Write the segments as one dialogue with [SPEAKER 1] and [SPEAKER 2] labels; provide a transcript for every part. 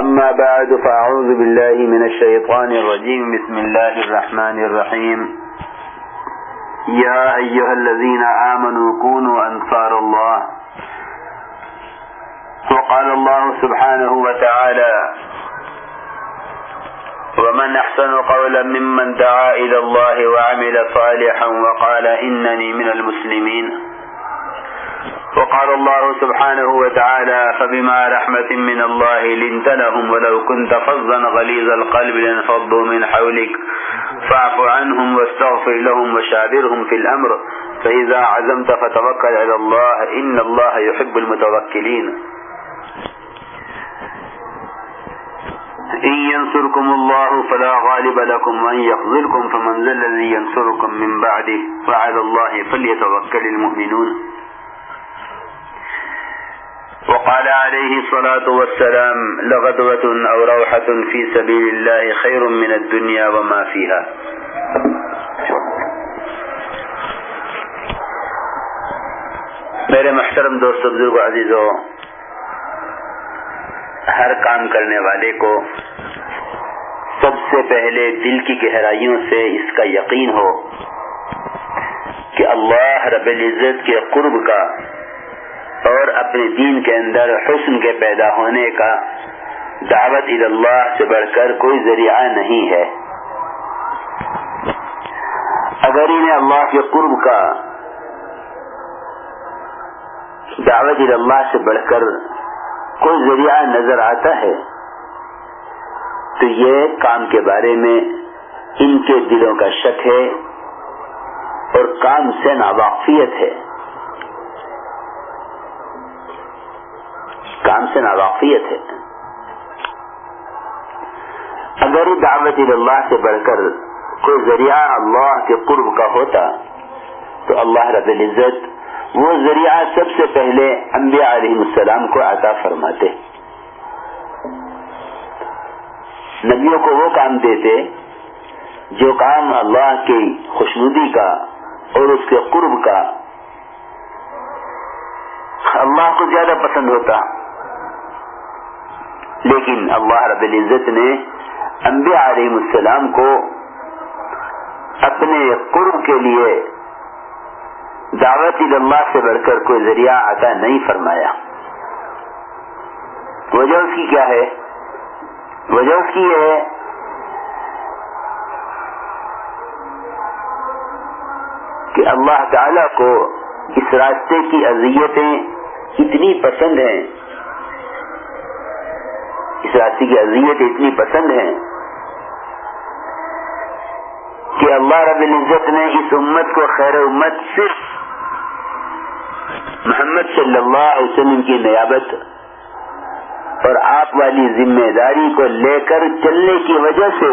[SPEAKER 1] أما بعد فأعوذ بالله من الشيطان الرجيم. بسم الله الرحمن الرحيم. يا أيها الذين آمنوا كونوا أنصار الله. وقال الله سبحانه وتعالى ومن أحسن قولا ممن دعا إلى الله وعمل صالحا وقال إنني من المسلمين. وقال الله سبحانه وتعالى فبما رحمة من الله لنت لهم ولو كنت فظا غليظ القلب لانفضوا من حولك. فاعف عنهم واستغفر لهم وشابرهم في الأمر. فإذا عزمت فتوكل على الله إن الله يحب المتوكلين. إن ينصركم الله فلا غالب لكم وإن يخذلكم فمن ذا الذي ينصركم من بعده. فعلى الله فليتوكل المؤمنون. وقال عليه الصلاة والسلام، لغدوة أو روحة في سبيل الله خير من الدنيا وما فيها. میرے محترم دوست، بزرگ عزیزوں ہر کام کرنے والے کو سب سے پہلے دل کی گہرائیوں سے اس کا یقین ہو کہ اللہ رب العزت کے قرب کا اور اپنے دین کے اندر حسن کے پیدا ہونے کا دعوت اللہ سے بڑھ کر کوئی ذریعہ نہیں ہے۔ اگر انہیں اللہ کے قرب کا دعوت اللہ سے بڑھ کر کوئی ذریعہ نظر آتا ہے، تو یہ کام کے بارے میں ان کے دلوں کا شک ہے اور کام سے ناواقفیت ہے۔ کام سے ناواقفیت ہے۔ اگر دعوت اللہ سے بڑھ کر کوئی ذریعہ اللہ کے قرب کا ہوتا، تو اللہ رب العزت وہ ذریعہ سب سے پہلے انبیاء علیہ السلام کو عطا فرماتے۔ نبیوں کو وہ کام دیتے جو کام اللہ کی خوشنودی کا اور اس کے قرب کا اللہ کو زیادہ پسند ہوتا۔ لیکن اللہ رب العزت نے انبیاء علیہ السلام کو اپنے قرب کے لیے دعوت اللہ سے بڑھ کر کوئی ذریعہ عطا نہیں فرمایا۔ وجہ اس کی کیا ہے؟ وجہ اس کی یہ ہے کہ اللہ تعالی کو اس راستے کی اذیتیں اتنی پسند ہیں اس راستے کی اذیت اتنی پسند ہیں کہ اللہ رب العزت نے اس امت کو خیر امت صرف محمد صلی اللہ علیہ وسلم کی نیابت اور آپ والی ذمہ داری کو لے کر چلنے کی وجہ سے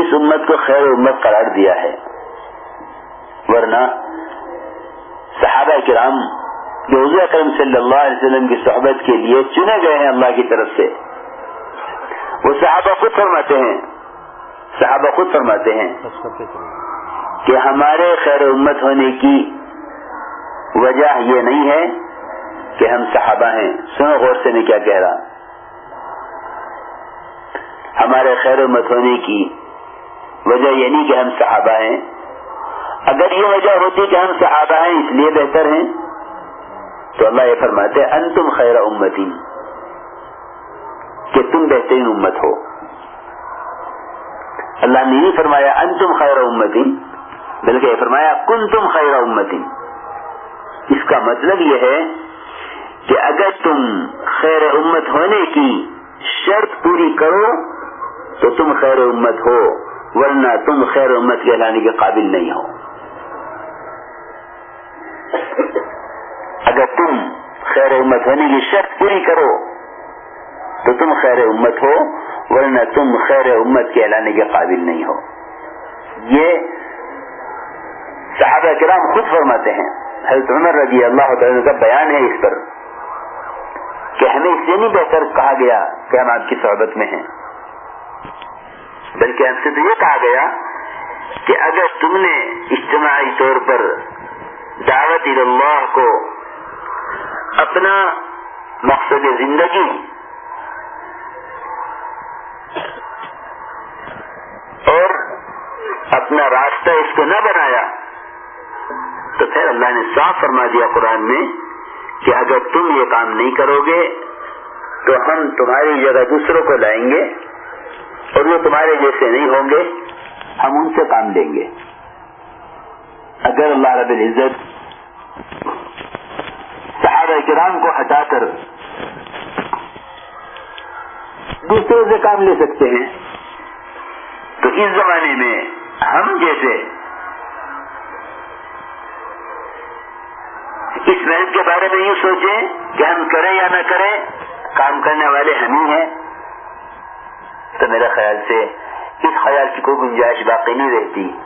[SPEAKER 1] اس امت کو خیر امت قرار دیا ہے۔ ورنہ صحابہ کرام جو حضور اکرم صلی اللہ علیہ وسلم کی صحبت کے لیے چنے گئے ہیں اللہ کی طرف سے۔ وہ صحابہ خود فرماتے ہیں۔ صحابہ خود فرماتے ہیں کہ ہمارے خیر امت ہونے کی وجہ یہ نہیں ہے کہ ہم صحابہ ہیں۔ سنو غور سے میں کیا کہہ رہا ہمارے خیر امت ہونے کی وجہ یہ نہیں کہ ہم صحابہ ہیں۔ اگر یہ وجہ ہوتی کہ ہم صحابہ ہیں اس لیے بہتر ہیں، تو اللہ یہ فرماتے انتم خیر امتی کہ تم بہترین امت ہو۔ اللہ نے نہیں فرمایا، انتم خیر امتی بلکہ فرمایا کن تم خیر امتی اس کا مطلب یہ ہے کہ اگر تم خیر امت ہونے کی شرط پوری کرو، تو تم خیر امت ہو، ورنہ تم خیر امت کہلانے کے قابل نہیں ہو۔ اگر تم خیر امت ہونے کی شرط پوری کرو تو تم خیر امت ہو، ورنہ تم خیر امت کہلانے کے قابل نہیں ہو۔ یہ صحابہ کرام خود فرماتے ہیں۔ حضرت عمر رضی اللہ تعالیٰ کا بیان ہے اس پر کہ ہمیں اس لیے نہیں بہتر کہا گیا کہ ہم آپ کی صحبت میں ہیں۔ بلکہ ہم سے تو یہ کہا گیا کہ اگر تم نے اجتماعی طور پر دعوت اللہ کو اپنا مقصد زندگی اپنا راستہ اس کو نہ بنایا۔ تو پھر اللہ نے صاف فرما دیا قرآن میں کہ اگر تم یہ کام نہیں کرو گے، تو ہم تمہاری جگہ دوسروں کو لائیں گے اور وہ تمہارے جیسے نہیں ہوں گے، ہم ان سے کام لیں گے۔ اگر اللہ رب العزت صحابہ کرام کو ہٹا کر دوسروں سے کام لے سکتے ہیں تو اس زمانے میں ہم جیسے اس محنت کے بارے میں یوں سوچیں کہ ہم کریں یا نہ کریں، کام کرنے والے ہم ہی ہیں۔ تو میرے خیال سے اس خیال کی کوئی گنجائش باقی نہیں رہتی۔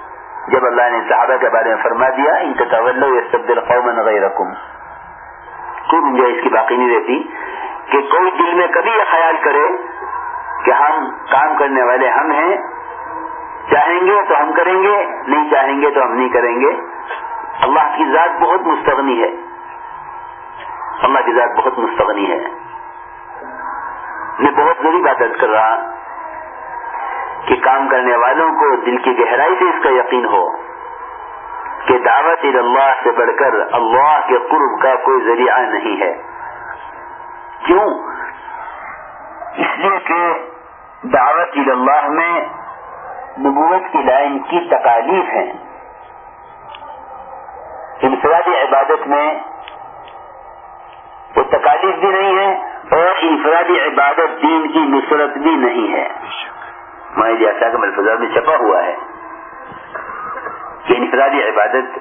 [SPEAKER 1] جب اللہ نے صحابہ کے بارے میں فرما دیا، ان کا طول غیرکم. کوئی گنجائش کی باقی نہیں رہتی کہ کوئی دل میں کبھی یہ خیال کرے کہ ہم کام کرنے والے ہم ہیں چاہیں گے تو ہم کریں گے، نہیں چاہیں گے تو ہم نہیں کریں گے۔ اللہ کی ذات بہت مستغنی ہے۔ اللہ کی ذات بہت مستغنی ہے۔ میں بہت بڑی بات کر رہا کہ کام کرنے والوں کو دل کی گہرائی سے اس کا یقین ہو کہ دعوت اللہ سے بڑھ کر اللہ کے قرب کا کوئی ذریعہ نہیں ہے۔ کیوں؟ اس لیے کہ دعوت اللہ میں نبوت کی لائن کی تکالیف ہیں۔ انفرادی عبادت میں وہ تکالیف بھی نہیں ہے اور انفرادی عبادت دین کی نصرت بھی نہیں ہے۔ جیسا کے ملفظات میں چھپا ہوا ہے کہ انفرادی عبادت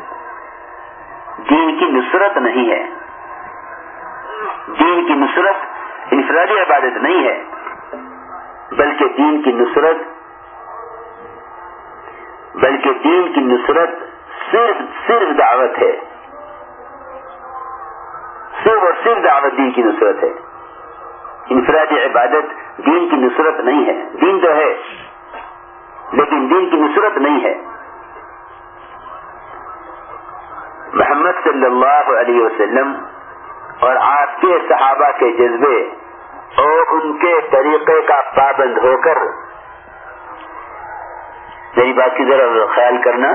[SPEAKER 1] دین کی نصرت نہیں ہے۔ دین کی نصرت انفرادی عبادت نہیں ہے، بلکہ دین کی نصرت بلکہ دین کی نصرت صرف صرف دعوت ہے۔ صرف اور صرف دعوت دین کی نصرت ہے۔ انفرادی عبادت دین کی نصرت نہیں ہے۔ دین تو ہے، لیکن دین کی نصرت نہیں ہے۔ محمد صلی اللہ علیہ وسلم اور آپ کے صحابہ کے جذبے اور ان کے طریقے کا پابند ہو کر میری بات کی ذرا خیال کرنا۔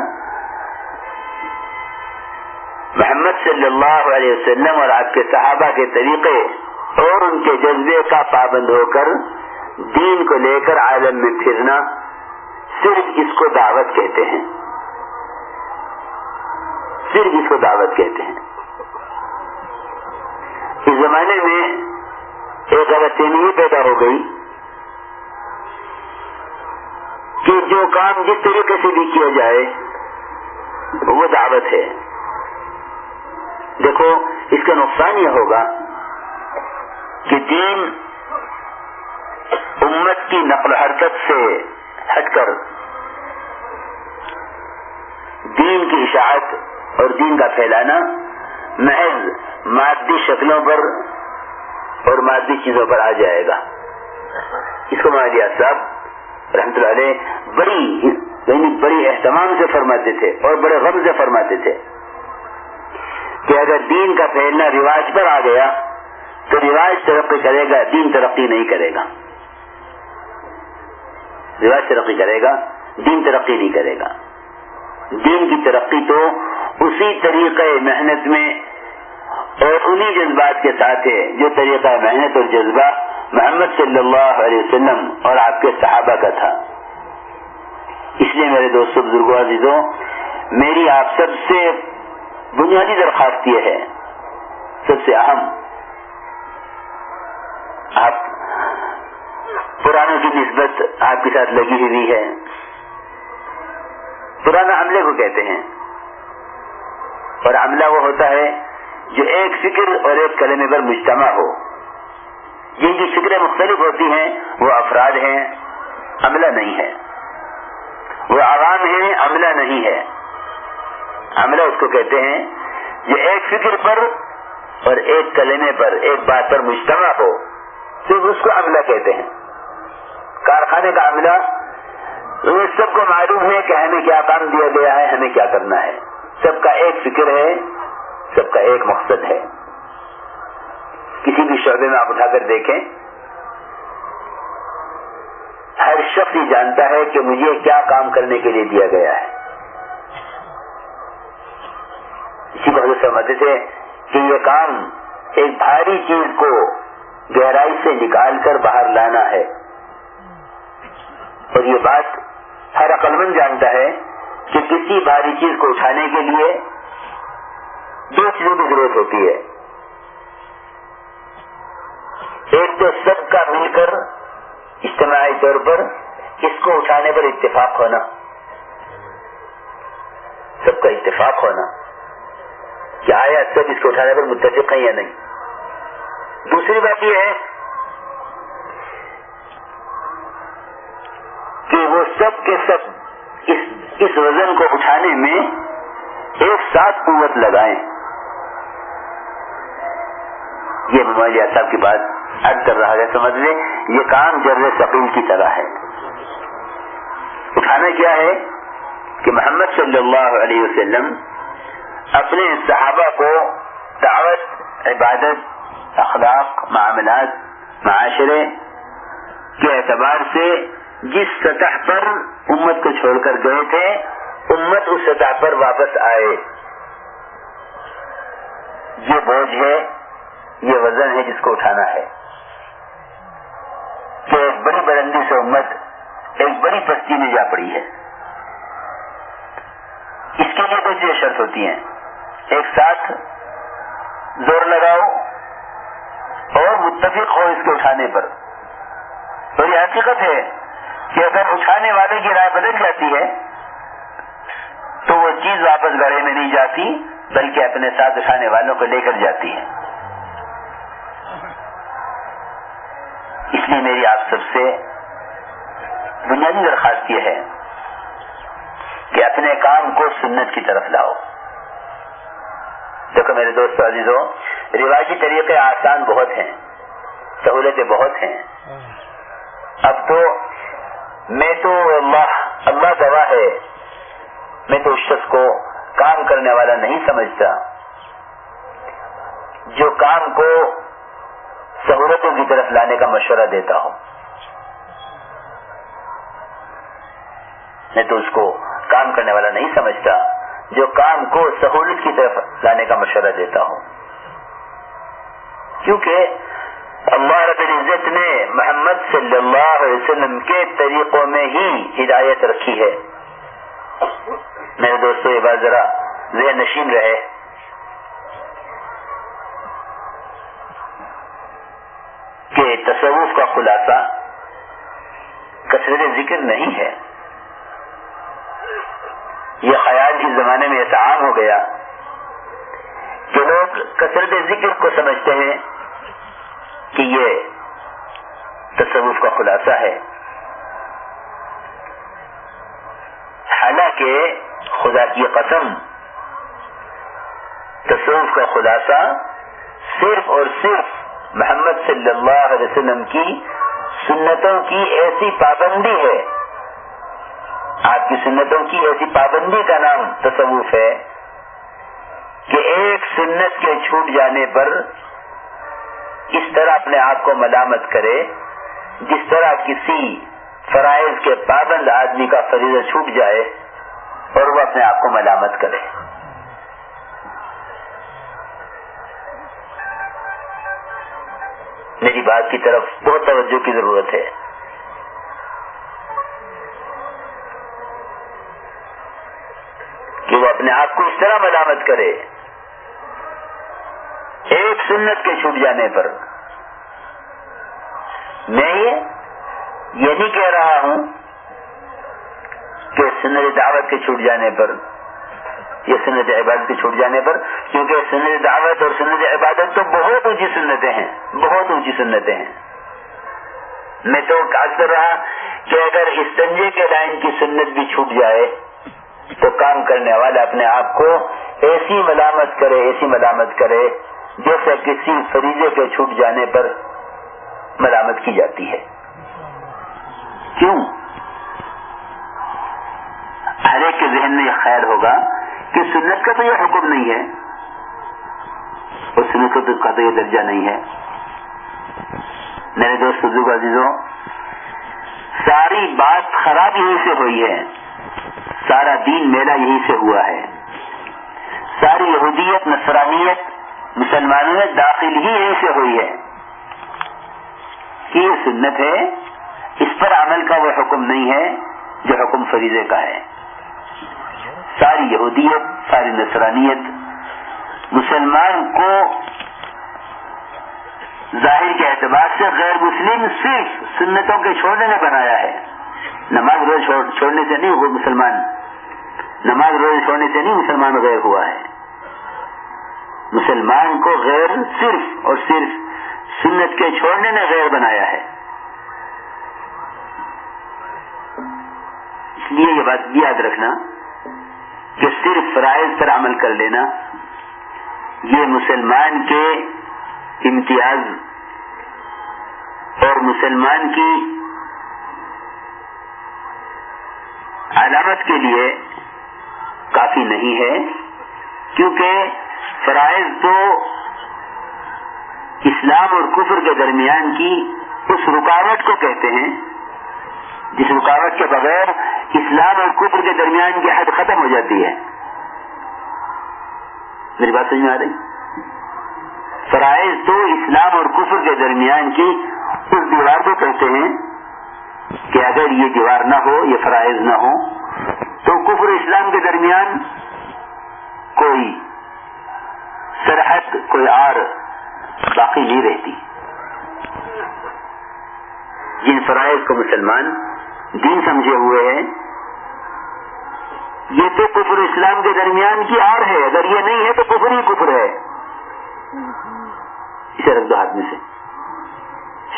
[SPEAKER 1] محمد صلی اللہ علیہ وسلم اور آپ کے صحابہ کے طریقے اور ان کے جذبے کا پابند ہو کر دین کو لے کر عالم میں پھرنا صرف اس کو دعوت کہتے ہیں۔ صرف اس کو دعوت کہتے ہیں۔ اس زمانے میں ایک غلط پیدا ہو گئی۔ کہ جو کام جس طریقے سے بھی کیا جائے، وہ دعوت ہے۔ دیکھو، اس کا نقصان یہ ہوگا کہ دین امت کی نقل حرکت سے ہٹ کر دین کی اشاعت اور دین کا پھیلانا محض مادی شکلوں پر اور مادی چیزوں پر آ جائے گا۔ اس کو مہاجیا صاحب رحمت اللہ علیہ، بڑی یعنی بڑی اہتمام سے فرماتے تھے اور بڑے غم سے فرماتے تھے کہ اگر دین کا پھیلنا رواج پر آ گیا، تو رواج ترقی کرے گا، دین ترقی نہیں کرے گا۔ رواج ترقی کرے گا، دین ترقی نہیں کرے گا۔ دین کی ترقی تو اسی طریقے محنت میں اور انہی جذبات کے ساتھ ہے، جو طریقہ محنت اور جذبہ محمد صلی اللہ علیہ وسلم اور آپ کے صحابہ کا تھا۔ اس لیے میرے دوستوں بزرگوں عزیزوں میری آپ سب سے بنیادی درخواست یہ ہے، سب سے اہم، آپ پرانوں کی نسبت آپ کے ساتھ لگی ہوئی ہے۔ پرانا عملے کو کہتے ہیں۔ اور عملہ وہ ہوتا ہے جو ایک فکر اور ایک کلمے پر مجتمع ہو۔ جن کی فکریں مختلف ہوتی ہیں، وہ افراد ہیں، عملہ نہیں ہے۔ وہ عوام ہیں، عملہ نہیں ہے۔ عملہ اس کو کہتے ہیں جو ایک فکر پر اور ایک کلمے پر، ایک بات پر مجتمع ہو صرف اس کو عملہ کہتے ہیں۔ کارخانے کا عملہ سب کو معلوم ہے کہ ہمیں کیا کام دیا گیا ہے، ہمیں کیا کرنا ہے۔ سب کا ایک فکر ہے، سب کا ایک مقصد ہے۔ کسی بھی شعبے میں آپ اٹھا کر دیکھیں، ہر شخص یہ جانتا ہے کہ مجھے کیا کام کرنے کے لیے دیا گیا ہے۔ اسی کو حضرت سمجھتے تھے کہ یہ کام ایک بھاری چیز کو گہرائی سے نکال کر باہر لانا ہے۔ اور یہ بات ہر عقلمند جانتا ہے کہ کسی بھاری چیز کو اٹھانے کے لیے دو چیزوں کی ضرورت ہوتی ہے۔ ایک تو سب کا مل کر اجتماعی طور پر اس کو اٹھانے پر اتفاق ہونا، سب کا اتفاق ہونا۔ کہ آیا سب اس کو اٹھانے پر متفق ہیں یا نہیں؟ دوسری بات یہ ہے کہ وہ سب کے سب اس اس وزن کو اٹھانے میں ایک ساتھ قوت لگائیں۔ یہ ممالیہ صاحب کی بات ارد کر رہا ہے سمجھ لیں، یہ کام جر ثقیل کی طرح ہے۔ اٹھانا کیا ہے کہ محمد صلی اللہ علیہ وسلم اپنے صحابہ کو دعوت، عبادت، اخلاق، معاملات، معاشرے کے اعتبار سے جس سطح پر امت کو چھوڑ کر گئے تھے، امت اس سطح پر واپس آئے۔ یہ بوجھ ہے، یہ وزن ہے جس کو اٹھانا ہے۔ کہ ایک بڑی بلندی سے امت ایک بڑی پستی میں جا پڑی ہے۔ اس کے لیے کچھ شرط ہوتی ہیں۔ ایک ساتھ زور لگاؤ اور متفق ہو اس کے اٹھانے پر۔ تو یہ حقیقت ہے کہ اگر اٹھانے والے کی رائے بدل جاتی ہے، تو وہ چیز واپس گڑے میں نہیں جاتی، بلکہ اپنے ساتھ اٹھانے والوں کو لے کر جاتی ہے۔ اس لیے میری آپ سب سے بنیادی درخواست یہ ہے کہ اپنے کام کو سنت کی طرف لاؤ۔ دیکھو میرے دوست عزیزوں روایتی طریقے آسان بہت ہیں، سہولتیں بہت ہیں۔ اب تو میں تو اللہ اللہ گواہ ہے۔ میں تو اس شخص کو کام کرنے والا نہیں سمجھتا۔ جو کام کو سہولتوں کی طرف لانے کا مشورہ دیتا ہوں۔ میں تو اس کو کام کرنے والا نہیں سمجھتا، جو کام کو سہولت کی طرف لانے کا مشورہ دیتا ہوں۔ کیونکہ اللہ رب العزت نے محمد صلی اللہ علیہ وسلم کے طریقوں میں ہی ہدایت رکھی ہے۔ میرے دوستوں یہ بات ذرا ذہن نشین رہے۔ کہ تصوف کا خلاصہ کثرت ذکر نہیں ہے۔ یہ خیال اس زمانے میں ایسا عام ہو گیا کہ لوگ کثرت ذکر کو سمجھتے ہیں کہ یہ تصوف کا خلاصہ ہے۔ حالانکہ خدا کی قسم، تصوف کا خلاصہ صرف اور صرف محمد صلی اللہ علیہ وسلم کی سنتوں کی ایسی پابندی ہے۔ آپ کی سنتوں کی ایسی پابندی کا نام تصوف ہے کہ ایک سنت کے چھوٹ جانے پر اس طرح اپنے آپ کو ملامت کرے، جس طرح کسی فرائض کے پابند آدمی کا فریضہ چھوٹ جائے اور وہ اپنے آپ کو ملامت کرے۔ میری بات کی طرف بہت توجہ کی ضرورت ہے۔ کہ وہ اپنے آپ کو اس طرح ملامت کرے، ایک سنت کے چھوٹ جانے پر۔ میں یہ نہیں کہہ رہا ہوں کہ سنت دعوت کے چھوٹ جانے پر، یہ سنت عبادت کے چھوٹ جانے پر کیونکہ سنت دعوت اور سنت عبادت تو بہت اونچی سنتیں ہیں، بہت اونچی سنتیں ہیں۔ میں تو کر رہا کہ اگر استنجے کے لائن کی سنت بھی چھوٹ جائے تو کام کرنے والا اپنے آپ کو ایسی ملامت کرے، ایسی ملامت کرے جیسے کسی فریضے کے چھوٹ جانے پر ملامت کی جاتی ہے۔ کیوں؟ ہر ایک کے ذہن میں یہ خیال ہوگا کہ سنت کا تو یہ حکم نہیں ہے۔ اور سنت کا تو یہ درجہ نہیں ہے۔ میرے دوست، بزرگ عزیزوں، ساری بات خراب یہیں سے ہوئی ہے۔ سارا دین میلہ یہیں سے ہوا ہے۔ ساری یہودیت، نصرانیت مسلمانوں میں داخل ہی یہیں سے ہوئی ہے۔ کہ یہ سنت ہے، اس پر عمل کا وہ حکم نہیں ہے جو حکم فریضے کا ہے۔ ساری یہودیت، ساری نصرانیت مسلمان کو ظاہر کے اعتبار سے غیر مسلم صرف سنتوں کے چھوڑنے نے بنایا ہے۔ نماز روز چھوڑنے سے نہیں وہ مسلمان۔ نماز روز چھوڑنے سے نہیں مسلمان غیر ہوا ہے۔ مسلمان کو غیر صرف اور صرف سنت کے چھوڑنے نے غیر بنایا ہے۔ اس لیے یہ بات بھی یاد رکھنا کہ صرف فرائض پر عمل کر لینا یہ مسلمان کے امتیاز اور مسلمان کی علامت کے لیے کافی نہیں ہے، کیونکہ فرائض تو اسلام اور کفر کے درمیان کی اس رکاوٹ کو کہتے ہیں، جس رکاوٹ کے بغیر اسلام اور کفر کے درمیان کی حد ختم ہو جاتی ہے۔ میری بات سمجھ میں آ رہی؟ فرائض تو اسلام اور کفر کے درمیان کی اس دیوار کو کہتے ہیں کہ اگر یہ دیوار نہ ہو، یہ فرائض نہ ہو تو کفر اسلام کے درمیان کوئی سرحد، کوئی آر باقی نہیں رہتی۔ جن فرائض کو مسلمان دین سمجھے ہوئے ہیں یہ تو کفر اسلام کے درمیان کی آر ہے۔ اگر یہ نہیں ہے تو کفر ہی کفر ہے۔ اسے رکھ دو ہاتھ میں سے۔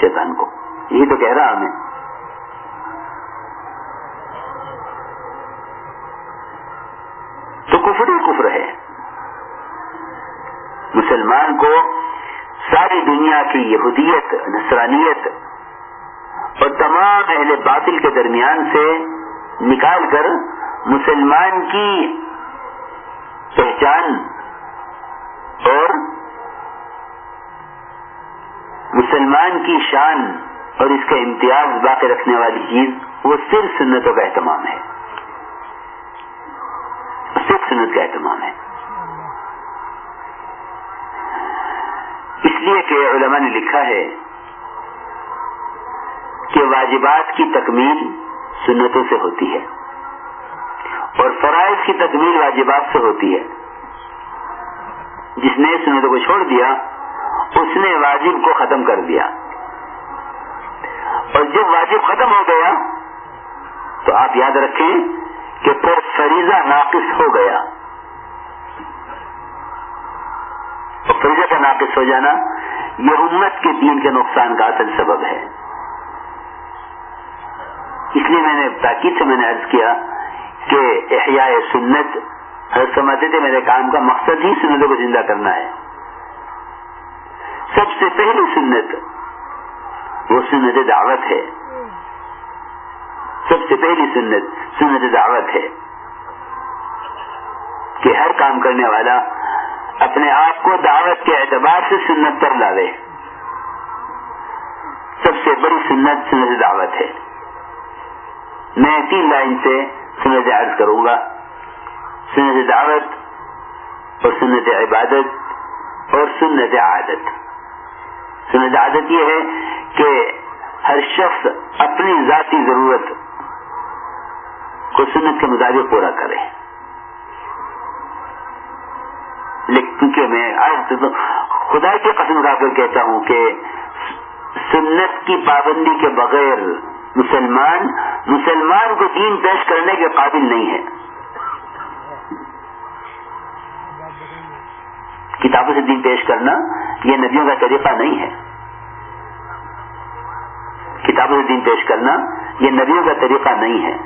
[SPEAKER 1] شیطان کو۔ یہی تو کہہ رہا ہمیں۔ تو کفر ہی کفر ہے۔ مسلمان کو ساری دنیا کی یہودیت، نصرانیت اور تمام اہل باطل کے درمیان سے نکال کر مسلمان کی پہچان اور مسلمان کی شان اور اس کا امتیاز باقی رکھنے والی چیز، وہ صرف سنتوں کا اہتمام ہے۔ صرف سنت کا اہتمام ہے۔ اس لیے کہ علماء نے لکھا ہے کہ واجبات کی تکمیل سنتوں سے ہوتی ہے۔ اور فرائض کی تکمیل واجبات سے ہوتی ہے۔ جس نے سنتوں کو چھوڑ دیا، اس نے واجب کو ختم کر دیا۔ اور جب واجب ختم ہو گیا، تو آپ یاد رکھیں کہ پھر فریضہ ناقص ہو گیا۔ اور فریضہ کا ناقص ہو جانا یہ امت کے دین کے نقصان کا اصل سبب ہے۔ اس لیے میں نے تاکید سے میں نے عرض کیا کہ احیاء سنت حضرت سمجھتے تھے میرے کام کا مقصد ہی سنتوں کو زندہ کرنا ہے۔ سب سے پہلی سنت وہ سنت دعوت ہے۔ سب سے پہلی سنت سنت دعوت ہے کہ ہر کام کرنے والا اپنے آپ کو دعوت کے اعتبار سے سنت پر لاوے۔ سب سے بڑی سنت سنت دعوت ہے۔ میں تین لائن سے سنت عرض کروں گا۔ سنت دعوت اور سنت عبادت اور سنت عادت۔ سنت عادت یہ ہے کہ ہر شخص اپنی ذاتی ضرورت کو سنت کے مطابق پورا کرے۔ لیکن کہ میں خدا کی قسم کا کر کہتا ہوں کہ سنت کی پابندی کے بغیر مسلمان مسلمان کو دین پیش کرنے کے قابل نہیں ہے۔ کتابوں سے دین پیش کرنا یہ نبیوں کا طریقہ نہیں ہے۔ کتابوں سے دین پیش کرنا یہ نبیوں کا طریقہ نہیں ہے۔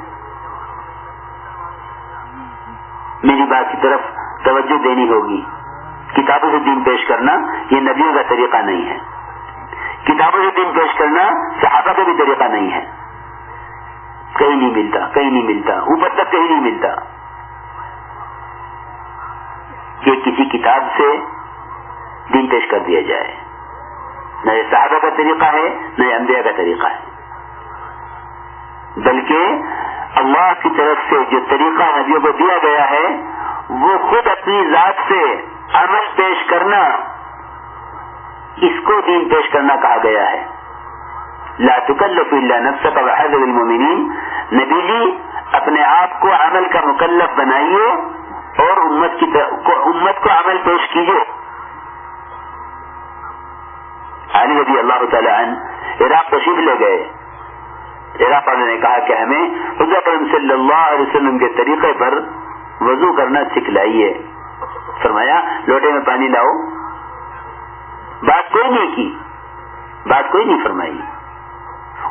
[SPEAKER 1] میری بات کی طرف توجہ دینی ہوگی۔ کتابوں سے دین پیش کرنا یہ نبیوں کا طریقہ نہیں ہے۔ کتابوں سے دین پیش کرنا صحابہ کا بھی طریقہ نہیں ہے۔ کہیں نہیں ملتا، کہیں نہیں ملتا، اوپر تک کہیں نہیں ملتا۔ کہ کسی کتاب سے دین پیش کر دیا جائے۔ نہ یہ صحابہ کا طریقہ ہے نہ یہ انبیاء کا طریقہ ہے۔ بلکہ اللہ کی طرف سے جو طریقہ نبیوں کو دیا گیا ہے، وہ خود اپنی ذات سے عمل پیش کرنا، اس کو دین پیش کرنا کہا گیا ہے۔ لا تکلف الا نفسك وحذر المؤمنین نبی جی اپنے آپ کو عمل کا مکلف بنائیے اور امت کی کو امت کو عمل پیش کیجیے۔ علی رضی اللہ تعالی عنہ عراق تشریف لے گئے۔ عراق والے نے کہا کہ ہمیں حضرت صلی اللہ علیہ وسلم کے طریقے پر وضو کرنا سکھلائیے۔ فرمایا، لوٹے میں پانی لاؤ۔ بات کوئی نہیں کی۔ بات کوئی نہیں فرمائی۔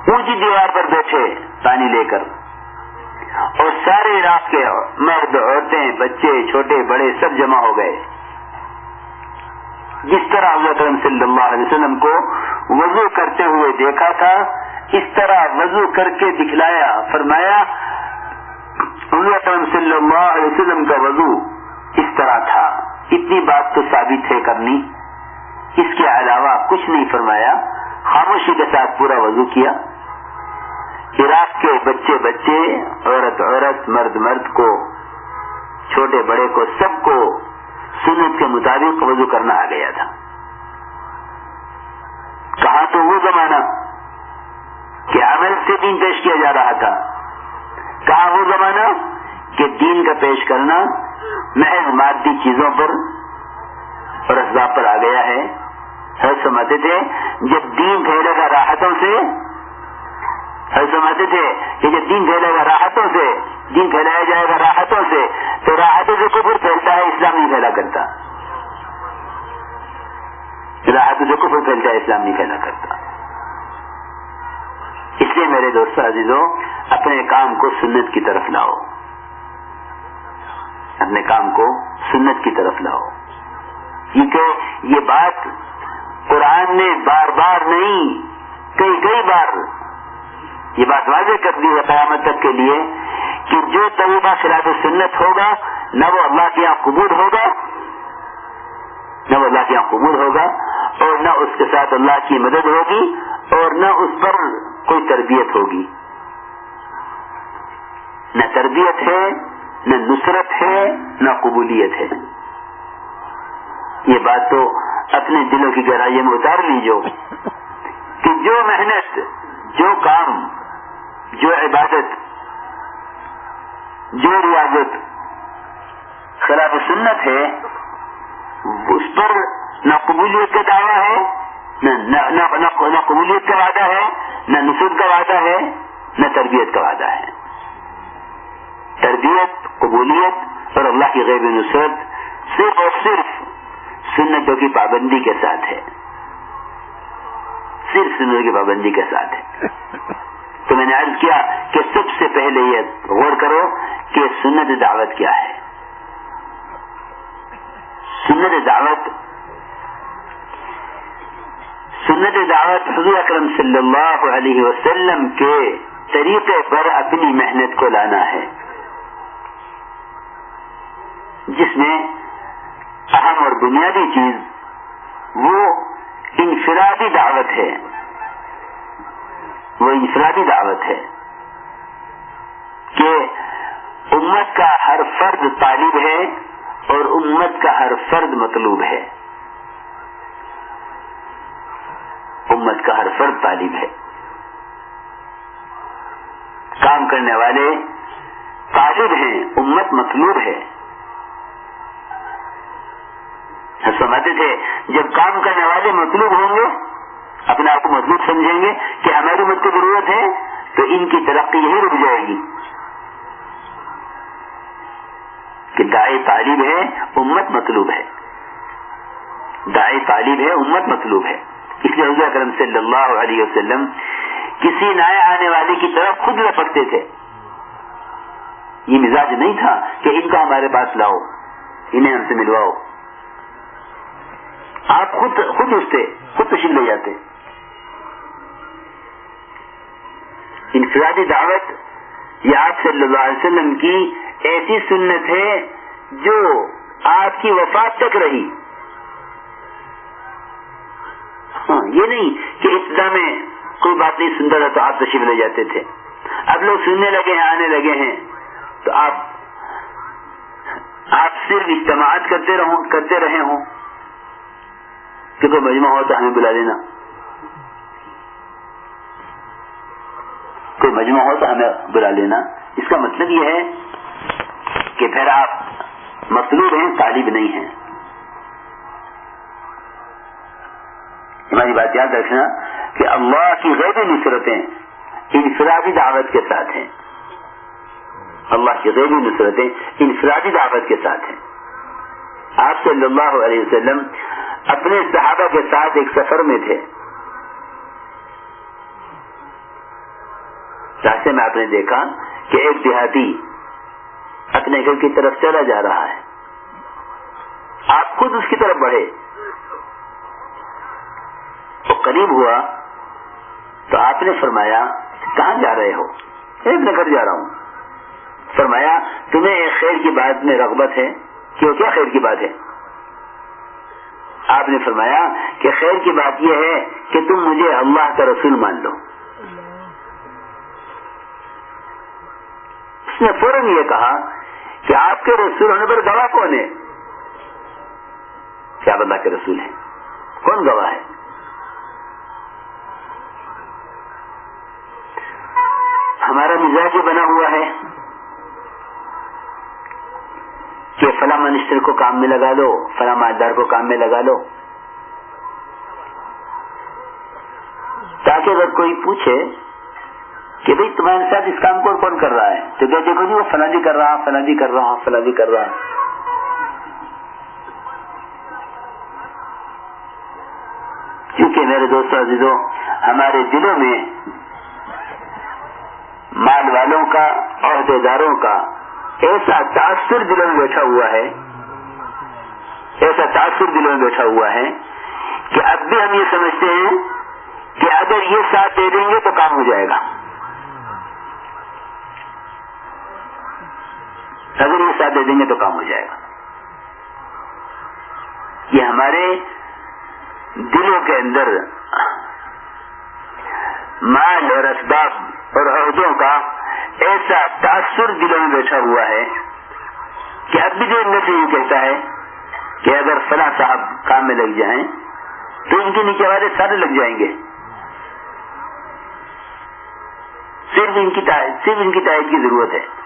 [SPEAKER 1] اونچی دیوار پر بیٹھے، پانی لے کر۔ اور سارے عراق کے مرد، عورتیں، بچے، چھوٹے، بڑے، سب جمع ہو گئے۔ جس طرح اللہ کرم صلی اللہ علیہ وسلم کو وضو کرتے ہوئے دیکھا تھا، اس طرح وضو کر کے دکھلایا، فرمایا اللہ کرم صلی اللہ علیہ وسلم کا وضو اس طرح تھا۔ اتنی بات تو ثابت ہے کرنی۔ اس کے علاوہ کچھ نہیں فرمایا۔ خاموشی کے ساتھ پورا وضو کیا۔ عراق کے بچے بچے، عورت عورت، مرد مرد کو، چھوٹے بڑے کو، سب کو سنت کے مطابق وضو کرنا آ گیا تھا۔ کہاں تو وہ زمانہ کہ عمل سے دین پیش کیا جا رہا تھا۔ کہاں وہ زمانہ کہ دین کا پیش کرنا محض مادی چیزوں پر اور اسباب پر آ گیا ہے۔ سمجھتے تھے، جب دین پھیلے گا راحتوں سے سمجھتے تھے کہ جب دین پھیلے گا، راحتوں سے۔ دین پھیلایا جائے گا، راحتوں سے۔ تو راحتوں سے کفر پھیلتا ہے، اسلام نہیں پھیلا کرتا۔ راحتوں سے کفر پھیلتا ہے، اسلام نہیں پھیلا کرتا۔ اس لیے میرے دوست عزیزوں اپنے کام کو سنت کی طرف لاؤ۔ اپنے کام کو سنت کی طرف لاؤ۔ کیونکہ یہ بات قرآن نے بار بار نہیں، کئی کئی بار یہ بات واضح کر دی ہے قیامت تک کے لیے کہ جو طریقہ خلاف سنت ہوگا، نہ وہ اللہ کے یہاں قبول ہوگا، نہ وہ اللہ کے یہاں قبول ہوگا، اور نہ اس کے ساتھ اللہ کی مدد ہوگی، اور نہ اس پر کوئی تربیت ہوگی۔ نہ تربیت ہے، نہ نصرت ہے، نہ قبولیت ہے۔ یہ بات تو اپنے دلوں کی گہرائی میں اتار لیجو کہ جو محنت جو کام، جو عبادت، جو ریاضت خلاف سنت ہے، اس پر نہ قبولیت کا دعویٰ ہے نہ قبولیت کا وعدہ ہے، نہ نصرت کا وعدہ ہے، نہ تربیت کا وعدہ ہے۔ تربیت، قبولیت اور اللہ کی غیب نصرت صرف اور صرف سنتوں کی پابندی کے ساتھ ہے۔ صرف سنتوں کی پابندی کے ساتھ ہے۔ تو میں نے عرض کیا کہ سب سے پہلے یہ غور کرو کہ سنت دعوت کیا ہے۔ سنت دعوت سنت دعوت حضور اکرم صلی اللہ علیہ وسلم کے طریقے پر اپنی محنت کو لانا ہے۔ جس میں اہم اور بنیادی چیز وہ انفرادی دعوت ہے۔ وہ انفرادی دعوت ہے کہ امت کا ہر فرد طالب ہے اور امت کا ہر فرد مطلوب ہے۔ امت کا ہر فرد طالب ہے۔ کام کرنے والے طالب ہیں، امت مطلوب ہے۔ سمجھتے تھے، جب کام کرنے والے مطلوب ہوں گے، اپنے آپ کو مطلوب سمجھیں گے کہ ہماری امت کو ضرورت ہے، تو ان کی ترقی یہی رک جائے گی۔ کہ دائیں تعلیم ہے، امت مطلوب ہے۔ دائیں تعلیم ہے، امت مطلوب ہے۔ اس لیے حضرت کرم صلی اللہ علیہ وسلم کسی نئے آنے والے کی طرف خود لپکتے تھے۔ یہ مزاج نہیں تھا کہ ان کو ہمارے پاس لاؤ، انہیں ہم سے ملواؤ۔ آپ خود خود اٹھتے، خود تشریف لے جاتے۔ انفرادی دعوت یہ آپ صلی اللہ علیہ وسلم کی ایسی سنت ہے جو آپ کی وفات تک رہی۔ ہاں یہ نہیں کہ ابتدا میں کوئی بات نہیں سنتا تھا تو آپ تشریف لے جاتے تھے۔ اب لوگ سننے لگے ہیں، آنے لگے ہیں۔ تو آپ آپ صرف اجتماعات کرتے رہو کرتے رہے ہوں۔ کہ کوئی مجمع ہو تو ہمیں بلا لینا کوئی مجمع ہو تو ہمیں بلا لینا اس کا مطلب یہ ہے کہ پھر آپ مطلوب ہیں طالب نہیں ہیں ہماری بات یاد رکھنا کہ اللہ کی غیر نصرتیں انفرادی دعوت کے ساتھ ہیں اللہ کی غیر نصرتیں انفرادی دعوت کے ساتھ ہیں آپ صلی اللہ علیہ وسلم اپنے صحابہ کے ساتھ ایک سفر میں تھے۔ راستے میں آپ نے دیکھا کہ ایک دیہاتی اپنے گھر کی طرف چلا جا رہا ہے۔ آپ خود اس کی طرف بڑھے۔ وہ قریب ہوا تو آپ نے فرمایا، کہاں جا رہے ہو؟ میں گھر جا رہا ہوں۔ فرمایا، تمہیں ایک خیر کی بات میں رغبت ہے؟ کہ وہ کیا خیر کی بات ہے؟ آپ نے فرمایا کہ خیر کی بات یہ ہے کہ تم مجھے اللہ کا رسول مان لو۔ اس نے فوراً یہ کہا کہ آپ کے رسول ہونے پر گواہ کون ہے؟ کیا اللہ کے رسول ہیں؟ کون گواہ ہے؟ ہمارا مزاج بنا ہوا ہے کہ فلاں منسٹر کو کام میں لگا لو، فلاں مالدار کو کام میں لگا لو۔ تاکہ اگر کوئی پوچھے کہ بھائی تمہارے ساتھ اس کام کو کون کر رہا ہے، تو کیا دیکھو جی وہ فلاں جی کر رہا، فلاں جی کر رہا، فلاں جی کر رہا۔ کیونکہ میرے دوستوں عزیزوں ہمارے دلوں میں مال والوں کا عہدے داروں کا ایسا تاثر دلوں میں بیٹھا ہوا ہے، ایسا تاثر دلوں میں بیٹھا ہوا ہے کہ اب بھی ہم یہ سمجھتے ہیں کہ اگر یہ ساتھ دے دیں گے تو کام ہو جائے گا۔ اگر یہ ساتھ دے دیں گے تو کام ہو جائے گا۔ یہ ہمارے دلوں کے اندر مال اور اسباب اور عہدوں کا ایسا تاثر دلوں میں بیٹھا ہوا ہے کہ اب بھی جو ان سے یہ کہتا ہے کہ اگر فلاں صاحب کام میں لگ جائیں تو ان کے نیچے والے سارے لگ جائیں گے۔ صرف ان کی صرف ان کی تائید کی ضرورت ہے۔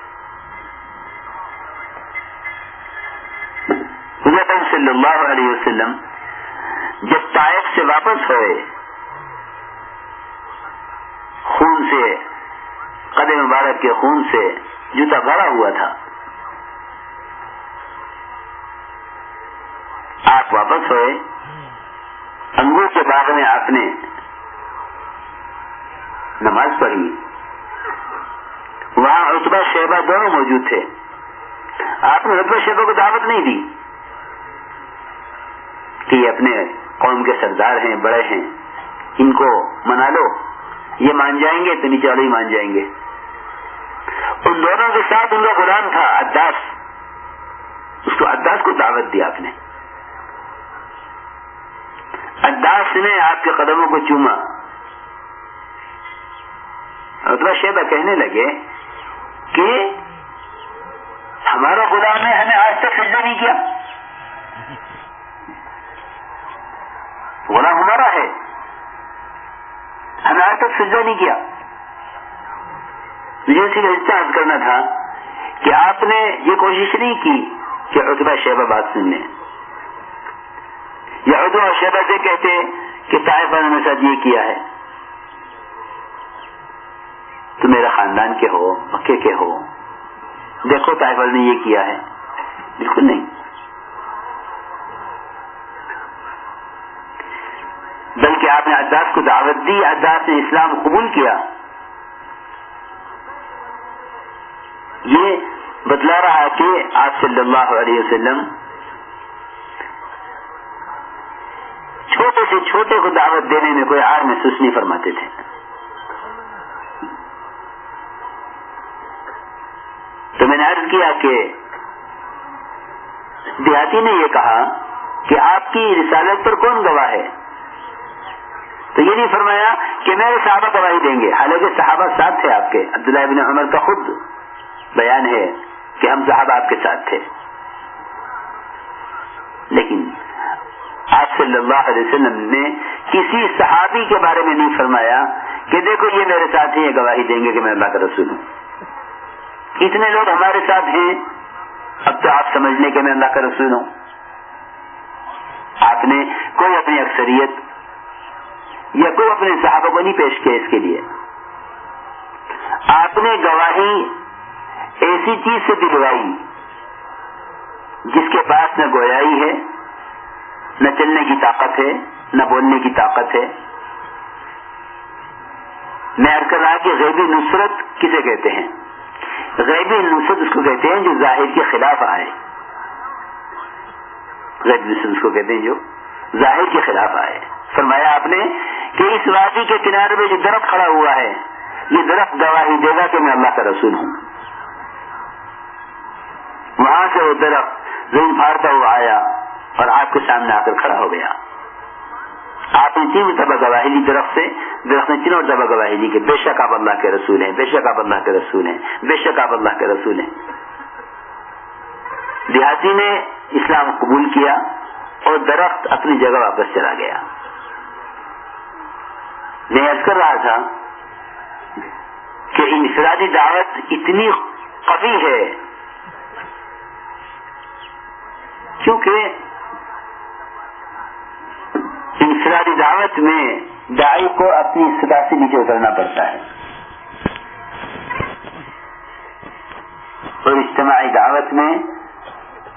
[SPEAKER 1] صلی اللہ علیہ وسلم جب طائف سے واپس ہوئے، خون سے قدم مبارک کے خون سے جوتا بھرا ہوا تھا۔ آپ واپس ہوئے۔ انگور کے باغ میں آپ نے نماز پڑھی۔ وہاں رتبہ شہبہ دونوں موجود تھے۔ آپ نے رتبہ شہبہ کو دعوت نہیں دی۔ کہ یہ اپنے قوم کے سردار ہیں، بڑے ہیں۔ ان کو منا لو۔ یہ مان جائیں گے تو نیچے والے ہی مان جائیں گے۔ ان دونوں کے ساتھ ان کا غلام تھا اداس اس کو اداس کو دعوت دی آپ نے۔ اداس نے آپ کے قدموں کو چوما۔ اتنا شیبہ کہنے لگے کہ ہمارا غلام ہے، ہمیں آج تک سجدہ نہیں کیا۔ غلام ہمارا ہے۔ ہمیں آج تک سجدہ نہیں کیا۔ مجھے اسی کا احتیاط کرنا تھا کہ آپ نے یہ کوشش نہیں کی کہ اتبا شیبہ بات سن لیں یا ادو اور شیبہ سے کہتے کہ طائفہ نے ساتھ یہ کیا ہے۔ تو میرا خاندان کے ہو، مکے کے ہو۔ دیکھو طائفہ نے یہ کیا ہے۔ بالکل نہیں۔ بلکہ آپ نے اداس کو دعوت دی اداس نے اسلام قبول کیا۔ یہ بتلا رہا کہ آپ صلی اللہ علیہ وسلم چھوٹے سے چھوٹے کو دعوت دینے میں کوئی آر محسوس نہیں فرماتے تھے۔ تو میں نے عرض کیا کہ دیہاتی نے یہ کہا کہ آپ کی رسالت پر کون گواہ ہے؟ تو یہ نہیں فرمایا کہ میرے صحابہ گواہی دیں گے۔ حالانکہ صحابہ ساتھ تھے آپ کے، عبداللہ بن عمر کا خود بیان ہے کہ ہم صاحب آپ کے ساتھ تھے۔ لیکن آپ صلی اللہ علیہ وسلم نے کسی صحابی کے بارے میں نہیں فرمایا کہ دیکھو یہ میرے ساتھ ہی گواہی دیں گے کہ میں اللہ کا رسول ہوں۔ اتنے لوگ ہمارے ساتھ ہیں، اب تو آپ سمجھ لیں کہ میں اللہ کا رسول ہوں۔ آپ نے کوئی اپنی اکثریت یا کوئی اپنے صحابہ کو نہیں پیش کیا اس کے لیے۔ آپ نے گواہی ایسی چیز سے دلوائی جس کے پاس نہ گویائی ہے، نہ چلنے کی طاقت ہے، نہ بولنے کی طاقت ہے۔ میں ارد کر رہا کہ غیبی نصرت کسے کہتے ہیں؟ غیبی نصرت اس کو کہتے ہیں جو ظاہر کے خلاف آئے۔ غیبی نصرت اس کو کہتے ہیں جو ظاہر کے خلاف آئے۔ فرمایا آپ نے کہ اس وادی کے کنارے میں جو درخت کھڑا ہوا ہے، یہ درخت گواہی دے گا کہ میں اللہ کا رسول ہوں۔ وہاں سے وہ درخت زمین پھاڑتا ہوا آیا اور آپ کے سامنے آ کر کھڑا ہو گیا۔ آپ نے تین مرتبہ گواہی لی درخت سے۔ درخت نے تینوں مرتبہ گواہی لی کہ بے شک آپ اللہ کے رسول ہیں، بے شک آپ اللہ کے رسول ہیں، بے شک آپ اللہ کے رسول ہیں۔ دیہاتی نے اسلام قبول کیا اور درخت اپنی جگہ واپس چلا گیا۔ میں عرض کر رہا تھا کہ انفرادی دعوت اتنی قوی ہے کیونکہ انفرادی دعوت میں دائی کو اپنی سطح سے نیچے اترنا پڑتا ہے۔ اور اجتماعی دعوت میں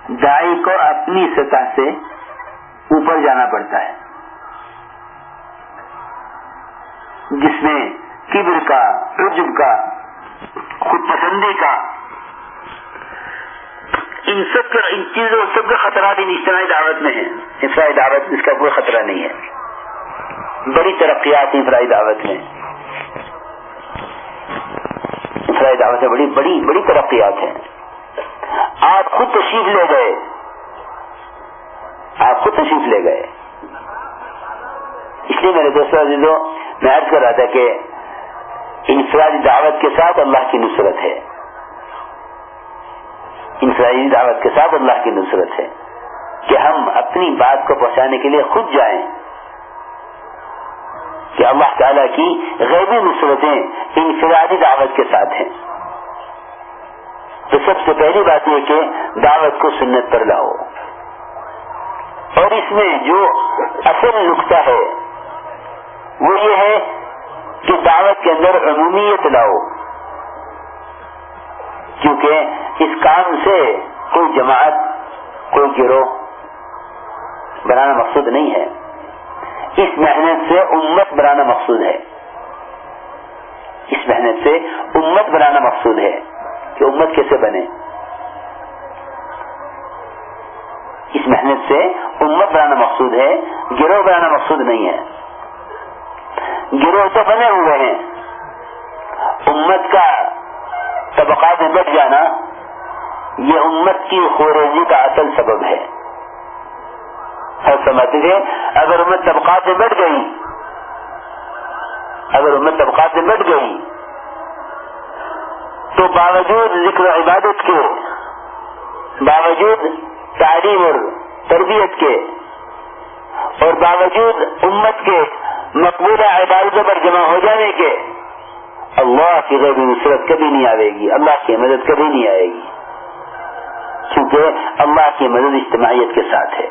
[SPEAKER 1] دائی کو اپنی سطح سے اوپر جانا پڑتا ہے۔ جس میں کبر کا، رجب کا، خود پسندی کا ان سب کے ان چیزوں سب کے خطرات ان اجتماعی دعوت میں ہیں انفرائی دعوت اس کا کوئی خطرہ نہیں ہے۔ بڑی ترقیات انفرائی دعوت میں۔ انفرائی دعوت میں بڑی بڑی بڑی ترقیات ہیں۔ آپ خود تشریف لے گئے۔ آپ خود تشریف لے گئے۔ اس لیے میرے دوستوں عزیزوں میں عرض کر رہا تھا کہ انفرادی دعوت کے ساتھ اللہ کی نصرت ہے۔ انفرادی دعوت کے ساتھ اللہ کی نصرت ہے کہ ہم اپنی بات کو پہنچانے کے لیے خود جائیں کہ اللہ تعالیٰ کی غیبی نصرتیں انفرادی دعوت کے ساتھ ہیں۔ تو سب سے پہلی بات یہ کہ دعوت کو سنت پر لاؤ۔ اور اس میں جو اصل نقطہ ہے وہ یہ ہے کہ دعوت کے اندر عمومیت لاؤ۔ کیونکہ اس کام سے کوئی جماعت، کوئی گروہ بنانا مقصود نہیں ہے۔ اس محنت سے امت بنانا مقصود ہے۔ اس محنت سے امت بنانا مقصود ہے کہ امت کیسے بنے۔ اس محنت سے امت بنانا مقصود ہے، گروہ بنانا مقصود نہیں ہے۔ گروہ تو بنے ہوئے ہیں۔ امت کا طبقات میں بٹ جانا یہ امت کی خوریزی کا اصل سبب ہے۔ سمجھتے تھے اگر امت طبقات میں بٹ گئی، اگر امت طبقات میں بٹ گئی، تو باوجود ذکر عبادت کے، باوجود تعلیم اور تربیت کے، اور باوجود امت کے مقبولہ عبادتوں پر جمع ہو جانے کے، اللہ کی غیر نصرت کبھی نہیں آئے گی، اللہ کی مدد کبھی نہیں آئے گی۔ کیونکہ اللہ کی مدد اجتماعیت کے ساتھ ہے۔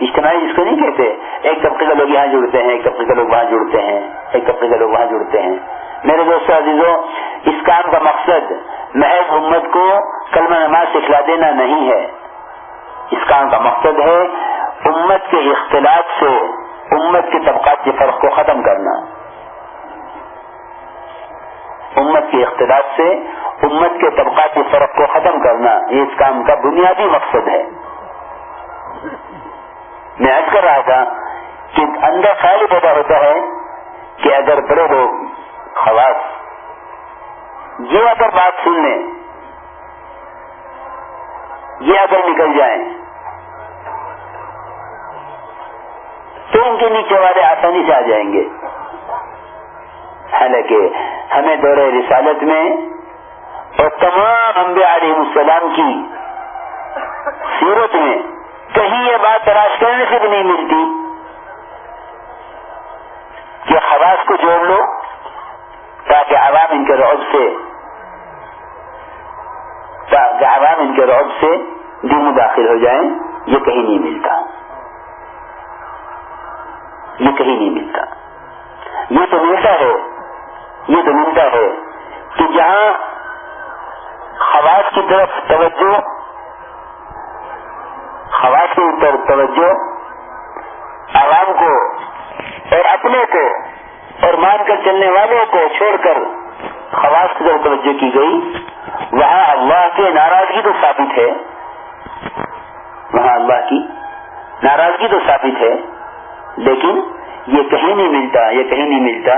[SPEAKER 1] اجتماعی جس کو نہیں کہتے، ایک طبقے کے لوگ یہاں جڑتے ہیں، ایک طبقے کے لوگ وہاں جڑتے ہیں، ایک طبقے کے لوگ وہاں جڑتے ہیں۔ میرے دوستوں عزیزوں اس کام کا مقصد محض امت کو کلمہ نماز سکھلا دینا نہیں ہے۔ اس کام کا مقصد ہے امت کے اختلاف سے، امت کے طبقات کے فرق کو ختم کرنا۔ امت کے اختلاف سے، امت کے طبقات کے فرق کو ختم کرنا یہ اس کام کا بنیادی مقصد ہے۔ میں عرض کر رہا تھا کہ اندر خیال پیدا ہوتا ہے کہ اگر بڑے لوگ خواص، یہ اگر بات سن لیں، یہ اگر نکل جائیں، تو ان کے نیچے والے آسانی سے آ جائیں گے۔ حالانکہ ہمیں دور رسالت میں اور تمام انبیاء علیہ السلام کی سیرت میں کہیں یہ بات تلاش کرنے سے بھی نہیں ملتی کہ خواص کو جوڑ لو تاکہ عوام ان کے روب سے تاکہ عوام ان کے روب سے دن داخل ہو جائیں، یہ کہیں نہیں ملتا۔ یہ کہیں نہیں ملتا۔ یہ تو ملتا ہے۔ یہ تو ہے کہ جہاں خواص کی طرف توجہ، خواص کی طرف توجہ عوام کو اور اپنے کو اور مان کر چلنے والوں کو چھوڑ کر خواص کی طرف توجہ کی گئی، وہاں اللہ کی ناراضگی تو ثابت ہے۔ وہاں اللہ کی ناراضگی تو ثابت ہے، لیکن یہ کہیں نہیں ملتا، یہ کہیں نہیں ملتا۔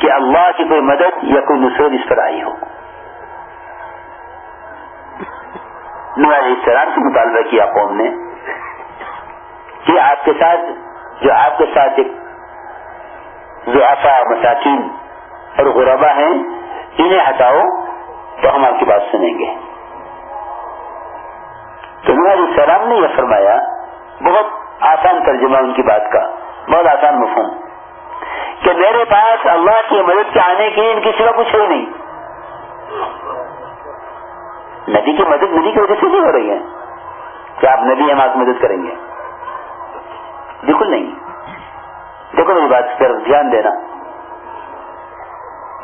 [SPEAKER 1] کہ اللہ کی کوئی مدد یا کوئی نصرت اس پر آئی ہو۔ نواز السلام سے مطالبہ کیا قوم نے کہ آپ کے ساتھ جو آپ کے ساتھ ضعفا مساکین اور غربا ہیں، انہیں ہٹاؤ تو ہم آپ کی بات سنیں گے۔ تو نواز السلام نے یہ فرمایا، بہت آسان ترجمہ ان کی بات کا، بہت آسان مفہوم۔ کہ میرے پاس اللہ کی مدد کے آنے کے لیے ان کی سوا کچھ ہے نہیں۔ ندی کی مدد ندی کی وجہ سے نہیں ہو رہی ہے۔ کہ آپ ندی ہم آپ مدد کریں گے؟ بالکل نہیں۔ دیکھو میری بات پر دھیان دینا۔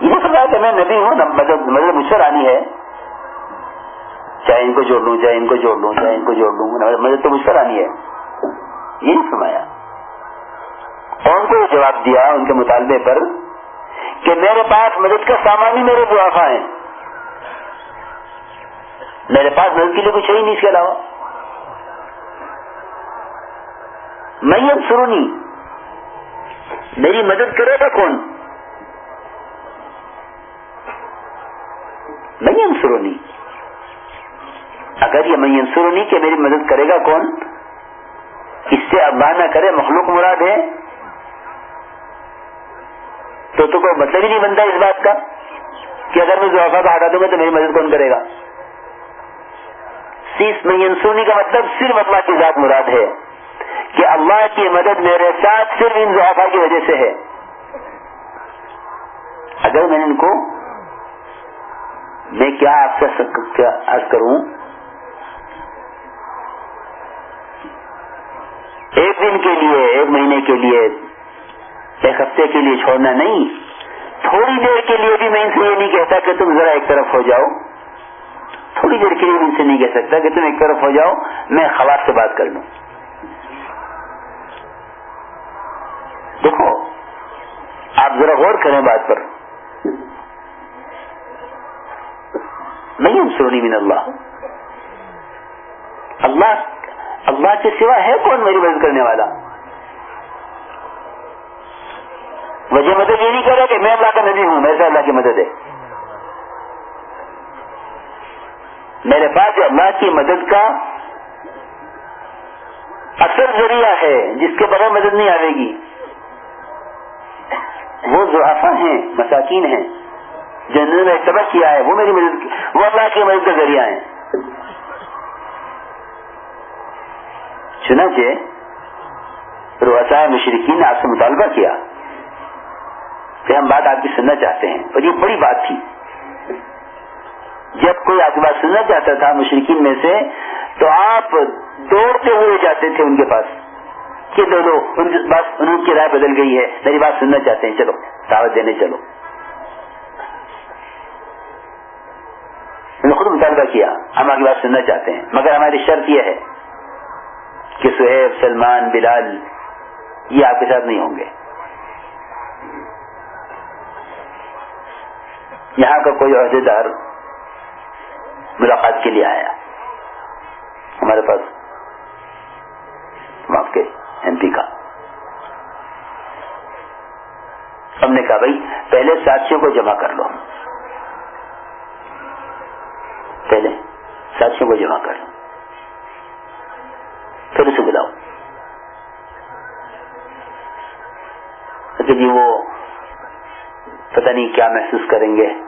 [SPEAKER 1] یہ سب کہ میں ندی ہوں مدد مطلب مدد مجھ پر آنی ہے۔ چاہے ان کو جوڑ لوں، چاہے ان کو جوڑ لوں، چاہے ان کو جوڑ لوں مطلب مدد تو مجھ پر آنی ہے۔ یہ نہیں فرمایا۔ ان کو جواب دیا ان کے مطالبے پر کہ میرے پاس مدد کا سامان ہی میرے دعافا ہیں۔ میرے پاس مدد کے لیے کچھ ہے ہی نہیں اس کے علاوہ۔ میں سرونی میری مدد کرے گا کون؟ میں سرونی اگر یہ میں سرونی کہ میری مدد کرے گا کون؟ اس سے ابا نہ کرے مخلوق مراد ہے۔ تو تو کوئی مطلب ہی نہیں بنتا اس بات کا کہ اگر میں زوافا کو ہٹا دوں گا تو میری مدد کون کرے گا؟ سیس سونی کا مطلب صرف اللہ کی ذات مراد ہے کہ اللہ کی مدد میرے ساتھ صرف ان زوافا کی وجہ سے ہے۔ اگر میں ان کو میں کیا آپ سے عرض کروں؟ ایک دن کے لیے، ایک مہینے کے لیے ایک ہفتے کے لیے چھوڑنا نہیں، تھوڑی دیر کے لیے بھی میں ان سے یہ نہیں کہتا کہ تم ذرا ایک طرف ہو جاؤ۔ تھوڑی دیر کے لیے ان سے نہیں کہہ سکتا کہ تم ایک طرف ہو جاؤ، میں خواص سے بات کر لوں۔ دیکھو، آپ ذرا غور کریں بات پر۔ نہیں سونی من اللہ۔ اللہ اللہ کے سوا ہے کون میری مدد کرنے والا؟ وجہ مدد یہ نہیں کہہ رہا کہ میں اللہ کا نبی ہوں میرے سے اللہ کی مدد ہے۔ میرے پاس اللہ کی مدد کا اصل ذریعہ ہے، جس کے بغیر مدد نہیں آئے گی۔ وہ ضعفا ہیں، مساکین ہیں۔ جنہوں نے سبق کیا ہے، وہ میری مدد وہ اللہ کی مدد کا ذریعہ ہے چنانچہ روسا مشرقین نے آپ سے مطالبہ کیا۔ کہ ہم بات آپ کی سننا چاہتے ہیں۔ اور یہ بڑی بات تھی۔ جب کوئی آپ کی بات سننا چاہتا تھا مشرقین میں سے، تو آپ دوڑتے ہوئے جاتے تھے ان کے پاس۔ کہ دو دو ان کی بات ان کی رائے بدل گئی ہے۔ میری بات سننا چاہتے ہیں۔ چلو، دعوت دینے چلو۔ خود مطالبہ کیا، ہم آپ کی بات سننا چاہتے ہیں۔ مگر ہماری شرط یہ ہے کہ سہیب، سلمان، بلال، یہ آپ کے ساتھ نہیں ہوں گے۔ یہاں کا کوئی عہدے دار ملاقات کے لیے آیا۔ ہمارے پاس وہاں کے ایم پی کا۔ ہم نے کہا بھائی، پہلے ساتھیوں کو جمع کر لو۔ پہلے ساتھیوں کو جمع کر لو۔ پھر اسے بلاؤ۔ اچھا جی وہ پتہ نہیں کیا محسوس کریں گے۔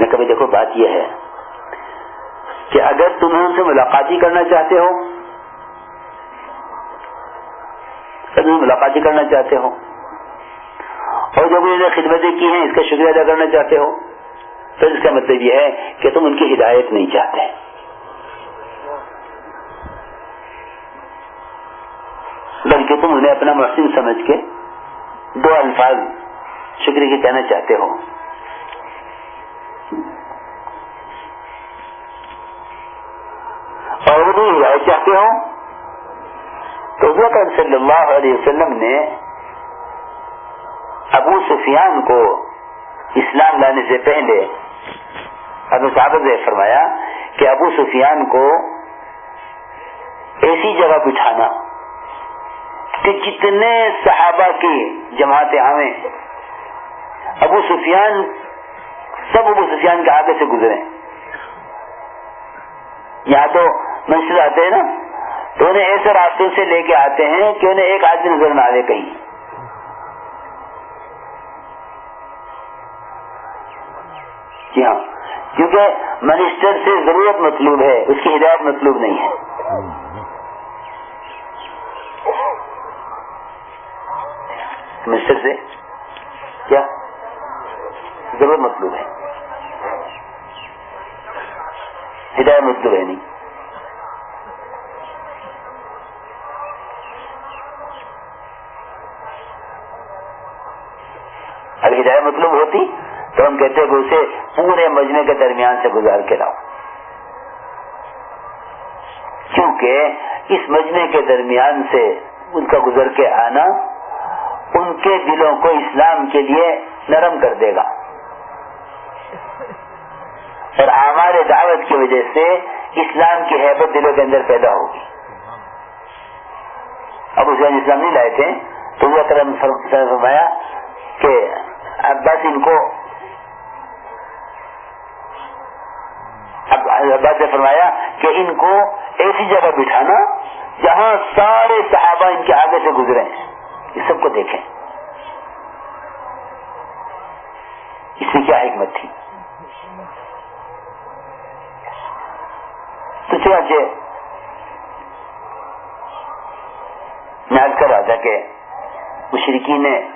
[SPEAKER 1] نے کہا دیکھو بات یہ ہے کہ اگر تم ان سے ملاقاتی کرنا چاہتے ہو تم ملاقاتی کرنا چاہتے ہو، اور جب انہوں نے خدمتیں کی ہیں، اس کا شکریہ ادا کرنا چاہتے ہو، تو اس کا مطلب یہ ہے کہ تم ان کی ہدایت نہیں چاہتے۔ بلکہ تم انہیں اپنا محسن سمجھ کے دو الفاظ شکریہ کے کہنا چاہتے ہو۔ اور وہ بھی ہدایت چاہتے ہو تو صلی اللہ علیہ وسلم نے ابو سفیان کو اسلام لانے سے پہلے ابو صاحب نے فرمایا کہ ابو سفیان کو ایسی جگہ بٹھانا کہ جتنے صحابہ کی جماعتیں آئیں ابو سفیان، سب ابو سفیان کے آگے سے گزرے۔ یہاں تو مسجد آتے ہیں نا، تو انہیں ایسے راستوں سے لے کے آتے ہیں کہ انہیں ایک آدمی نظر نہ آئے کہیں۔ جی ہاں کیونکہ منسٹر سے ضرورت مطلوب ہے، اس کی ہدایت مطلوب نہیں ہے۔ منسٹر سے کیا؟ ضرورت مطلوب ہے۔ ہدایت مطلوب ہے نہیں۔ اگر ہدایت مطلوب ہوتی تو ہم کہتے کہ اسے پورے مجمے کے درمیان سے گزار کے لاؤ۔ کیونکہ اس مجمے کے درمیان سے ان کا گزر کے آنا ان کے دلوں کو اسلام کے لیے نرم کر دے گا۔ اور ہمارے دعوت کی وجہ سے اسلام کی حیبت دلوں کے اندر پیدا ہوگی۔ اب حسین اسلام نہیں لائے تھے تو وہ کرم فرمایا کہ بس ان کو اب نے فرمایا کہ ان کو ایسی جگہ بٹھانا جہاں سارے صحابہ ان کے آگے سے گزرے ہیں یہ سب کو دیکھیں۔ اس میں کیا حکمت تھی؟ تو چنانچہ میں کر رہا تھا کہ مشرقین نے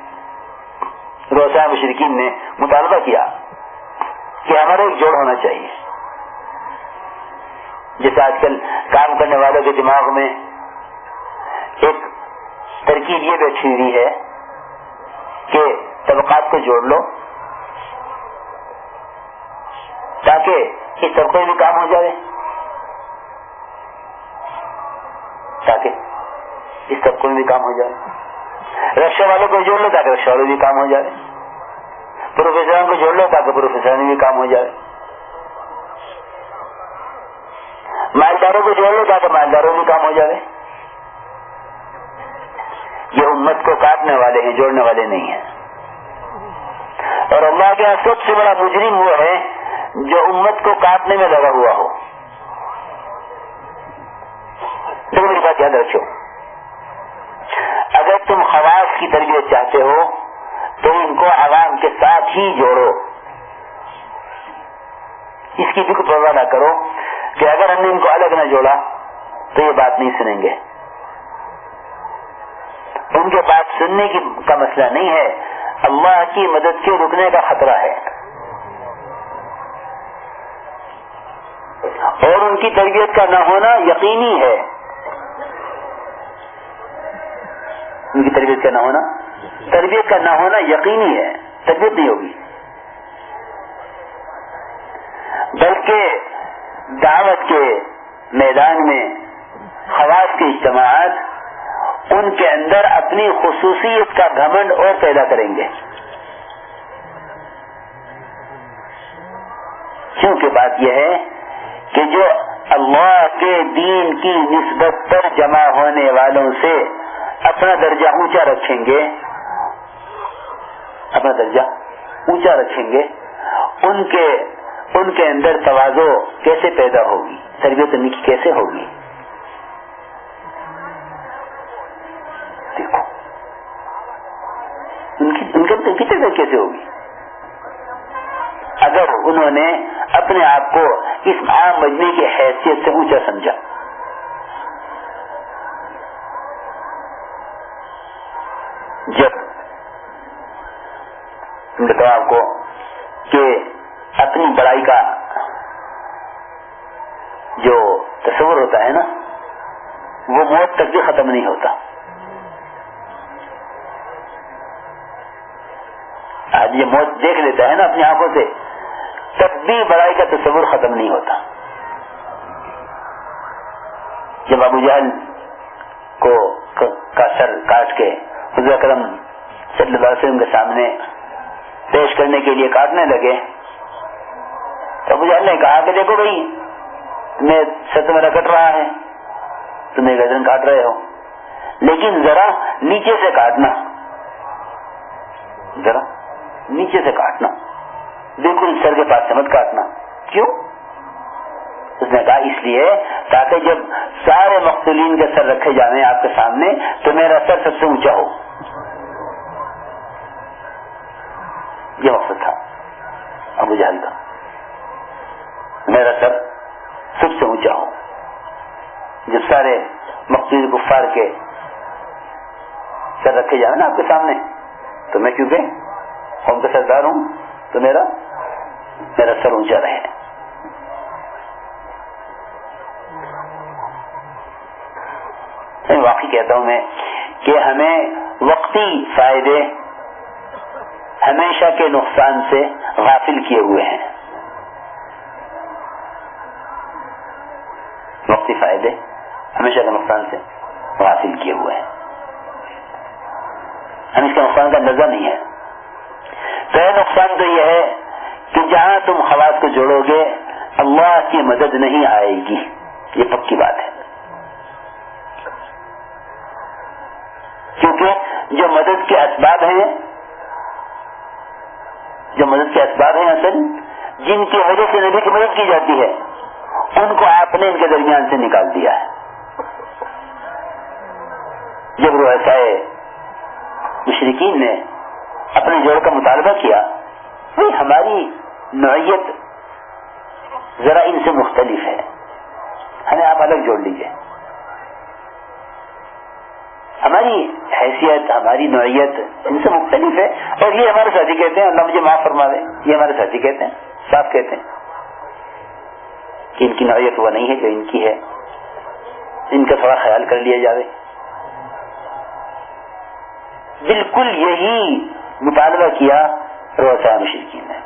[SPEAKER 1] روزہ مشرقین نے مطالبہ کیا کہ ہمارا ایک جوڑ ہونا چاہیے۔ جیسے آج کل کام کرنے والوں کے دماغ میں ایک ترکیب یہ بیٹھی ہوئی ہے کہ طبقات کو جوڑ لو تاکہ اس طبقے میں کام ہو جائے۔ تاکہ اس طبقے میں بھی کام ہو جائے۔ رکشا والوں کو جوڑ لو تاکہ رکشا والوں بھی کام ہو جائے۔ پروفیسروں کو جوڑ لو تاکہ پروفیسر بھی کام ہو جائے۔ مالداروں کو جوڑ لو تاکہ مالداروں بھی کام ہو جائے۔ یہ امت کو کاٹنے والے ہیں، جوڑنے والے نہیں ہیں۔ اور اللہ کے سب سے بڑا مجرم وہ ہے جو امت کو کاٹنے میں لگا ہوا ہو۔ تو میری بات یاد رکھو۔ اگر تم خواص کی تربیت چاہتے ہو، تو ان کو عوام کے ساتھ ہی جوڑو۔ اس کی فکر پرواہ نہ کرو کہ اگر ہم نے ان کو الگ نہ جوڑا، تو یہ بات نہیں سنیں گے۔ ان کے بات سننے کی کا مسئلہ نہیں ہے۔ اللہ کی مدد کے رکنے کا خطرہ ہے۔ اور ان کی تربیت کا نہ ہونا یقینی ہے۔ ان کی تربیت کا نہ ہونا تربیت کا نہ ہونا یقینی ہے، تربیت نہیں ہوگی۔ بلکہ دعوت کے میدان میں خواص کے اجتماعات ان کے اندر اپنی خصوصیت کا گھمنڈ اور پیدا کریں گے۔ کیونکہ بات یہ ہے کہ جو اللہ کے دین کی نسبت پر جمع ہونے والوں سے اپنا درجہ اونچا رکھیں گے، اپنا درجہ اونچا رکھیں گے، ان کے ان کے اندر توازو کیسے پیدا ہوگی؟ تربیت ان کی کیسے ہوگی؟ دیکھو، ان کی ان کی تربیت کیسے ہوگی؟ اگر انہوں نے اپنے آپ کو اس عام مجمے کی حیثیت سے اونچا سمجھا جب بتاؤ آپ کو کہ اپنی بڑائی کا جو تصور ہوتا ہے نا، وہ موت تک بھی ختم نہیں ہوتا۔ آج یہ موت دیکھ لیتا ہے نا اپنی آنکھوں سے، تب بھی بڑائی کا تصور ختم نہیں ہوتا۔ جب ابو جہل کو کا سر کاٹ کے حضور اکرم صلی اللہ علیہ وسلم کے سامنے پیش کرنے کے لیے کاٹنے لگے۔ تو ابو جہل نے کہا کہ دیکھو بھائی، تمہیں سر میرا کٹ رہا ہے، تمہیں گردن کاٹ رہے ہو۔ لیکن ذرا نیچے سے کاٹنا۔ ذرا نیچے سے کاٹنا۔ بالکل سر کے پاس سے مت کاٹنا۔ کیوں؟ اس نے کہا، اس لیے تاکہ جب سارے مقتولین کے سر رکھے جانے آپ کے سامنے، تو میرا سر سب سے اونچا ہو۔ یہ مقصد تھا۔ ابو جہل کا۔ میرا سر سب سے اونچا ہو۔ جب سارے مقتول گفار کے سر رکھے جانے نا آپ کے سامنے، تو میں کیونکہ قوم کا سردار ہوں تو میرا میرا سر اونچا رہے۔ واقعی کہتا ہوں میں کہ ہمیں وقتی فائدے ہمیشہ کے نقصان سے غافل کیے ہوئے ہیں۔ وقتی فائدے ہمیشہ کے نقصان سے غافل کیے ہوئے ہیں۔ ہم اس کے نقصان کا نظر نہیں ہے۔ پہلا نقصان تو یہ ہے کہ جہاں تم خواص کو جوڑو گے، اللہ کی مدد نہیں آئے گی۔ یہ پکی بات ہے کیونکہ جو مدد کے اسباب ہیں، جو مدد کے اسباب ہیں اصل، جن کی وجہ سے نبی کی مدد کی جاتی ہے، ان کو آپ نے ان کے درمیان سے نکال دیا ہے۔ جب روحسائے مشرقین نے اپنے جوڑ کا مطالبہ کیا بھائی ہماری نوعیت ذرا ان سے مختلف ہے۔ ہمیں آپ الگ جوڑ لیجیے ہماری حیثیت، ہماری نوعیت ان سے مختلف ہے اور یہ ہمارے ساتھی کہتے ہیں، اللہ مجھے معاف فرما دے، یہ ہمارے ساتھی کہتے ہیں، صاف کہتے ہیں کہ ان کی نوعیت وہ نہیں ہے جو ان کی ہے۔ ان کا تھوڑا خیال کر لیا جائے بالکل یہی مطالبہ کیا روزہ مشرقین نے۔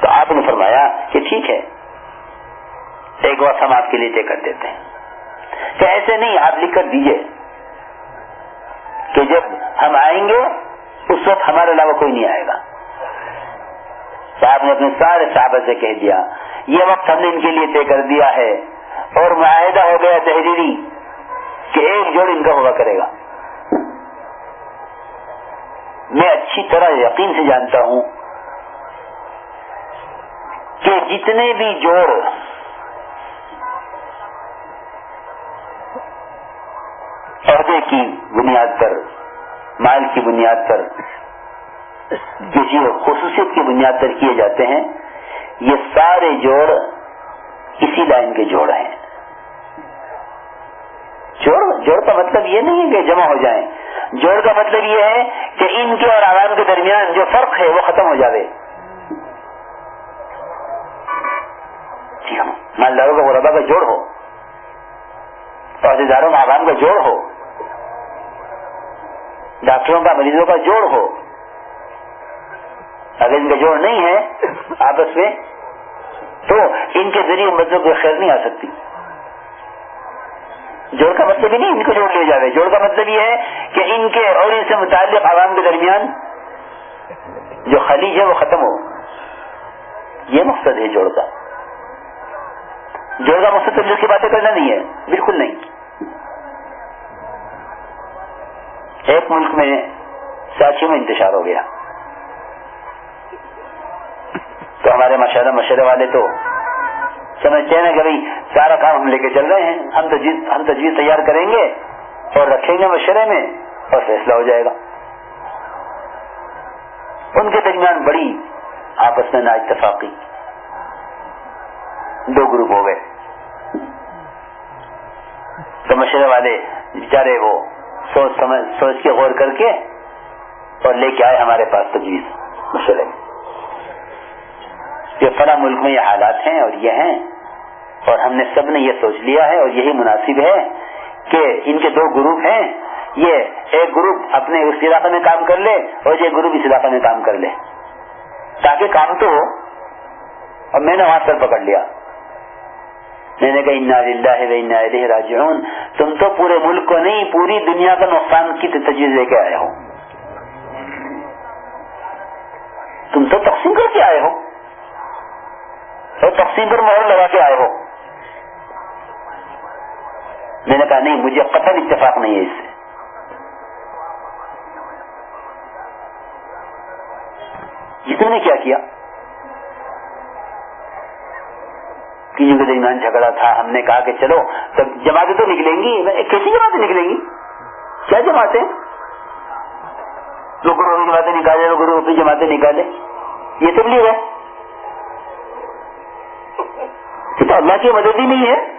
[SPEAKER 1] تو آپ نے فرمایا کہ ٹھیک ہے، ایک وقت ہم آپ کے لیے طے کر دیتے ہیں۔ کہ ایسے نہیں، آپ لکھ کر دیجیے کہ جب ہم آئیں گے، اس وقت ہمارے علاوہ کوئی نہیں آئے گا۔ صاحب نے اپنے سارے صحابہ سے کہہ دیا، یہ وقت ہم نے ان کے لیے طے کر دیا ہے۔ اور معاہدہ ہو گیا تحریری کہ ایک جوڑ ان کا ہوا کرے گا۔ میں اچھی طرح یقین سے جانتا ہوں کہ جتنے بھی جوڑ عہدے کی بنیاد پر، مال کی بنیاد پر کسی خصوصیت کی بنیاد پر کیے جاتے ہیں۔ یہ سارے جوڑ اسی لائن کے جوڑ ہیں۔ جوڑ جوڑ کا مطلب یہ نہیں ہے کہ جمع ہو جائیں۔ جوڑ کا مطلب یہ ہے کہ ان کے اور عوام کے درمیان جو فرق ہے وہ ختم ہو جاوے۔ جی ہاں، مالداروں کا غربا کا جوڑ ہو۔ عہدیداروں میں عوام کا جوڑ ہو۔ ڈاکٹروں کا، مریضوں کا جوڑ ہو۔ اگر ان کا جوڑ نہیں ہے آپس میں، تو ان کے ذریعے مزوں کو خیر نہیں آ سکتی۔ جوڑ کا مطلب ہی نہیں ان کو جوڑ لیا جائے جوڑ کا مطلب یہ ہے کہ ان کے اور ان سے متعلق عوام کے درمیان جو خلیج ہے وہ ختم ہو۔ یہ مقصد ہے جوڑ کا۔ جوڑ کا مقصد تو کی باتیں کرنا نہیں ہے، بالکل نہیں۔ ایک ملک میں ساتھیوں میں انتشار ہو گیا۔ تو ہمارے مشورہ مشورے والے تو سمجھتے ہیں کہ بھائی سارا کام ہم لے کے چل رہے ہیں۔ ہم تجویز ہم تجویز تیار کریں گے اور رکھیں گے مشورے میں اور فیصلہ ہو جائے گا۔ ان کے درمیان بڑی آپس میں نا اتفاقی دو گروپ ہو گئے۔ تو مشورے والے بیچارے وہ سوچ سمجھ سوچ کے غور کر کے اور لے کے آئے ہمارے پاس تجویز مشورے۔ کہ فلاں ملک میں یہ حالات ہیں اور یہ ہیں اور ہم نے سب نے یہ سوچ لیا ہے اور یہی مناسب ہے کہ ان کے دو گروپ ہیں، یہ ایک گروپ اپنے اس علاقے میں کام کر لے اور یہ گروپ اس علاقے میں کام کر لے۔ تاکہ کام تو ہو اور میں نے وہاں سر پکڑ لیا۔ میں نے کہا، انا راجعون. تم تو پورے ملک کو نہیں، پوری دنیا کا نقصان کی تجویز لے کے آئے ہو۔ تم تو تقسیم کر کے آئے ہو۔ اور تقسیم پر مہر لگا کے آئے ہو۔ میں نے کہا، نہیں، مجھے قطن اتفاق نہیں ہے اس سے۔ یہ تم نے کیا کیا؟ تینوں کے درمیان جھگڑا تھا، ہم نے کہا کہ چلو تب جماعتیں تو نکلیں گی کیسی جماعتیں نکلیں گی؟ کیا جماعتیں؟ لوگ گروہ کی جماعتیں نکالے، لوگ گروہ کی جماعتیں نکالے۔ یہ تبلیغ ہے تو اللہ کی مدد ہی نہیں ہے۔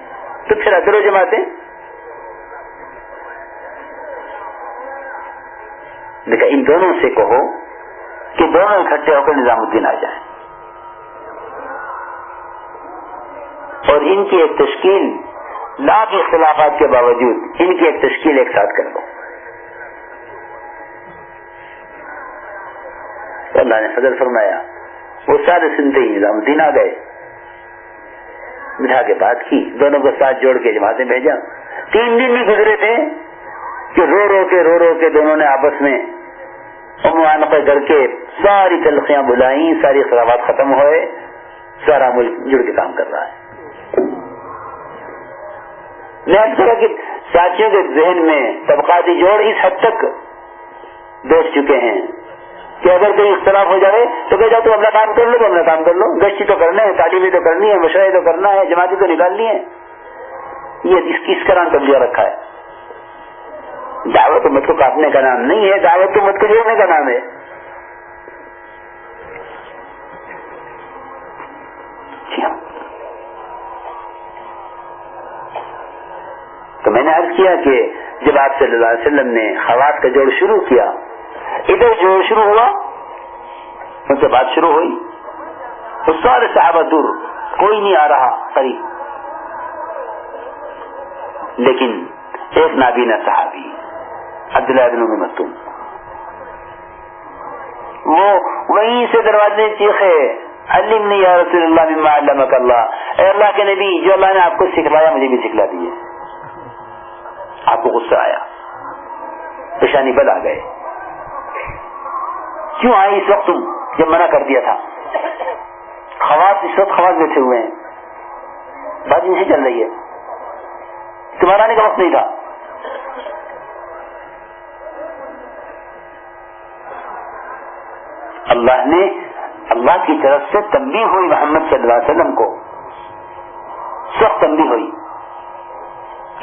[SPEAKER 1] تو پھر ادھر جماعتیں۔ ان دونوں سے کہو کہ دونوں اکٹھے ہو کر نظام الدین آ جائیں۔ اور ان کی ایک تشکیل لاکھ اختلافات کے باوجود ان کی ایک تشکیل ایک ساتھ کر دو اللہ نے فضل فرمایا، وہ سارے سنتے ہی نظام الدین آ گئے بٹھا کے بات کی، دونوں کو ساتھ جوڑ کے جماعتیں بھیجا۔ تین دن بھی گزرے تھے کہ رو رو کے رو رو کے دونوں نے آپس میں کر کے ساری تلخیاں بلائیں، ساری خرابات ختم ہوئے، سارا ملک جڑ کے کام کر رہا ہے۔ میں طرح کے ساتھیوں کے ذہن میں طبقاتی جوڑ اس حد تک بیٹھ چکے ہیں کہ اگر کوئی اختلاف ہو جائے تو کہ جاؤ تو اپنا کام کر لو تو اپنا کام کر لو۔ گشتی تو کرنا ہے تعلیمی تو کرنی ہے مشورے تو کرنا ہے، جماعتیں تو نکالنی ہے یہ اس کس طرح تبلیغ رکھا ہے۔ دعوت امت کو کاٹنے کا نام نہیں ہے، دعوت امت کو جوڑنے کا نام ہے۔ جی ہاں۔ تو میں نے عرض کیا کہ جب آپ صلی اللہ علیہ وسلم نے خوات کا جوڑ شروع کیا، ادھر جوڑ شروع ہوا، ان سے بات شروع ہوئی۔ اس سارے صحابہ دور، کوئی نہیں آ رہا، قریب۔ لیکن ایک نابینا صحابی، عبداللہ بن مکتوم، وہ وہیں سے دروازے چیخے علم نہیں یا رسول اللہ مما علمک اللہ، اے اللہ کے نبی، جو اللہ نے آپ کو سکھلایا، مجھے بھی سکھلا دیے آپ کو غصہ آیا۔ پیشانی بل آ گئے۔ کیوں آئے اس وقت تم جب منع کر دیا تھا؟ خواص اس وقت خواص بیٹھے ہوئے ہیں۔ بات نہیں چل رہی ہے۔ تمہارا آنے کا وقت نہیں تھا۔ اللہ نے اللہ کی طرف سے تنبی ہوئی محمد صلی اللہ علیہ وسلم کو۔ سخت تنبی ہوئی۔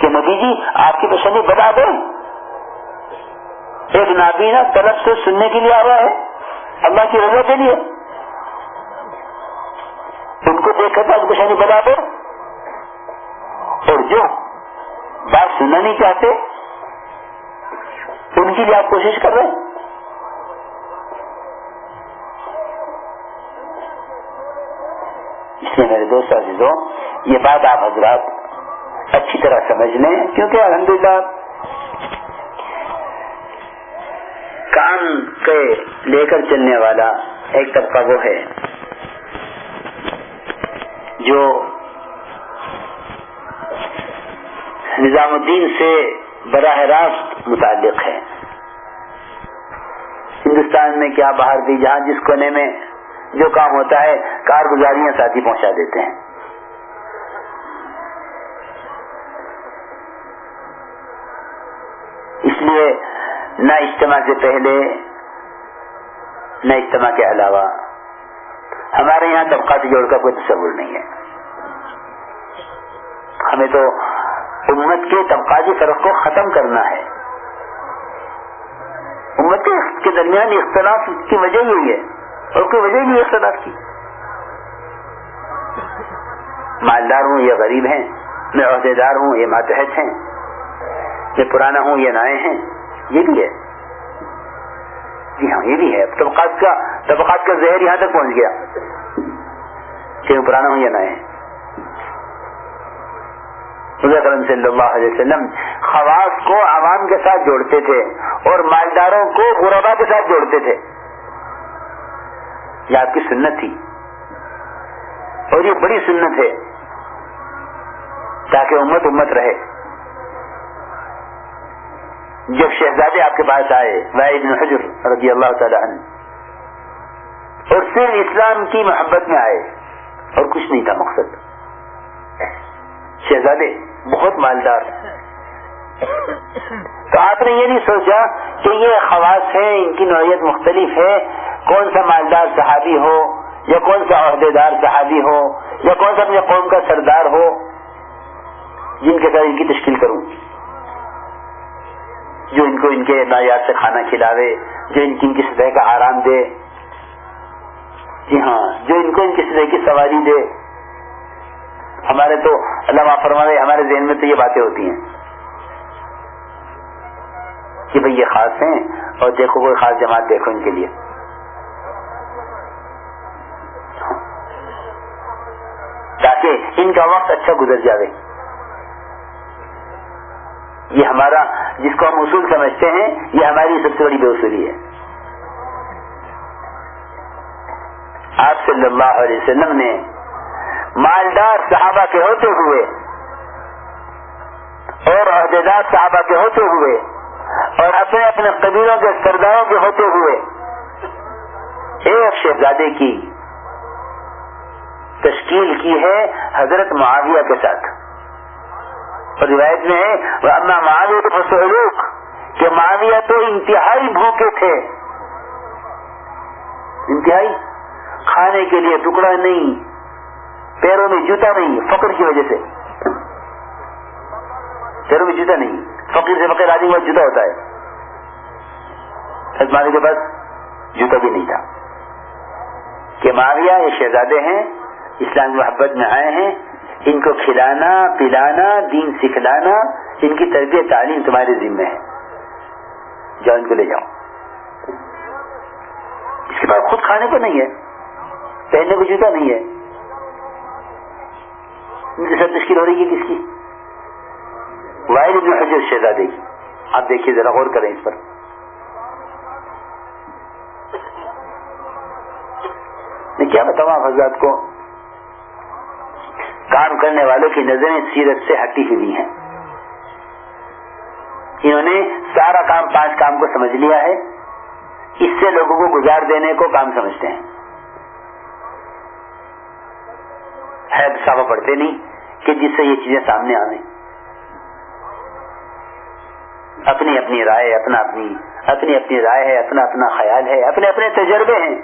[SPEAKER 1] کہ نبی جی آپ کی پسندی بتا دیں۔ ایک نابینا طرف سے سننے کے لیے آ رہا ہے، اللہ کی رضا کے لیے۔ ان کو دیکھ کر آپ پریشانی بتا دو اور جو بات سننا نہیں چاہتے، ان کے لیے آپ کوشش کر رہے ہیں۔ اس لیے میرے دوست عزیزوں، یہ بات آپ حضرات اچھی طرح سمجھ لیں کیونکہ الحمدللہ کام کے لے کر چلنے والا ایک طبقہ وہ ہے جو نظام الدین سے براہ راست متعلق ہے۔ ہندوستان میں کیا باہر بھی جہاں جس کونے میں جو کام ہوتا ہے، کارگزاریاں ساتھی پہنچا دیتے ہیں۔ اس لیے نہ اجتماع سے پہلے، نہ اجتماع کے علاوہ۔ ہمارے یہاں طبقاتی جوڑ کا کوئی تصور نہیں ہے۔ ہمیں تو امت کے طبقاتی فرق کو ختم کرنا ہے۔ امت کے درمیان اختلاف کی وجہ یہی ہے۔ اور کوئی وجہ نہیں اختلاف کی۔ مالدار ہوں یا غریب ہیں، میں عہدے دار ہوں یہ ماتحت ہیں۔ میں پرانا ہوں یا نئے ہیں، یہ بھی ہے۔ جی ہاں یہ بھی ہے۔ طبقات کا طبقات کا زہر یہاں تک پہنچ گیا۔ کہ میں پرانا ہوں یا نئے کرم صلی اللہ علیہ وسلم خواص کو عوام کے ساتھ جوڑتے تھے اور مالداروں کو غربا کے ساتھ جوڑتے تھے۔ یہ آپ کی سنت تھی۔ اور یہ بڑی سنت ہے۔ تاکہ امت امت رہے۔ جب شہزادے آپ کے پاس آئے واحد حجر رضی اللہ تعالی عنہ، اور پھر اسلام کی محبت میں آئے، اور کچھ نہیں تھا مقصد۔ شہزادے، بہت مالدار۔ تو آپ نے یہ نہیں سوچا کہ یہ خواص ہیں، ان کی نوعیت مختلف ہے۔ کون سا مالدار صحابی ہو، یا کون سا عہدے دار صحابی ہو، یا کون سا اپنے قوم کا سردار ہو، جن کے ساتھ ان کی تشکیل کروں۔ جو ان کو ان کے نایات سے کھانا کھلاوے، جو ان کی ان کی سطح کا آرام دے۔ جی ہاں جو ان کو ان کی سطح کی سواری دے۔ ہمارے تو اللہ فرمائے ہمارے ذہن میں تو یہ باتیں ہوتی ہیں۔ کہ بھئی یہ خاص ہیں اور دیکھو کوئی خاص جماعت دیکھو ان کے لیے۔ ہاں۔ تاکہ ان کا وقت اچھا گزر جاوے۔ یہ ہمارا جس کو ہم اصول سمجھتے ہیں، یہ ہماری سب سے بڑی بے اصولی ہے۔ آپ صلی اللہ علیہ وسلم نے مالدار صحابہ کے ہوتے ہوئے اور عہدیدار صحابہ کے ہوتے ہوئے اور اپنے اپنے قبیلوں کے سرداروں کے ہوتے ہوئے ایک شہزادے کی تشکیل کی ہے حضرت معاویہ کے ساتھ۔ اور روایت میں ہے اما معاویہ سہلوک کہ معاویہ تو انتہائی بھوکے تھے۔ انتہائی؟ کھانے کے لیے ٹکڑا نہیں، پیروں میں جوتا نہیں، فقر کی وجہ سے۔ پیروں میں جوتا نہیں، فقیر سے فقیر آدمی بہت جوتا ہوتا ہے۔ معاویہ کے پاس جوتا بھی نہیں تھا۔ کہ معاویہ یہ شہزادے ہیں، اسلام محبت میں آئے ہیں ان کو کھلانا، پلانا، دین سکھلانا، ان کی تربیت، تعلیم تمہارے ذمہ ہے۔ جاؤ ان کو لے جاؤ۔ اس کے بعد خود کھانے کو نہیں ہے۔ پہننے کو جوتا نہیں ہے۔ ان کے ساتھ تشکیل ہو رہی ہے کس کی؟ واحد ابن حجر شہزادے کی۔ آپ دیکھیے ذرا غور کریں اس پر۔ میں کیا بتاؤں آپ حضرات کو؟ کام کرنے والوں کی نظریں سیرت سے ہٹی ہوئی ہیں۔ انہوں نے سارا کام پانچ کام کو سمجھ لیا ہے۔ اس سے لوگوں کو گزار دینے کو کام سمجھتے ہیں۔ ہے صافہ پڑھتے نہیں کہ جس سے یہ چیزیں سامنے آئیں۔ اپنی اپنی رائے، اپنا اپنی اپنی اپنی رائے ہے، اپنا اپنا خیال ہے، اپنے اپنے تجربے ہیں۔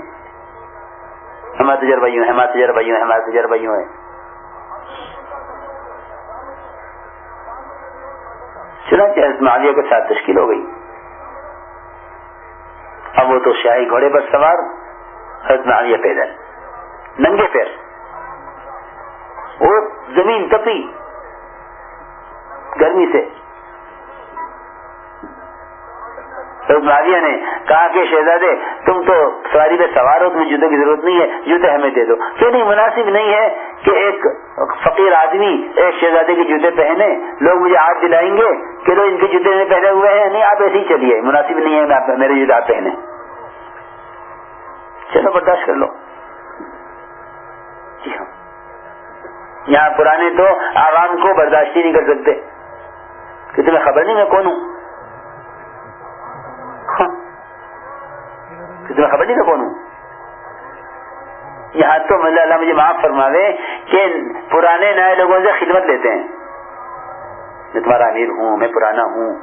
[SPEAKER 1] ہمارا تجربہ یوں ہے ہمارا تجربہ یوں ہے ہمارا تجربہ یوں ہے چنانچہ حضرت معاویہ کے ساتھ تشکیل ہو گئی۔ اب وہ تو شاہی گھوڑے پر سوار حضرت معاویہ پیدل۔ ننگے پیر۔ وہ زمین تپی۔ گرمی سے۔ معاویہ نے کہا کہ شہزادے، تم تو سواری پہ سوار ہو، تمہیں جوتے کی ضرورت نہیں ہے، جوتے ہمیں دے دو۔ کیوں نہیں؟ مناسب نہیں ہے۔ کہ ایک فقیر آدمی ایک شہزادے کے جوتے پہنے، لوگ مجھے ہاتھ دلائیں گے کہ لوگ ان کے جوتے پہنے ہوئے ہیں، نہیں، آپ ایسے ہی چلیے، مناسب نہیں ہے میرے جوتے آپ پہنے۔ چلو، برداشت کر لو۔ جی ہاں۔ یہاں پرانے تو عوام کو برداشت ہی نہیں کر سکتے۔ کہ تمہیں خبر نہیں، میں کون ہوں؟ ہاں۔ تمہیں خبر نہیں، میں کون ہوں؟ یہاں تو مطلب اللہ مجھے معاف فرماوے کہ پرانے نئے لوگوں سے خدمت لیتے ہیں۔ میں تمہارا امیر ہوں، میں پرانا ہوں۔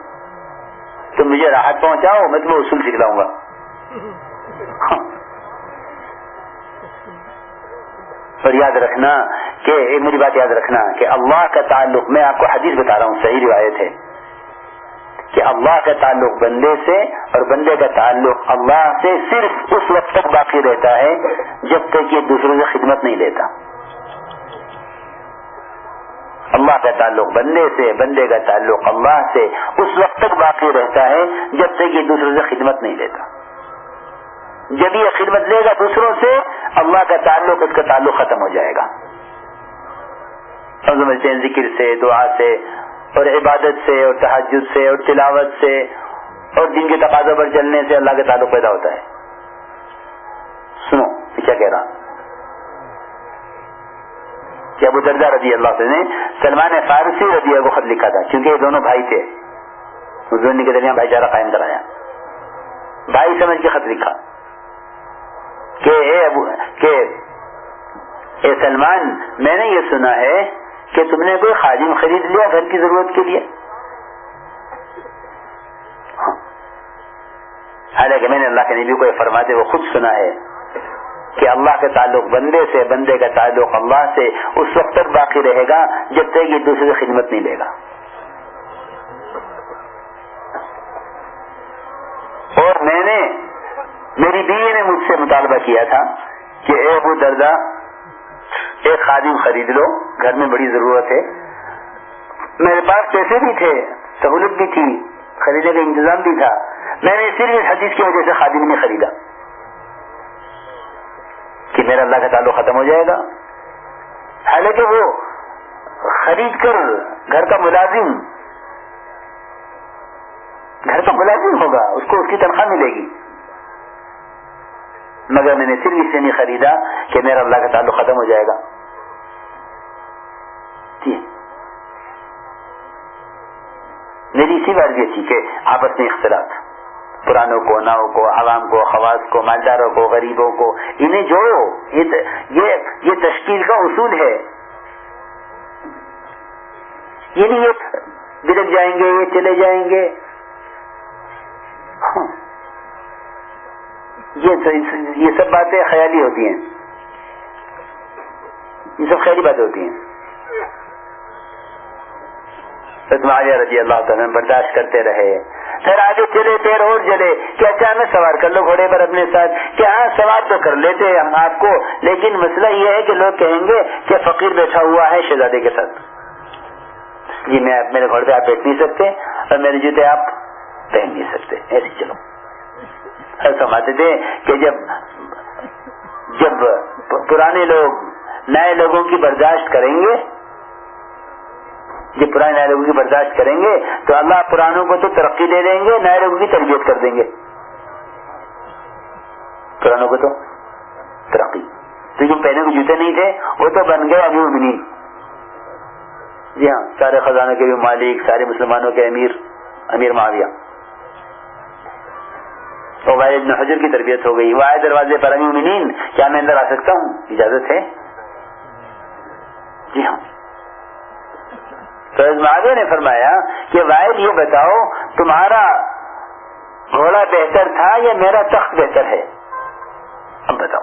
[SPEAKER 1] تم مجھے راحت پہنچاؤ، میں تمہیں اصول سکھلاؤں گا۔ اور یاد رکھنا کہ میری بات یاد رکھنا کہ اللہ کا تعلق، میں آپ کو حدیث بتا رہا ہوں، صحیح روایت ہے۔ کہ اللہ کا تعلق بندے سے اور بندے کا تعلق اللہ سے صرف اس وقت تک باقی رہتا ہے جب تک یہ دوسروں سے خدمت نہیں دیتا اللہ کا تعلق بندے سے، بندے کا تعلق اللہ سے اس وقت تک باقی رہتا ہے جب تک یہ دوسروں سے خدمت نہیں دیتا جب یہ خدمت لے گا دوسروں سے، اللہ کا تعلق، اس کا تعلق ختم ہو جائے گا۔ ہم سمجھتے ہیں ذکر سے، دعا سے اور عبادت سے، اور تحجد سے، اور تلاوت سے، اور دن کے تقاضوں پر چلنے سے اللہ کا تعلق پیدا ہوتا ہے۔ سنو کیا کہہ رہا کہ ابو دردہ رضی اللہ نے سلمان فارسی رضی اللہ کو خط لکھا تھا، کیونکہ یہ دونوں بھائی تھے۔ دونوں کے درمیان بھائی چارہ قائم کرایا۔ بھائی سمجھ کے خط لکھا کہ اے ابو، کہ اے سلمان، میں نے یہ سنا ہے کہ تم نے کوئی خادم خرید لیا گھر کی ضرورت کے لیے؟ ہاں۔ حالانکہ میں نے اللہ کے نبی کو یہ فرماتے وہ خود سنا ہے کہ اللہ کا تعلق بندے سے، بندے کا تعلق اللہ سے اس وقت تک باقی رہے گا جب تک یہ دوسرے سے خدمت نہیں لے گا۔ اور میں نے، میری بیوی نے مجھ سے مطالبہ کیا تھا کہ اے ابو دردا ایک خادم خرید لو، گھر میں بڑی ضرورت ہے۔ میرے پاس پیسے بھی تھے، سہولت بھی تھی خریدنے کا انتظام بھی تھا۔ میں نے صرف اس حدیث کی وجہ سے خادم نے خریدا۔ کہ میرا اللہ کا تعلق ختم ہو جائے گا۔ حالانکہ وہ خرید کر گھر کا ملازم، گھر کا ملازم ہوگا، اس کو اس کی تنخواہ ملے گی۔ مگر میں نے صرف اس سے نہیں خریدا کہ میرا اللہ کا تعلق ختم ہو جائے گا۔ جی۔ میری اسی بات یہ تھی کہ آپس میں اختلاف۔ پرانوں کو ناؤ کو، عوام کو، خواص کو، مالداروں کو، غریبوں کو، انہیں جوڑو۔ یہ تشکیل کا اصول ہے۔ یہ نہیں یہ بلک جائیں گے، یہ چلے جائیں گے۔ ہاں۔ یہ سب باتیں خیالی ہوتی ہیں۔ یہ سب خیالی باتیں ہوتی ہیں۔ رضی اللہ تعالیٰ برداشت کرتے رہے۔ پھر آگے چلے پیر اور جلے کہ اچانک سوار کر لو، گھوڑے پر اپنے ساتھ۔ کہ ہاں سوار تو کر لیتے ہم آپ کو، لیکن مسئلہ یہ ہے کہ لوگ کہیں گے کہ فقیر بیٹھا ہوا ہے شہزادے کے ساتھ۔ جی میں میرے گھوڑے پہ آپ بیٹھ نہیں سکتے اور میرے جوتے آپ پہن نہیں سکتے۔ ایسے چلو۔ سمجھتے تھے کہ جب جب پرانے لوگ نئے لوگوں کی برداشت کریں گے جب پرانے نئے لوگوں کی برداشت کریں گے، تو اللہ پرانوں کو تو ترقی دے دیں گے، نئے لوگوں کی تربیت کر دیں گے۔ پرانوں کو تو ترقی۔ تو جو پہلے کو جوتے نہیں تھے، وہ تو بن گئے ابھی منی جی ہاں سارے خزانوں کے بھی مالک، سارے مسلمانوں کے امیر امیر معاویہ۔ ابن حجر کی تربیت ہو گئی۔ وہ آئے دروازے پر امین کیا میں اندر آ سکتا ہوں؟ اجازت ہے؟ جی ہاں۔ تو معاویہ نے فرمایا کہ واحد یہ بتاؤ، تمہارا گھوڑا بہتر تھا یا میرا تخت بہتر ہے؟ اب بتاؤ۔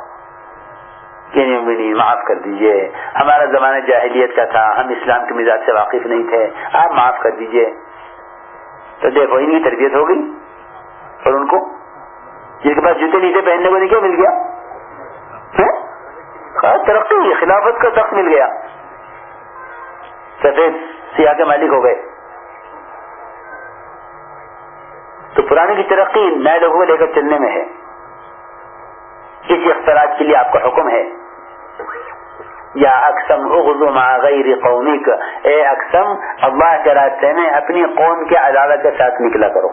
[SPEAKER 1] یعنی معاف کر دیجیے۔ ہمارا زمانہ جاہلیت کا تھا، ہم اسلام کے مزاج سے واقف نہیں تھے۔ آپ معاف کر دیجیے۔ تو دیکھو ان کی تربیت ہو گئی۔ اور ان کو؟ جس کے پاس جوتے نیچے پہننے کو نہیں کیا مل گیا۔ ہاں؟ ترقی، خلافت کا تخت مل گیا۔ سفید سیاہ کے مالک ہو گئے۔ تو پرانے کی ترقی نئے لوگوں کو لے کر چلنے میں ہے۔ کسی اختراج کے لیے آپ کا حکم ہے۔ یا اکسم مع غیر قومک۔ اے اکسم اللہ کے راستے میں اپنی قوم کے عدالت کے ساتھ نکلا کرو۔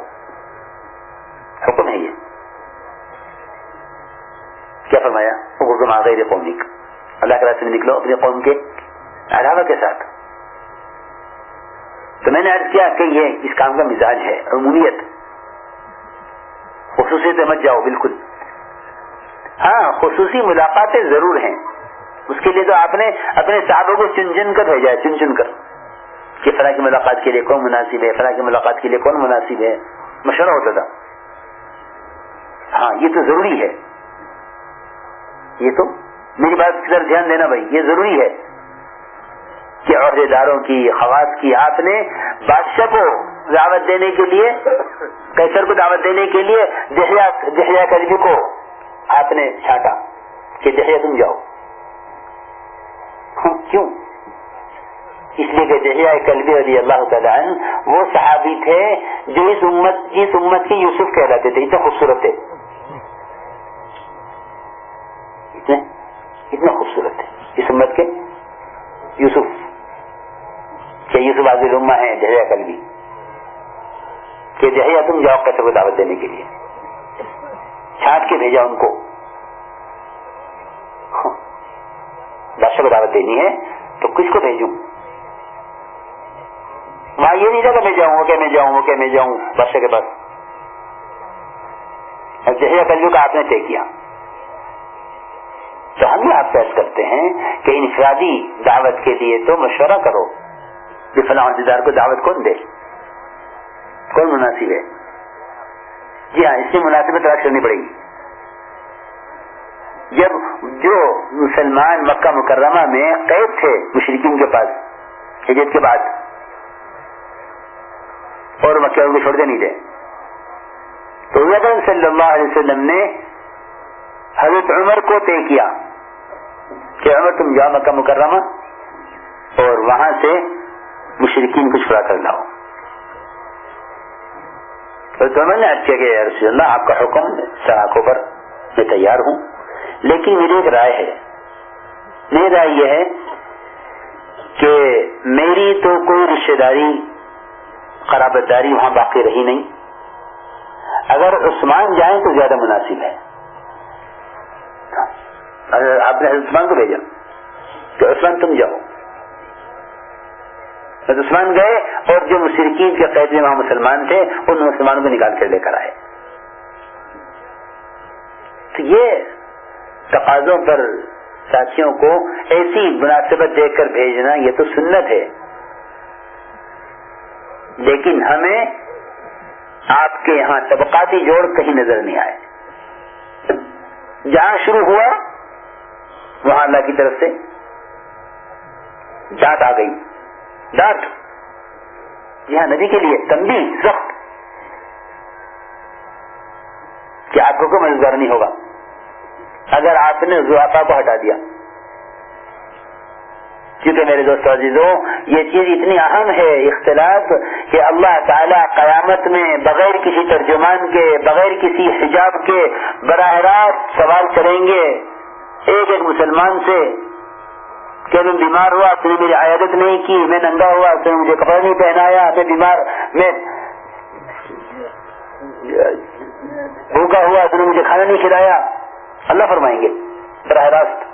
[SPEAKER 1] حکم ہے یہ۔ کیا فرمایا؟ غیر قومک۔ اللہ کے راستے میں نکلو اپنے قوم کے علاوہ کے ساتھ۔ تو میں نے عرض کیا کہ یہ اس کام کا مزاج ہے، عمومیت۔ خصوصیت مت جاؤ، بالکل۔ ہاں خصوصی ملاقاتیں ضرور ہیں۔ اس کے لیے تو آپ نے اپنے صحابوں کو چن چن کر بھیجا ہے، چن چن کر۔ کہ فلاں کی ملاقات کے لیے کون مناسب ہے، فلاں کی ملاقات کے لیے کون مناسب ہے۔ مشورہ ہوتا تھا۔ ہاں یہ تو ضروری ہے۔ یہ تو میری بات کی طرف دھیان دینا بھائی، یہ ضروری ہے۔ کہ عہدے داروں کی خواص کی آپ نے بادشاہ کو دعوت دینے کے لیے کیسر کو دعوت دینے کے لیے دہیا کلبی کو آپ نے چھانٹا کہ دہیا تم جاؤ۔ ہاں، کیوں؟ اس لیے کہ دہیا کلبی علی اللہ تعالیٰ وہ صحابی تھے جو اس امت اس امت کی یوسف کہلاتے تھے، اتنے خوبصورت تھے۔ اتنے اتنا خوبصورت ہے اس امت کے یوسف۔ کہ یوسف عادل اما ہے جہیا کلوی کہ جہیا تم جاؤ کیسے کو دعوت دینے کے لیے۔ چھانٹ کے بھیجا ان کو۔ ہاں۔ بادشاہ کو دعوت دینی ہے، تو کس کو بھیجوں؟ وہاں یہ نہیں تھا کہ میں جاؤں کہ میں جاؤں کہ میں جاؤں بادشاہ کے پاس جہیا کلو کا آپ نے طے کیا۔ تو ہم بھی آپ پیش کرتے ہیں کہ انفرادی دعوت کے لیے تو مشورہ کرو۔ کہ فلاں عہدیدار کو دعوت کون دے؟ کون مناسب ہے؟ جی ہاں اس میں مناسبت تلاش کرنی پڑے گی۔ جب جو مسلمان مکہ مکرمہ میں قید تھے مشرقین کے پاس، ہجرت کے بعد، اور مکہ ان کو چھوڑتے نہیں تھے تو نبی صلی اللہ علیہ وسلم نے حضرت عمر کو طے کیا کہ عمر تم جاؤ مکہ مکرمہ اور وہاں سے مشرقین کو چھڑا کر لاؤ۔ تو عمر نے کیا کہ رسول اللہ، آپ کا حکم سڑکوں پر میں تیار ہوں۔ لیکن میری ایک رائے ہے۔ میری رائے یہ ہے کہ میری تو کوئی رشتے داری، قرابت داری وہاں باقی رہی نہیں۔ اگر عثمان جائیں تو زیادہ مناسب ہے۔ آپ نے عثمان کو بھیجا، کہ عثمان تم جاؤ۔ عثمان گئے اور جو مشرقین کے قید میں وہاں مسلمان تھے، ان مسلمانوں کو نکال کر لے کر آئے۔ تو یہ تقاضوں پر ساتھیوں کو ایسی مناسبت دیکھ کر بھیجنا یہ تو سنت ہے۔ لیکن ہمیں آپ کے یہاں طبقاتی جوڑ کہیں نظر نہیں آئے۔ جہاں شروع ہوا، وہاں اللہ کی طرف سے ڈانٹ آ گئی۔ ڈانٹ یہاں نبی کے لیے تنبی سخت۔ کہ آپ کو کوئی مددگار نہیں ہوگا۔ اگر آپ نے زوافا کو ہٹا دیا۔ کیونکہ میرے دوست عزیزوں یہ چیز اتنی اہم ہے اختلاف کہ اللہ تعالیٰ قیامت میں بغیر کسی ترجمان کے، بغیر کسی حجاب کے براہ راست سوال کریں گے ایک ایک مسلمان سے۔ کہ میں بیمار ہوا تو نے میری عیادت نہیں کی، میں ننگا ہوا تو مجھے کپڑا نہیں پہنایا، میں بیمار، میں بھوکا ہوا تو نے مجھے کھانا نہیں کھلایا۔ اللہ فرمائیں گے، براہ راست۔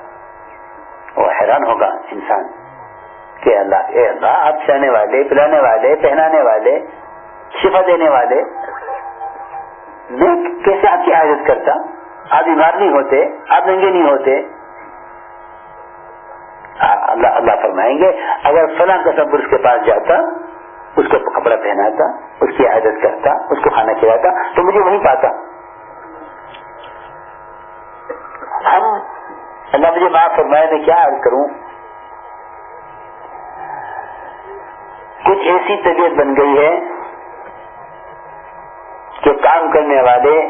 [SPEAKER 1] وہ حیران ہوگا انسان کہ اللہ، اے اللہ، آپ کھلانے والے، پلانے والے، پہنانے والے، شفا دینے والے، میں کیسے آپ کی حاجت کرتا؟ آپ بیمار نہیں ہوتے، آپ ننگے نہیں ہوتے۔ اللہ اللہ فرمائیں گے، اگر فلاں کا سب اس کے پاس جاتا، اس کو کپڑا پہناتا، اس کی عادت کرتا، اس کو کھانا کھلاتا، تو مجھے وہیں پاتا۔ ہم، اللہ مجھے معاف فرمائے، میں کیا عرض کروں؟ کچھ ایسی طبیعت بن گئی ہے کہ کام کرنے والے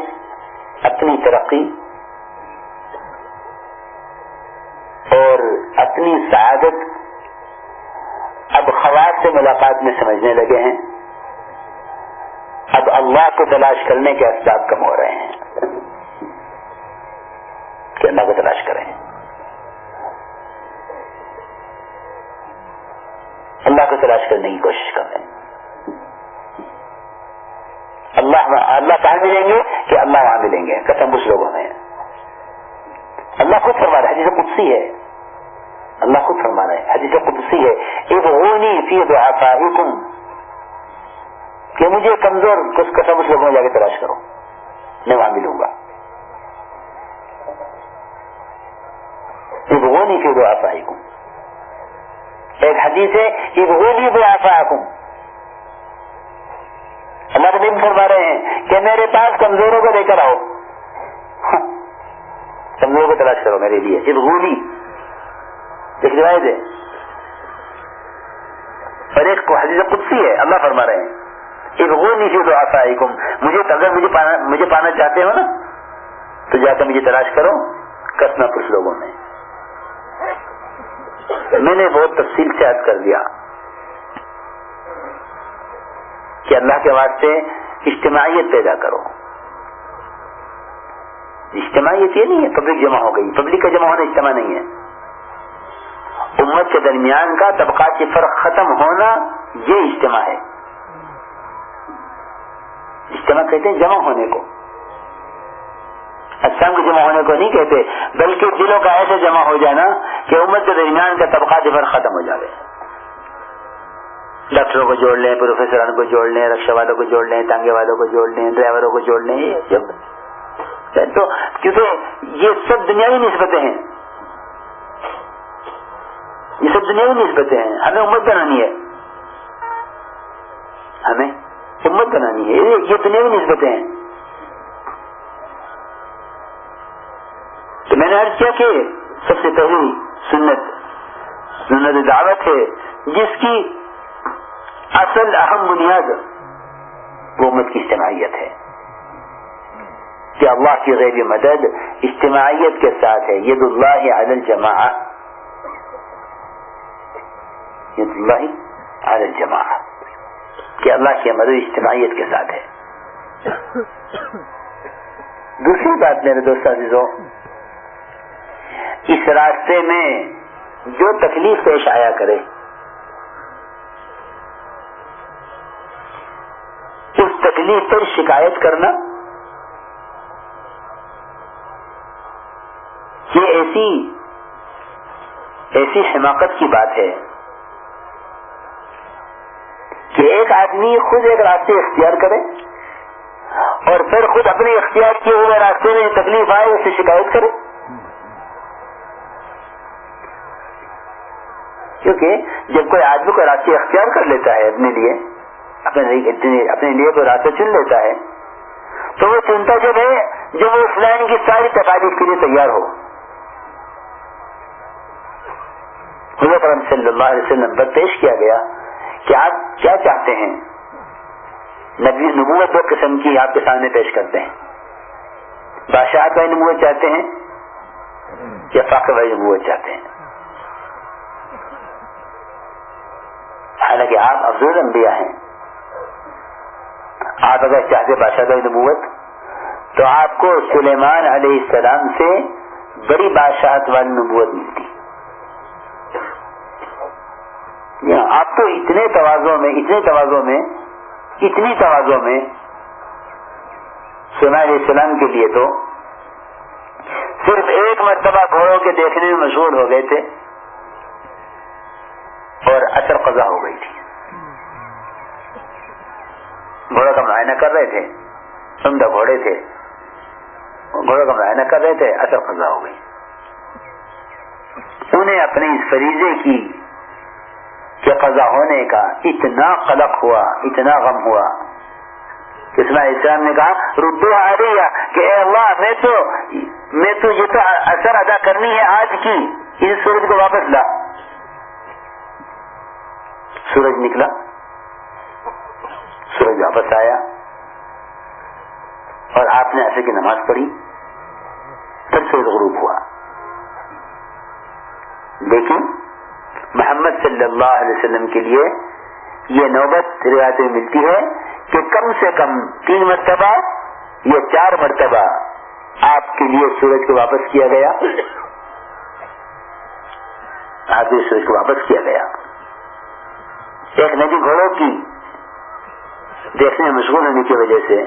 [SPEAKER 1] اپنی ترقی اور اپنی سعادت اب خواص سے ملاقات میں سمجھنے لگے ہیں۔ اب اللہ کو تلاش کرنے کے اسباب کم ہو رہے ہیں۔ کہ اللہ کو تلاش کریں۔ اللہ کو تلاش کرنے کی کوشش کر رہے ہیں۔ اللہ اللہ کہاں ملیں گے؟ کہ اللہ وہاں ملیں گے۔ قسم کچھ لوگوں میں۔ اللہ خود فرما رہا ہے، حدیث قدسی ہے۔ اللہ خود فرما رہا ہے، حدیث قدسی ہے۔ ایک فی دعافائکم کہ مجھے کمزور، کچھ قسم اس لوگوں میں جا کے تلاش کرو۔ میں وہاں ملوں گا۔ ابغونی فی دعافائکم ایک حدیث ہے ابغونی دعافائکم اللہ نبی فرما رہے ہیں کہ میرے پاس کمزوروں کو لے کر آؤ۔ کمزوروں کو تلاش کرو میرے لیے۔ ابغونی ایک روایت ہے۔ اور ایک حدیث قدسی ہے۔ اللہ فرما رہے ہیں۔ ابغونی فی دعافائکم مجھے اگر مجھے پانا مجھے پانا چاہتے ہو نا، تو جا کر مجھے تلاش کرو۔ کسنا کچھ لوگوں میں۔ میں نے بہت تفصیل سے عرض کر دیا۔ کہ اللہ کے واسطے اجتماعیت پیدا کرو۔ اجتماع یہ نہیں ہے پبلک جمع ہو گئی۔ پبلک کا جمع ہونا اجتماع نہیں ہے۔ امت کے درمیان کا طبقات کے فرق ختم ہونا یہ اجتماع ہے۔ اجتماع کہتے ہیں جمع ہونے کو۔ اچھا کو جمع ہونے کو نہیں کہتے، بلکہ دلوں کا ایسے جمع ہو جانا کہ امت کے درمیان کا طبقات فرق ختم ہو جائے ڈاکٹروں کو جوڑ لیں، پروفیسروں کو جوڑ لیں رکشا والوں کو جوڑ لیں تانگے والوں کو جوڑ لیں، ڈرائیوروں کو جوڑ لیں جب تو کیونکہ یہ سب دنیاوی نسبتیں ہیں۔ یہ سب دنیاوی نسبتیں ہیں۔ ہمیں امت بنانی ہے۔ ہمیں امت بنانی ہے۔ یہ دنیاوی نسبتیں ہیں۔ تو میں نے عرض کیا کہ سب سے پہلی سنت سنت دعوت ہے، جس کی اصل اہم بنیاد وہ امت کی اجتماعیت ہے۔ کہ اللہ کی غیبی مدد اجتماعیت کے ساتھ ہے. ید اللہ علی الجماع ید اللہ علی الجماع کہ اللہ کی مدد اجتماعیت کے ساتھ ہے. دوسری بات میرے دوست عزیزوں، اس راستے میں جو تکلیف پیش آیا کرے، اس تکلیف پر شکایت کرنا یہ ایسی ایسی حماقت کی بات ہے کہ ایک آدمی خود ایک راستے اختیار کرے اور پھر خود اپنے اختیار کیے ہوئے راستے میں تکلیف آئے اسے شکایت کرے۔ کیونکہ جب کوئی آدمی کو راستے اختیار کر لیتا ہے اپنے لیے، اپنے اپنے لیے کوئی راستہ چن لیتا ہے، تو وہ چنتا جب ہے جب وہ اس لائن کی ساری تقاریف کے لیے تیار ہو۔ حضرت صلی اللہ علیہ وسلم پر پیش کیا گیا کہ آپ کیا چاہتے ہیں؟ نبی نبوت دو قسم کی آپ کے سامنے پیش کرتے ہیں۔ بادشاہ کا نبوت چاہتے ہیں یا فاقر والی نبوت چاہتے ہیں؟ حالانکہ آپ افضل انبیاء ہیں۔ آپ اگر چاہتے بادشاہ کا نبوت، تو آپ کو سلیمان علیہ السلام سے بڑی بادشاہت والی نبوت ملتی۔ آپ تو اتنے توازوں میں، اتنے توازوں میں، اتنی توازوں میں سنا علیہ السلام کے لیے تو صرف ایک مرتبہ گھوڑوں کے دیکھنے میں مشہور ہو گئے تھے اور اثر قضا ہو گئی تھی۔ گھوڑوں کا معائنہ کر رہے تھے، عمدہ گھوڑے تھے۔ گھوڑوں کا معائنہ کر رہے تھے، اثر قضا ہو گئی۔ انہیں اپنے اس فریضے کی کہ قضا ہونے کا اتنا قلق ہوا، اتنا غم ہوا۔ اسلام نے کہا، ردو آ رہی کہ اے اللہ، میں تو میں تو یہ تو اثر ادا کرنی ہے آج کی۔ اس سورج کو واپس لا۔ سورج نکلا۔ سورج واپس آیا۔ اور آپ نے ایسے کی نماز پڑھی۔ پھر سورج غروب ہوا۔ لیکن محمد صلی اللہ علیہ وسلم کے لیے یہ نوبت روایت میں ملتی ہے کہ کم سے کم تین مرتبہ یا چار مرتبہ آپ کے لیے سورج کو واپس کیا گیا۔ آپ کے سورج کو واپس کیا گیا۔ ایک ندی گھوڑوں کی دیکھنے میں مشغول ہونے کی وجہ سے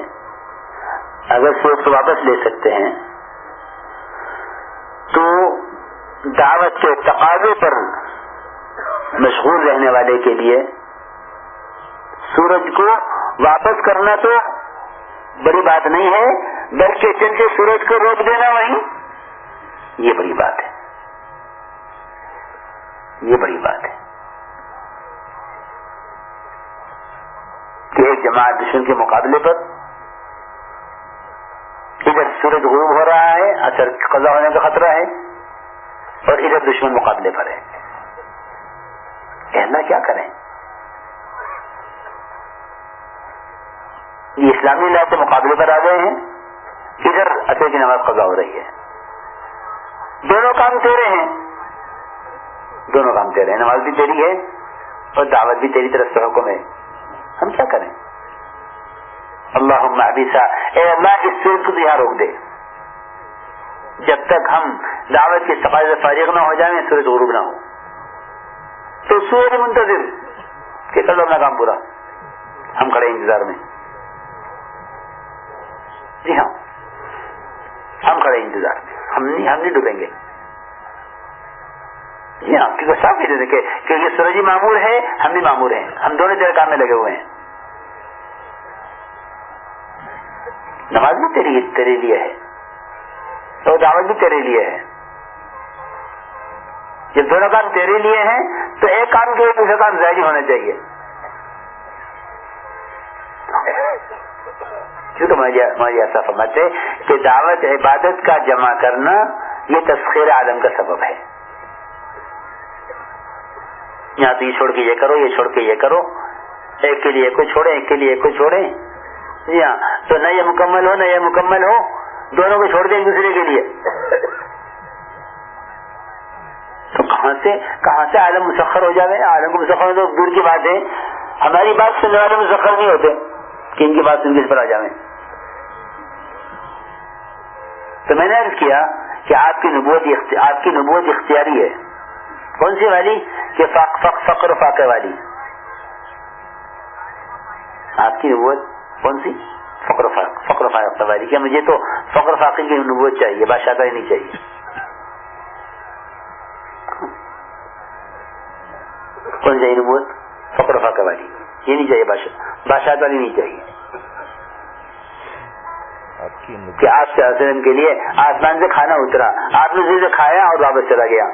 [SPEAKER 1] اگر سورج کو واپس لے سکتے ہیں، تو دعوت کے تقاضے پر مشغول رہنے والے کے لیے۔ سورج کو واپس کرنا تو بڑی بات نہیں ہے، بلکہ چلتے سورج کو روک دینا وہیں۔ یہ بڑی بات ہے۔ یہ بڑی بات ہے۔ کہ ایک جماعت دشمن کے مقابلے پر ادھر سورج غروب ہو رہا ہے، اثر قضا ہونے کا خطرہ ہے، اور ادھر دشمن مقابلے پر ہے۔ کہنا کیا کریں؟ یہ اسلامی لا کے مقابلے پر آ گئے ہیں، ادھر اصل کی نماز قضا ہو رہی ہے۔ دونوں کام تیرے ہیں۔ دونوں کام تیرے ہیں۔ نماز بھی تیری ہے اور دعوت بھی تیری طرف سے حکم ہے۔ ہم کیا کریں؟ اللہ اے اللہ، اس سورج کو یہاں روک دے۔ جب تک ہم دعوت کی صفائی سے فارغ نہ ہو جائیں سورج غروب نہ ہو۔ تو سورج منتظر، کہ کر لو اپنا کام پورا۔ ہم کھڑے انتظار میں۔ جی ہاں۔ ہم کھڑے انتظار میں۔ ہم نہیں ہم نہیں ڈوبیں گے۔ جی ہاں کیونکہ صاف ہی کہ، کیونکہ سورجی معمور ہے، ہم بھی معمور ہیں۔ ہم دونوں جگہ کام میں لگے ہوئے ہیں۔ نماز بھی تیری، تیرے لیے ہے۔ تو دعوت بھی تیرے لیے ہے۔ جب دونوں کام تیرے لیے ہیں تو ایک کام کے دوسرے کام ظاہر ہونا چاہیے۔ مجھے ایسا سمجھتے کہ دعوت عبادت کا جمع کرنا یہ تسخیر عالم کا سبب ہے۔ یہاں تو یہ چھوڑ کے یہ کرو، یہ چھوڑ کے یہ کرو۔ ایک کے لیے کوئی چھوڑے ایک کے لیے کوئی چھوڑے جی ہاں تو نہ یہ مکمل ہو نہ یہ مکمل ہو، دونوں کو چھوڑ دیں ایک دوسرے کے لیے۔ کہاں سے کہاں سے عالم مسخر ہو جائے عالم کو مسخر تو دور کی بات ہے۔ ہماری بات سننے والے مسخر نہیں ہوتے کہ ان کی بات سن کے اس پر آ جائیں۔ تو میں نے عرض کیا کہ آپ کی نبوت آپ کی نبوت اختیاری ہے۔ کون سی والی؟ کہ فقر فاقے والی۔ آپ کی نبوت کون سی؟ فقر فاق فقر فاقہ والی۔ کیا مجھے تو فقر فاقے کی نبوت چاہیے؟ بادشاہ کا نہیں چاہیے۔ کون چاہیے نبوت فقر فاقہ والی یہ نہیں چاہیے بادشاہ بادشاہ والی نہیں چاہیے کہ آپ سے حسن کے لیے آسمان سے کھانا اترا. آپ نے اسے کھایا اور واپس چلا گیا.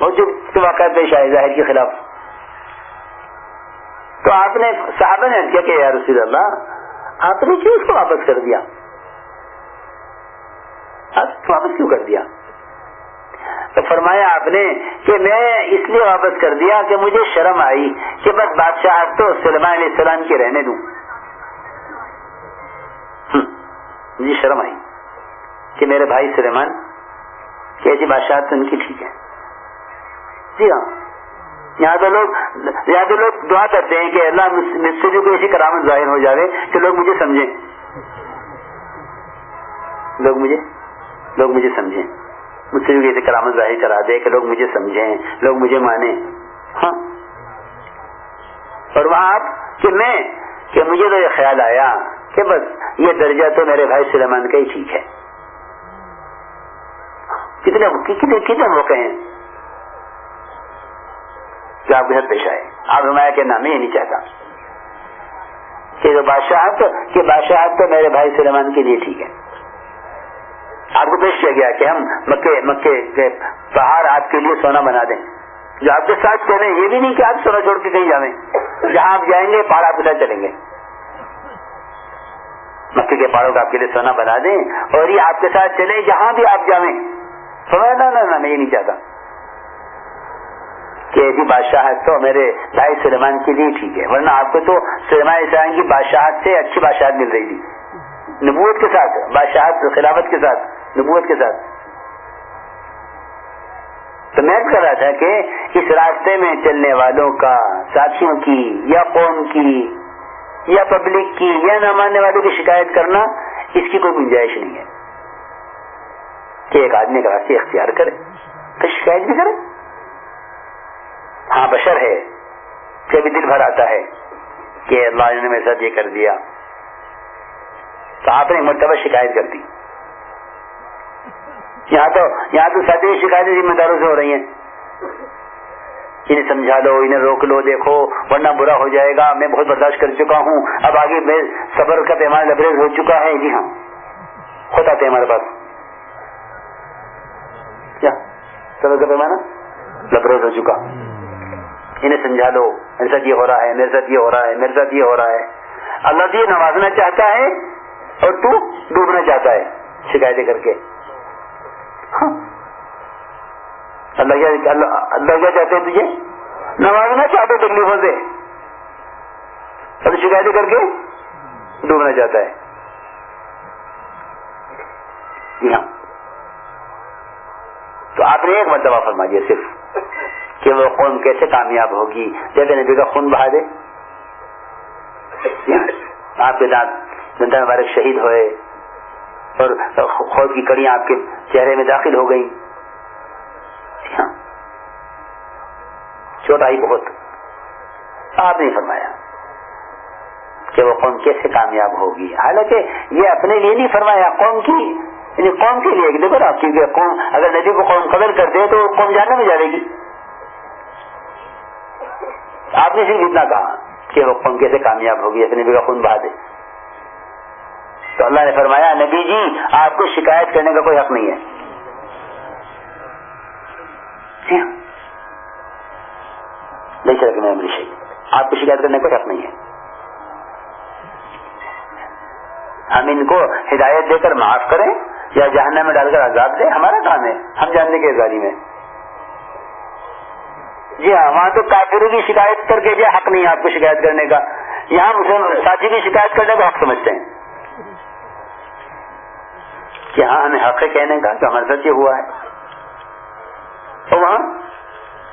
[SPEAKER 1] بہت جو واقع پیش آئے ظاہر کے خلاف. تو آپ نے صحابہ نے کیا کہ یا رسول اللہ آپ نے کیوں اس کو واپس کر دیا؟ آپ واپس کیوں کر دیا؟ تو فرمایا آپ نے کہ میں اس لیے واپس کر دیا کہ مجھے شرم آئی کہ بس بادشاہ تو سلمان علیہ السلام کے رہنے دوں۔ مجھے شرم آئی کہ میرے بھائی سلیمان، کہ ایسی بادشاہ تو ان کی ٹھیک ہے۔ جی ہاں یہاں تو لوگ، یہاں تو لوگ دعا کرتے ہیں کہ اللہ مجھ سے ایسی کرامت ظاہر ہو جائے کہ لوگ مجھے سمجھیں۔ لوگ مجھے لوگ مجھے سمجھیں۔ مجھ سے کرامت ظاہر کرا دے کہ لوگ مجھے سمجھیں، لوگ مجھے مانیں۔ ہاں۔ اور وہاں آپ کہ میں، کہ مجھے تو یہ خیال آیا کہ بس یہ درجہ تو میرے بھائی سلیمان کا ہی ٹھیک ہے۔ کتنے کتنے کتنے موقع ہیں؟ جو آپ کے ساتھ پیش آئے۔ آپ نمایا کہ نام یہ نہیں چاہتا۔ کہ جو بادشاہت کہ بادشاہت تو میرے بھائی سلیمان کے لیے ٹھیک ہے۔ آپ کو پیش کیا گیا کہ ہم مکے مکے کے پہاڑ آپ کے لیے سونا بنا دیں۔ جو آپ کے ساتھ کہہ یہ بھی نہیں کہ آپ سونا چھوڑ کے کہیں جائیں۔ جہاں آپ جائیں گے، پہاڑ آپ ادھر چلیں گے۔ مکے کے پہاڑوں کا آپ کے لیے سونا بنا دیں اور یہ آپ کے ساتھ چلے جہاں بھی آپ جائیں۔ سنا نا نا میں یہ نہیں چاہتا کہ جی ایسی بادشاہت تو میرے بھائی سلیمان کے لیے ٹھیک ہے، ورنہ آپ کو تو سلیمان اسلام کی بادشاہت سے اچھی بادشاہت مل رہی تھی۔ نبوت کے ساتھ، بادشاہت، خلافت کے ساتھ۔ نبوت کے ساتھ۔ تو میں کر رہا تھا کہ اس راستے میں چلنے والوں کا، ساتھیوں کی یا قوم کی یا پبلک کی یا نہ ماننے والوں کی شکایت کرنا، اس کی کوئی گنجائش نہیں ہے۔ کہ ایک آدمی کا راستے اختیار کرے تو شکایت بھی کرے۔ ہاں بشر ہے۔ کبھی دل بھر آتا ہے کہ اللہ نے میرے ساتھ یہ کر دیا۔ تو آپ نے مرتبہ شکایت کر دی۔ یہاں تو یہاں تو ساتھی شکایتیں ذمہ داروں سے ہو رہی ہیں۔ انہیں سمجھا لو، انہیں روک لو، دیکھو، ورنہ برا ہو جائے گا۔ میں بہت برداشت کر چکا ہوں۔ اب آگے میں صبر کا پیمانہ لبریز ہو چکا ہے۔ جی ہاں۔ ہوتا تھے ہمارے پاس۔ کیا؟ صبر کا پیمانہ؟ لبریز ہو چکا۔ انہیں سمجھا لو۔ میرے ساتھ یہ ہو رہا ہے، میرے ساتھ یہ ہو رہا ہے، میرے ساتھ یہ ہو رہا ہے۔ اللہ تو یہ نوازنا چاہتا ہے اور تو ڈوبنا چاہتا ہے۔ شکایتیں کر کے۔ اللہ کیا اللہ کیا چاہتے ہیں تجھے؟ نوازنا چاہتے تکلیفوں سے۔ اور شکایتیں کر کے ڈوبنا چاہتا ہے۔ جی ہاں تو آپ نے ایک مرتبہ فرما دیا صرف کہ وہ قوم کیسے کامیاب ہوگی۔ جیسے نبی کا خون بہا دے۔ آپ کے دانت جنتا مبارک شہید ہوئے۔ اور خود کی کڑیاں آپ کے چہرے میں داخل ہو گئی ہاں۔ چوٹ آئی بہت۔ آپ نے فرمایا کہ وہ قوم کیسے کامیاب ہوگی؟ حالانکہ یہ اپنے لیے نہیں فرمایا، قوم کی یعنی قوم کے لیے۔ دیکھو نا، کیونکہ قوم، اگر نبی کو قوم قدر کرتے تو قوم جانے میں جائے گی۔ آپ نے صرف اتنا کہا کہ وہ قوم کیسے کامیاب ہوگی، اپنے نبی کا خون بہا دے۔ تو اللہ نے فرمایا، نبی جی آپ کو شکایت کرنے کا کوئی حق نہیں ہے۔ جی ہاں۔ نہیں چل میں آپ کو شکایت کرنے کا کوئی حق نہیں ہے۔ ہم ان کو ہدایت دے کر معاف کریں یا جہنم میں ڈال کر عذاب دیں، ہمارا کام ہے۔ ہم جاننے کے ازاری میں جی ہاں وہاں تو کافروں کی شکایت کر کے بھی حق نہیں ہے آپ کو شکایت کرنے کا۔ یہاں مسلم ساتھی کی شکایت کرنے کا حق سمجھتے ہیں۔ کہ ہاں ہمیں حق ہے کہنے کا کہ ہمارے ساتھ یہ ہوا ہے۔ اور وہاں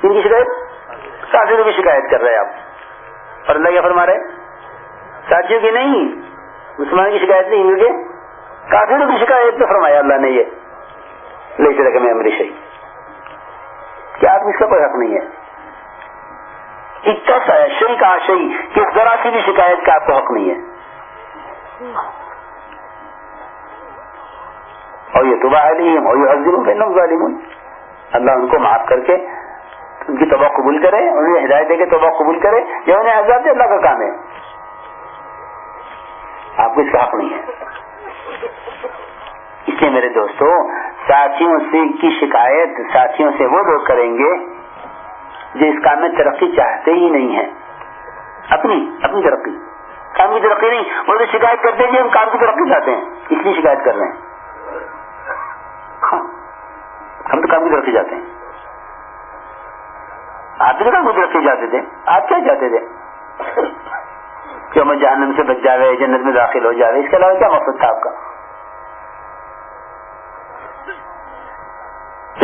[SPEAKER 1] ان کی شکایت، ساتھیوں کی شکایت کر رہے ہیں آپ۔ اور اللہ کیا فرما رہے ساتھیوں کی نہیں مسلمان کی شکایت نہیں، کیونکہ کافروں کی شکایت تو فرمایا اللہ نے یہ۔ لے چلے میں امریشی کیا آپ اس کا کوئی حق نہیں ہے۔ اکس ہے شری کا شہی کہ ذرا سی بھی شکایت کا آپ کو حق نہیں ہے۔ اور یہ توبہ علیم اور یہ حضر بین ظالم اللہ ان کو معاف کر کے ان کی توبہ قبول کرے، انہیں ہدایت دے کے توبہ قبول کرے، یا انہیں آزاد دے، اللہ کا کام ہے۔ آپ کو اس کا حق نہیں ہے۔ اس لیے میرے دوستو، ساتھیوں سے کی شکایت، ساتھیوں سے وہ لوگ کریں گے جو اس کام میں ترقی چاہتے ہی نہیں ہیں۔ اپنی اپنی ترقی۔ کام کی ترقی نہیں، وہ تو شکایت کرتے ہیں ہم کام کی ترقی چاہتے ہیں۔ اس لیے شکایت کر رہے ہیں۔ ہاں۔ ہم تو کام کی ترقی چاہتے ہیں۔ آپ بھی کام کی ترقی چاہتے تھے۔ آپ کیا چاہتے تھے؟ کہ ہمیں جہنم سے بچ جاوے، جنت میں داخل ہو جاوے۔ اس کے علاوہ کیا مقصد تھا آپ کا؟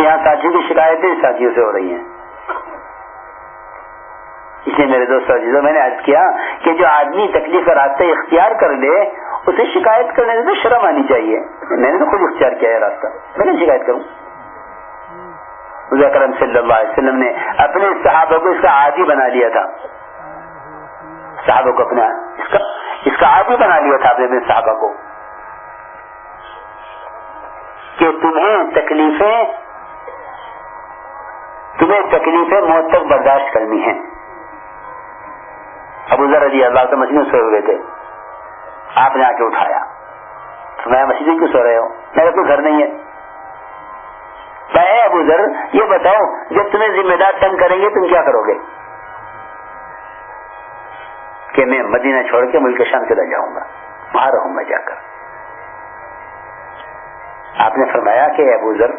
[SPEAKER 1] یہاں ساتھیوں کی شکایتیں ساتھیوں سے ہو رہی ہیں۔ اس لیے میرے دوست عزیزوں، میں نے عرض کیا کہ جو آدمی تکلیف کا راستہ اختیار کر لے اسے شکایت کرنے سے شرم آنی چاہیے۔ میں نے تو خود اختیار کیا ہے راستہ۔ میں نے شکایت کروں۔ کرم صلی اللہ علیہ وسلم نے اپنے صحابہ کو اس کا عادی بنا لیا تھا۔ صحابہ کو اپنا اس کا اس کا عادی بنا لیا تھا اپنے صحابہ کو۔ کہ تمہیں تکلیفیں تمہیں تکلیفیں موت تک برداشت کرنی ہے ابو ذر رضی اللہ سے مچھلی سو ہوئے تھے۔ آپ نے آ کے اٹھایا۔ میں مچھلی کیوں سو رہے ہو؟ میرا کوئی گھر نہیں ہے۔ میں ابو ذر، یہ بتاؤ، جب تمہیں ذمہ دار تنگ کریں گے تم کیا کرو گے؟ کہ میں مدینہ چھوڑ کے ملک شام چلا جاؤں گا۔ وہاں رہوں گا جا کر۔ آپ نے فرمایا کہ ابو ذر،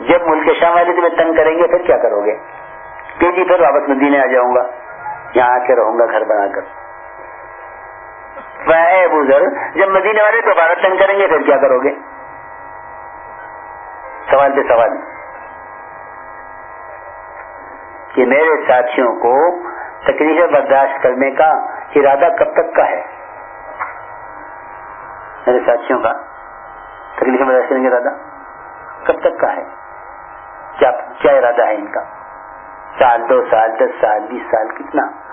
[SPEAKER 1] جب ملک شام والے تمہیں تنگ کریں گے پھر کیا کرو گے؟ کہ جی پھر واپس مدینے آ جاؤں گا۔ یہاں آ کے رہوں گا گھر بنا کر۔ ابو ذر۔ جب مدینے والے دوبارہ تنگ کریں گے، پھر کیا کرو گے؟ سوال پہ سوال۔ کہ میرے ساتھیوں کو تکلیف برداشت کرنے کا ارادہ کب تک کا ہے؟ میرے ساتھیوں کا تکلیف برداشت کرنے کا ارادہ کب تک کا ہے؟ کیا کیا ارادہ ہے ان کا؟ سال، دو سال، دس سال، بیس سال، کتنا؟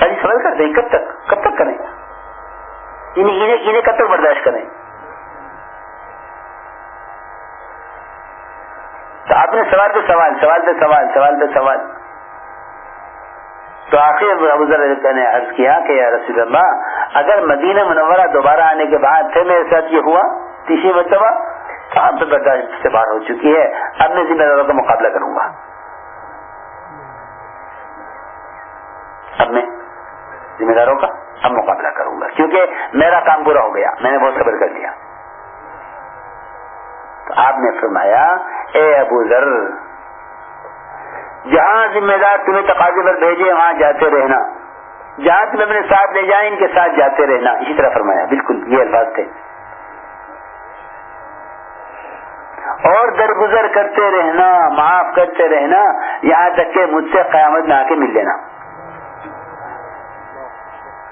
[SPEAKER 1] ساری سمجھ کرتے ہیں کب تک کب تک کریں؟ یعنی انہیں کب تک برداشت کریں؟ تو آپ نے سوال پہ سوال سوال پہ سوال سوال پہ سوال۔ تو آخر ابو ذر نے عرض کیا کہ یا رسول اللہ، اگر مدینہ منورہ دوبارہ آنے کے بعد پھر میرے ساتھ یہ ہوا، تیسری مرتبہ، تو اب تو برداشت سے باہر ہو چکی ہے۔ اب میں ذمہ داروں کا مقابلہ کروں گا۔ اب میں ذمہ داروں کا اب مقابلہ کروں گا۔ کیونکہ میرا کام پورا ہو گیا، میں نے بہت صبر کر لیا۔ تو آپ نے فرمایا، اے ابو ذر، جہاں ذمہ دار تمہیں تقاضے پر بھیجے، وہاں جاتے رہنا۔ جہاں تمہیں اپنے ساتھ لے جائیں، ان کے ساتھ جاتے رہنا۔ اسی طرح فرمایا، بالکل، یہ الفاظ تھے۔ اور درگزر کرتے رہنا، معاف کرتے رہنا، یہاں تک کہ مجھ سے قیامت میں آ کے مل لینا۔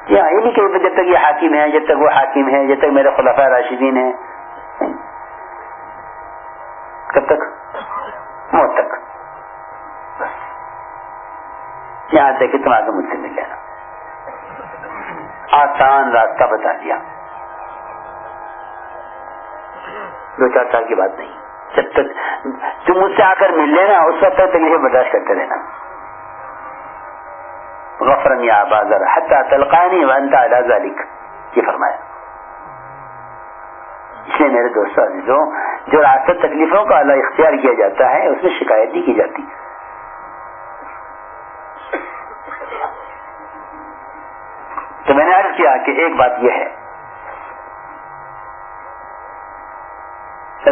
[SPEAKER 1] یہاں یہ نہیں کہ جب تک یہ حاکم ہے جب تک وہ حاکم ہے جب تک میرے خلافہ راشدین ہیں، کب تک؟ موت تک۔ یہاں تک کہ تم آگے مجھ سے مل لینا آسان راستہ بتا دیا۔ دو چار سال کی بات نہیں۔ جب تک تم مجھ سے آ کر مل لینا اس وقت تک تکلیفیں برداشت کرتے رہنا۔ غفرن یا بازر حتی تلقانی وانتا علا ذالک یہ فرمایا. اس لیے میرے دوستو عزیزوں جو راستہ تکلیفوں کا اللہ اختیار کیا جاتا ہے، اس میں شکایت نہیں کی جاتی. تو میں نے عرض کیا کہ ایک بات یہ ہے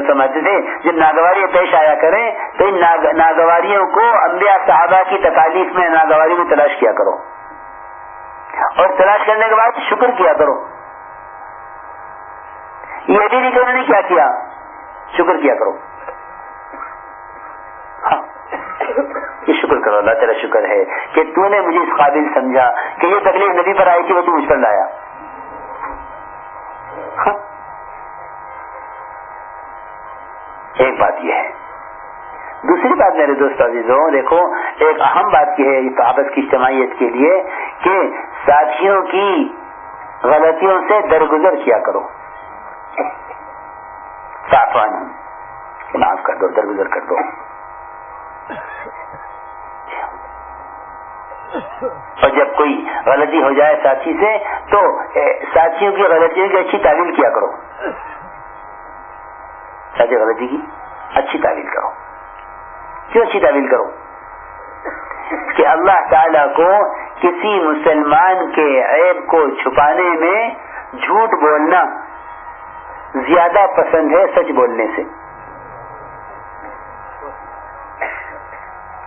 [SPEAKER 1] سمجھتے تھے جب ناگواری پیش آیا کریں، تو ان ناگواریوں کو انبیاء صحابہ کی تکالیف میں ناگواری میں تلاش کیا کرو۔ اور تلاش کرنے کے بعد شکر کیا کرو۔ یہ بھی نہیں کہ انہوں نے کیا کیا؟ شکر کیا کرو۔ ہاں۔ یہ شکر کرو، اللہ تیرا شکر ہے کہ تو نے مجھے اس قابل سمجھا کہ یہ تکلیف ندی پر آئی تھی، وہ تو مجھ پر لایا۔ ہاں۔ ایک بات یہ ہے۔ دوسری بات میرے دوست عزیزوں، دیکھو، ایک اہم بات یہ ہے صحابت کی اجتماعیت کے لیے کہ ساتھیوں کی غلطیوں سے درگزر کیا کرو۔ صافان معاف کر دو، درگزر کر دو۔ اور جب کوئی غلطی ہو جائے ساتھی سے، تو ساتھیوں کی غلطیوں کی اچھی تعلیم کیا کرو۔ ساتھی غلطی کی اچھی تعویل کرو۔ کیوں اچھی تعویل کرو؟ کہ اللہ تعالی کو کسی مسلمان کے عیب کو چھپانے میں جھوٹ بولنا زیادہ پسند ہے سچ بولنے سے۔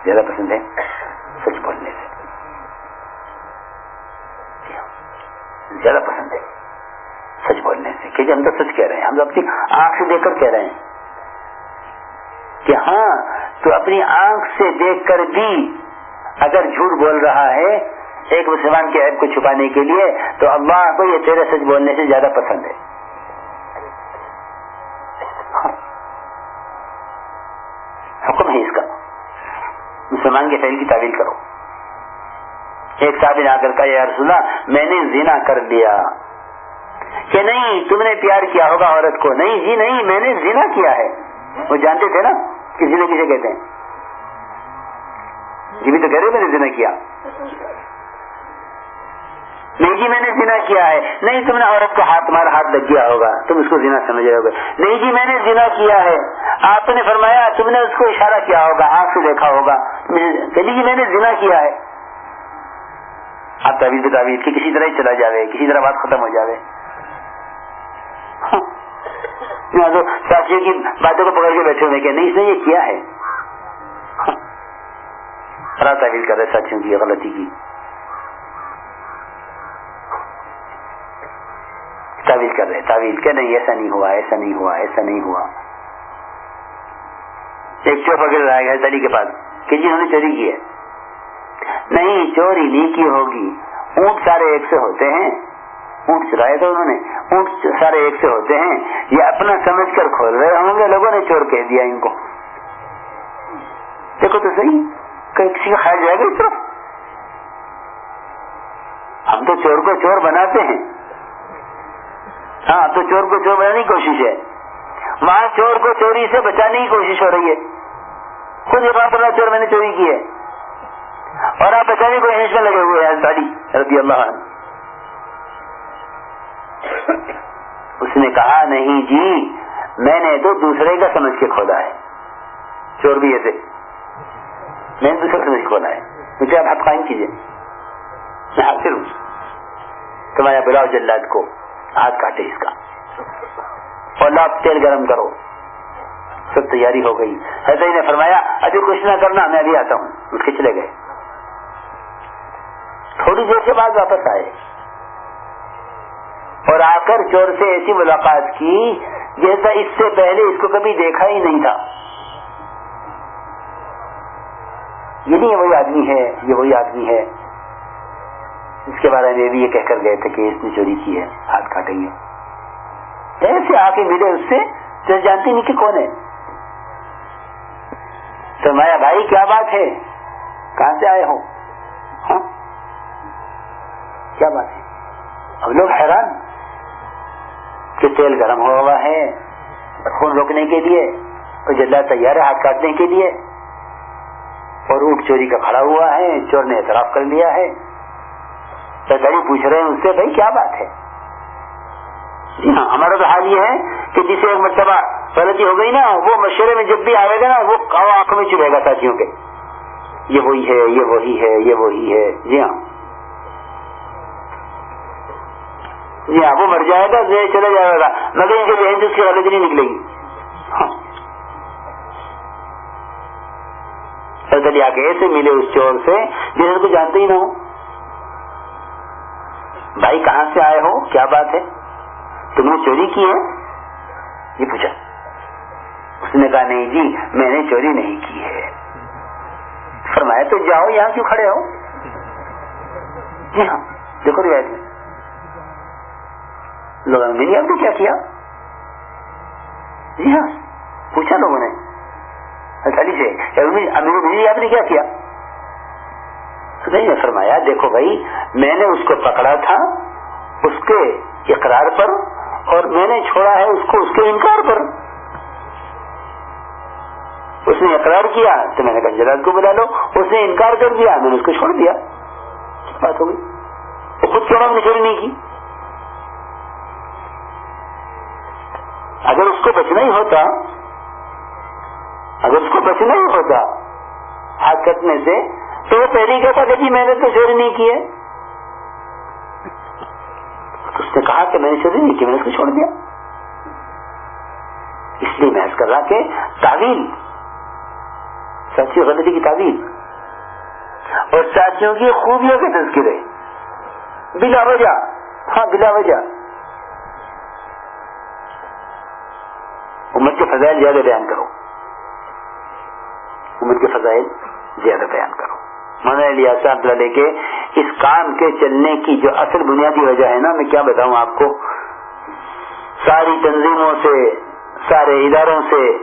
[SPEAKER 1] زیادہ پسند ہے سچ بولنے سے۔ زیادہ پسند ہے۔ سچ بولنے سے کہ ہم تو سچ کہہ رہے ہیں۔ ہم اپنی آنکھ سے دیکھ کر کہہ رہے ہیں کہ ہاں تو اپنی آنکھ سے دیکھ کر بھی اگر جھوٹ بول رہا ہے ایک مسلمان کے عیب کو چھپانے کے لیے، تو اللہ کو یہ تیرے سچ بولنے سے زیادہ پسند ہے۔ ہاں۔ حکم ہے اس کا۔ مسلمان کے فیل کی تعویل کرو۔ ایک صاحب آ کر کا یہ سنا میں نے زنا کر دیا کہ نہیں، تم نے پیار کیا ہوگا عورت کو۔ نہیں جی نہیں، میں نے زنا کیا ہے۔ وہ جانتے تھے نا کسی نے کسے کہتے ہیں۔ جی بھی تو کہہ رہے میں نے زنا کیا۔ نہیں جی میں نے زنا کیا ہے۔ نہیں، تم نے عورت کو ہاتھ مار، ہاتھ لگ گیا ہوگا۔ تم اس کو زنا سمجھ رہے ہوگا۔ نہیں جی میں نے زنا کیا ہے۔ آپ نے فرمایا، تم نے اس کو اشارہ کیا ہوگا آنکھ سے دیکھا ہوگا۔ کہ جی میں نے زنا کیا ہے۔ آپ تعویذ تعویذ کی کسی طرح ہی چلا جاوے، کسی طرح بات ختم ہو جاوے۔ ساتھیوں کی باتوں کو پکڑ کے بیٹھے ہوئے کہ نہیں، اس نے یہ کیا ہے؟ ہاں۔ بڑا تعویل کر رہے ساتھیوں کی، غلطی کی۔ تعویل کر رہے تعویل کہ نہیں، ایسا نہیں ہوا، ایسا نہیں ہوا، ایسا نہیں ہوا۔ ایک چور پکڑ رہا ہے دلی کے پاس، کہ جی انہوں نے چوری کی ہے۔ نہیں، چوری نہیں کی ہوگی۔ اونٹ سارے ایک سے ہوتے ہیں۔ اونٹ چرائے تھے انہوں نے۔ اونٹ سارے ایک سے ہوتے ہیں۔ یہ اپنا سمجھ کر کھول رہے ہوں گے۔ لوگوں نے چور کہہ دیا ان کو۔ دیکھو تو صحیح۔ کہیں کسی کا خیال جائے گا اس طرف؟ ہم تو چور کو چور بناتے ہیں۔ ہاں تو چور کو چور بنانے کی کوشش ہے۔ وہاں چور کو چوری سے بچانے کی کوشش ہو رہی ہے۔ خود یہ بات اللہ چور میں نے چوری کی ہے۔ اور آپ بچانے کو کوشش میں لگے ہوئے ہیں رضی اللہ عنہ۔ اس نے کہا، نہیں جی میں نے تو دوسرے کا سمجھ کے کھولا ہے. چور بھی ایسے میں نے دوسرے سمجھ کے کھولا ہے۔ مجھے آپ قائم کیجیے میں حاصل ہوں۔ تمہارا بلاؤ جلاد کو ہاتھ کاٹے اس کا۔ اور لاپ تیل گرم کرو۔ سب تیاری ہو گئی۔ حضرت نے فرمایا ابھی کچھ نہ کرنا، میں ابھی آتا ہوں۔ اٹھ کے چلے گئے۔ تھوڑی دیر کے بعد واپس آئے۔ اور آ کر چور سے ایسی ملاقات کی جیسا اس سے پہلے اس کو کبھی دیکھا ہی نہیں تھا۔ یہ نہیں وہی آدمی ہے، یہ وہی آدمی ہے۔ اس کے بارے میں بھی یہ کہہ کر گئے تھے کہ اس نے چوری کی ہے، ہاتھ کاٹیں گے۔ ایسے آ کے ملے اس سے تو جانتی نہیں کہ کون ہے۔ تو مایا بھائی، کیا بات ہے؟ کہاں سے آئے ہو؟ ہاں؟ کیا بات ہے؟ اب لوگ حیران۔ کہ تیل گرم ہوا ہوا ہے، خون روکنے کے لیے اور جلدا تیار ہے ہاتھ کاٹنے کے لیے اور اونٹ چوری کا کھڑا ہوا ہے، چور نے اعتراف کر لیا ہے۔ تو پوچھ رہے ہیں اس سے، بھائی کیا بات ہے؟ جی ہاں ہمارا تو حال یہ ہے کہ جسے ایک مرتبہ غلطی ہو گئی نا، وہ مشورے میں جب بھی آئے گا نا، وہ آنکھوں میں چبھے گا ساتھیوں کے۔ یہ وہی ہے، یہ وہی ہے، یہ وہی ہے۔ جی ہاں۔ جی ہاں وہ مر جائے گا چلا جائے گا۔ مگر ان کے ذہن سے اس کی غلطی نہیں نکلے گی۔ ہاں۔ آ کے ایسے ملے اس چور سے جیسے کو جانتے ہی نہ ہو۔ بھائی کہاں سے آئے ہو؟ کیا بات ہے؟ تم نے چوری کی ہے؟ یہ پوچھا۔ اس نے کہا، نہیں جی میں نے چوری نہیں کی ہے۔ فرمایا، تو جاؤ، یہاں کیوں کھڑے ہو؟ جی ہاں دیکھو روایت میں لوگوں نے آپ نے کیا کیا؟ جی ہاں پوچھا لوگوں نے۔ علی سے آپ نے کیا کیا؟ نہیں فرمایا، دیکھو بھائی، میں نے اس کو پکڑا تھا اس کے اقرار پر اور میں نے چھوڑا ہے اس کو اس کے انکار پر۔ اس نے اقرار کیا تو میں نے گنجرات کو بلا لو؟ اس نے انکار کر دیا، میں نے اس کو چھوڑ دیا۔ بات ہو گئی؟ وہ خود چھوڑا نے چوری نہیں کی؟ اگر اس کو بچنا ہی ہوتا، اگر اس کو بچنا ہی ہوتا ہاتھ کٹنے سے، تو وہ پہلے کہتا کہ جی میں نے تو چوری نہیں کی ہے اس نے کہا کہ میں نے چوری نہیں کی میں نے اس کو چھوڑ دیا۔ اس لیے میں کر رہا کہ تعویل، سچی غلطی کی تعویل۔ اور ساتھیوں کی خوبیوں کے تذکرے۔ بلا وجہ ہاں بلا وجہ۔ امت کے فضائل زیادہ بیان کرو۔ امت کے فضائل زیادہ بیان کرو۔ مولانا لیاسا لے کے اس کام کے چلنے کی جو اصل بنیادی وجہ ہے نا، میں کیا بتاؤں آپ کو؟ ساری تنظیموں سے، سارے اداروں سے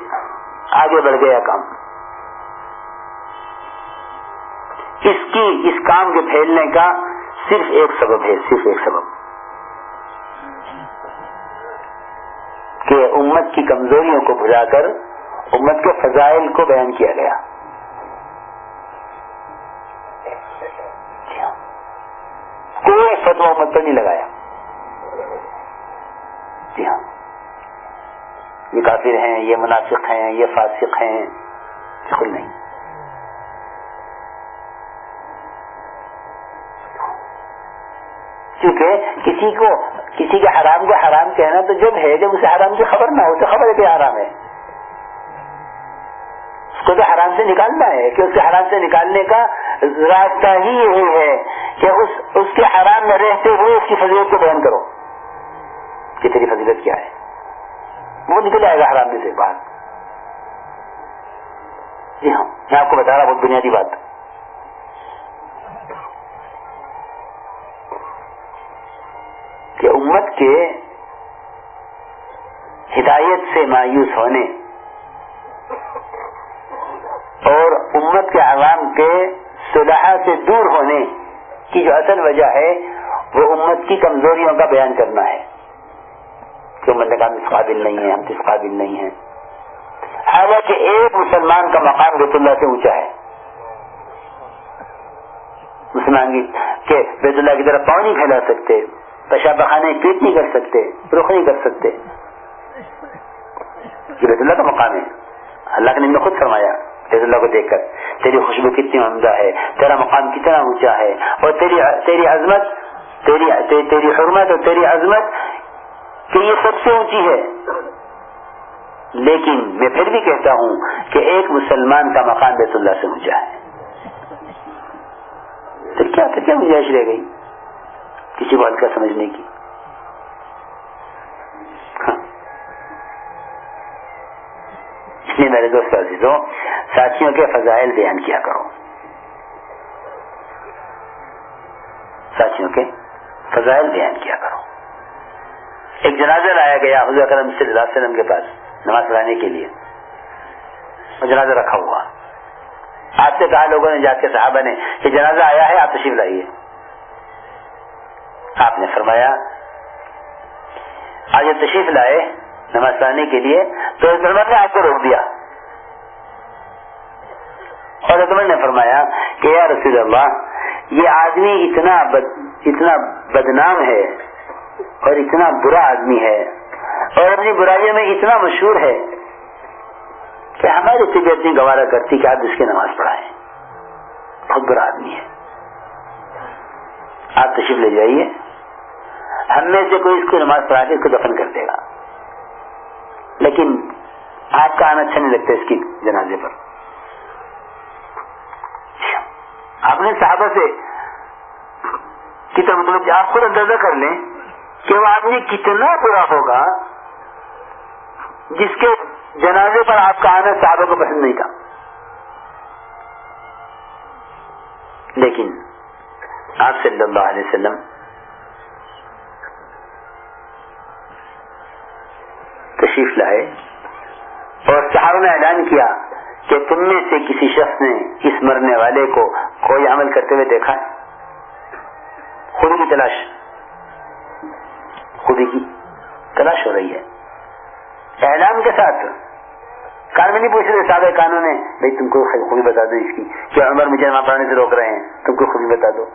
[SPEAKER 1] آگے بڑھ گیا کام۔ اس کی، اس کام کے پھیلنے کا صرف ایک سبب ہے، صرف ایک سبب۔ کہ امت کی کمزوریوں کو بھلا کر امت کے فضائل کو بیان کیا گیا۔ کوئی فتوا امت پر نہیں لگایا۔ جی ہاں۔ یہ کافر ہیں، یہ منافق ہیں، یہ فاسق ہیں بالکل نہیں۔ کیونکہ کسی کو، کسی کے حرام کو حرام کہنا تو جب ہے، جب اسے حرام کی خبر نہ ہو تو خبر ہے کہ حرام ہے۔ اس کو تو حرام سے نکالنا ہے کہ اس کے حرام سے نکالنے کا راستہ ہی یہی ہے کہ اس اس کے حرام میں رہتے ہوئے اس کی فضیلت کو بیان کرو۔ کہ تیری فضیلت کیا ہے؟ وہ نکل آئے گا حرام میں سے بات۔ جی ہاں میں آپ کو بتا رہا بہت بنیادی بات کہ امت کے ہدایت سے مایوس ہونے اور امت کے عوام کے صلاح سے دور ہونے کی جو اصل وجہ ہے، وہ امت کی کمزوریوں کا بیان کرنا ہے۔ کہ امت نے کہا ہم اس قابل نہیں ہیں، ہم اس قابل نہیں ہیں۔ حالانکہ ایک مسلمان کا مقام بیت اللہ سے اونچا ہے۔ مسلمان کہ بیت اللہ کی طرف پاؤں نہیں پھیلا سکتے۔ پیشاب بخانے پیٹ نہیں کر سکتے، رخ نہیں کر سکتے۔ یہ بیت اللہ کا مقام ہے۔ اللہ نے خود فرمایا بیت اللہ کو دیکھ کر، تیری خوشبو کتنی عمدہ ہے، تیرا مقام کتنا اونچا ہے، اور تیری تیری عظمت، تیری تیری حرمت اور تیری عظمت کہ یہ سب سے اونچی ہے۔ لیکن میں پھر بھی کہتا ہوں کہ ایک مسلمان کا مقام بیت اللہ سے اونچا ہے۔ تو کیا کیا گنجائش رہ گئی؟ کسی کو ہلکا سمجھنے کی۔ اس لیے میرے دوست عزیزوں، ساتھیوں کے فضائل بیان کیا کرو۔ ساتھیوں کے فضائل بیان کیا کرو۔ ایک جنازہ لایا گیا حضور اکرم صلی اللہ علیہ وسلم کے پاس نماز پڑھانے کے لیے۔ جنازہ رکھا ہوا۔ آپ سے کہا لوگوں نے، جا کے صحابہ نے کہ جنازہ آیا ہے، آپ تشریف لائیے۔ آپ نے فرمایا، آج تشریف لائے نماز پڑھانے کے لیے، تو عمر نے آپ کو روک دیا۔ اور عمر نے فرمایا کہ یا رسول اللہ، یہ آدمی اتنا بد، اتنا بدنام ہے اور اتنا برا آدمی ہے اور اپنی برائیوں میں اتنا مشہور ہے کہ ہماری طبیعت نہیں گوارا کرتی کہ آپ اس کی نماز پڑھائیں۔ بہت برا آدمی ہے۔ آپ تشریف لے جائیے۔ ہم میں سے کوئی اس کو نماز پڑھا کے اس کو دفن کر دے گا۔ لیکن آپ کا آنا اچھا نہیں لگتا اس کی جنازے پر۔ آپ نے صحابہ سے کتنا مطلب آپ خود اندازہ کر لیں کہ وہ آدمی کتنا برا ہوگا جس کے جنازے پر آپ کا آنا صحابہ کو پسند نہیں تھا۔ لیکن آپ صلی اللہ علیہ وسلم تشریف لائے اور صحابہ نے اعلان کیا کہ تم میں سے کسی شخص نے اس مرنے والے کو کوئی عمل کرتے ہوئے دیکھا؟ خود کی تلاش۔ خودی کی تلاش ہو رہی ہے۔ اعلان کے ساتھ کان میں نہیں پوچھ رہے سادہ قانون ہے بھائی تم کو خوبی بتا دو اس کی کیا عمر مجھے وہاں پڑھنے سے روک رہے ہیں، تم کو خوبی بتا دو۔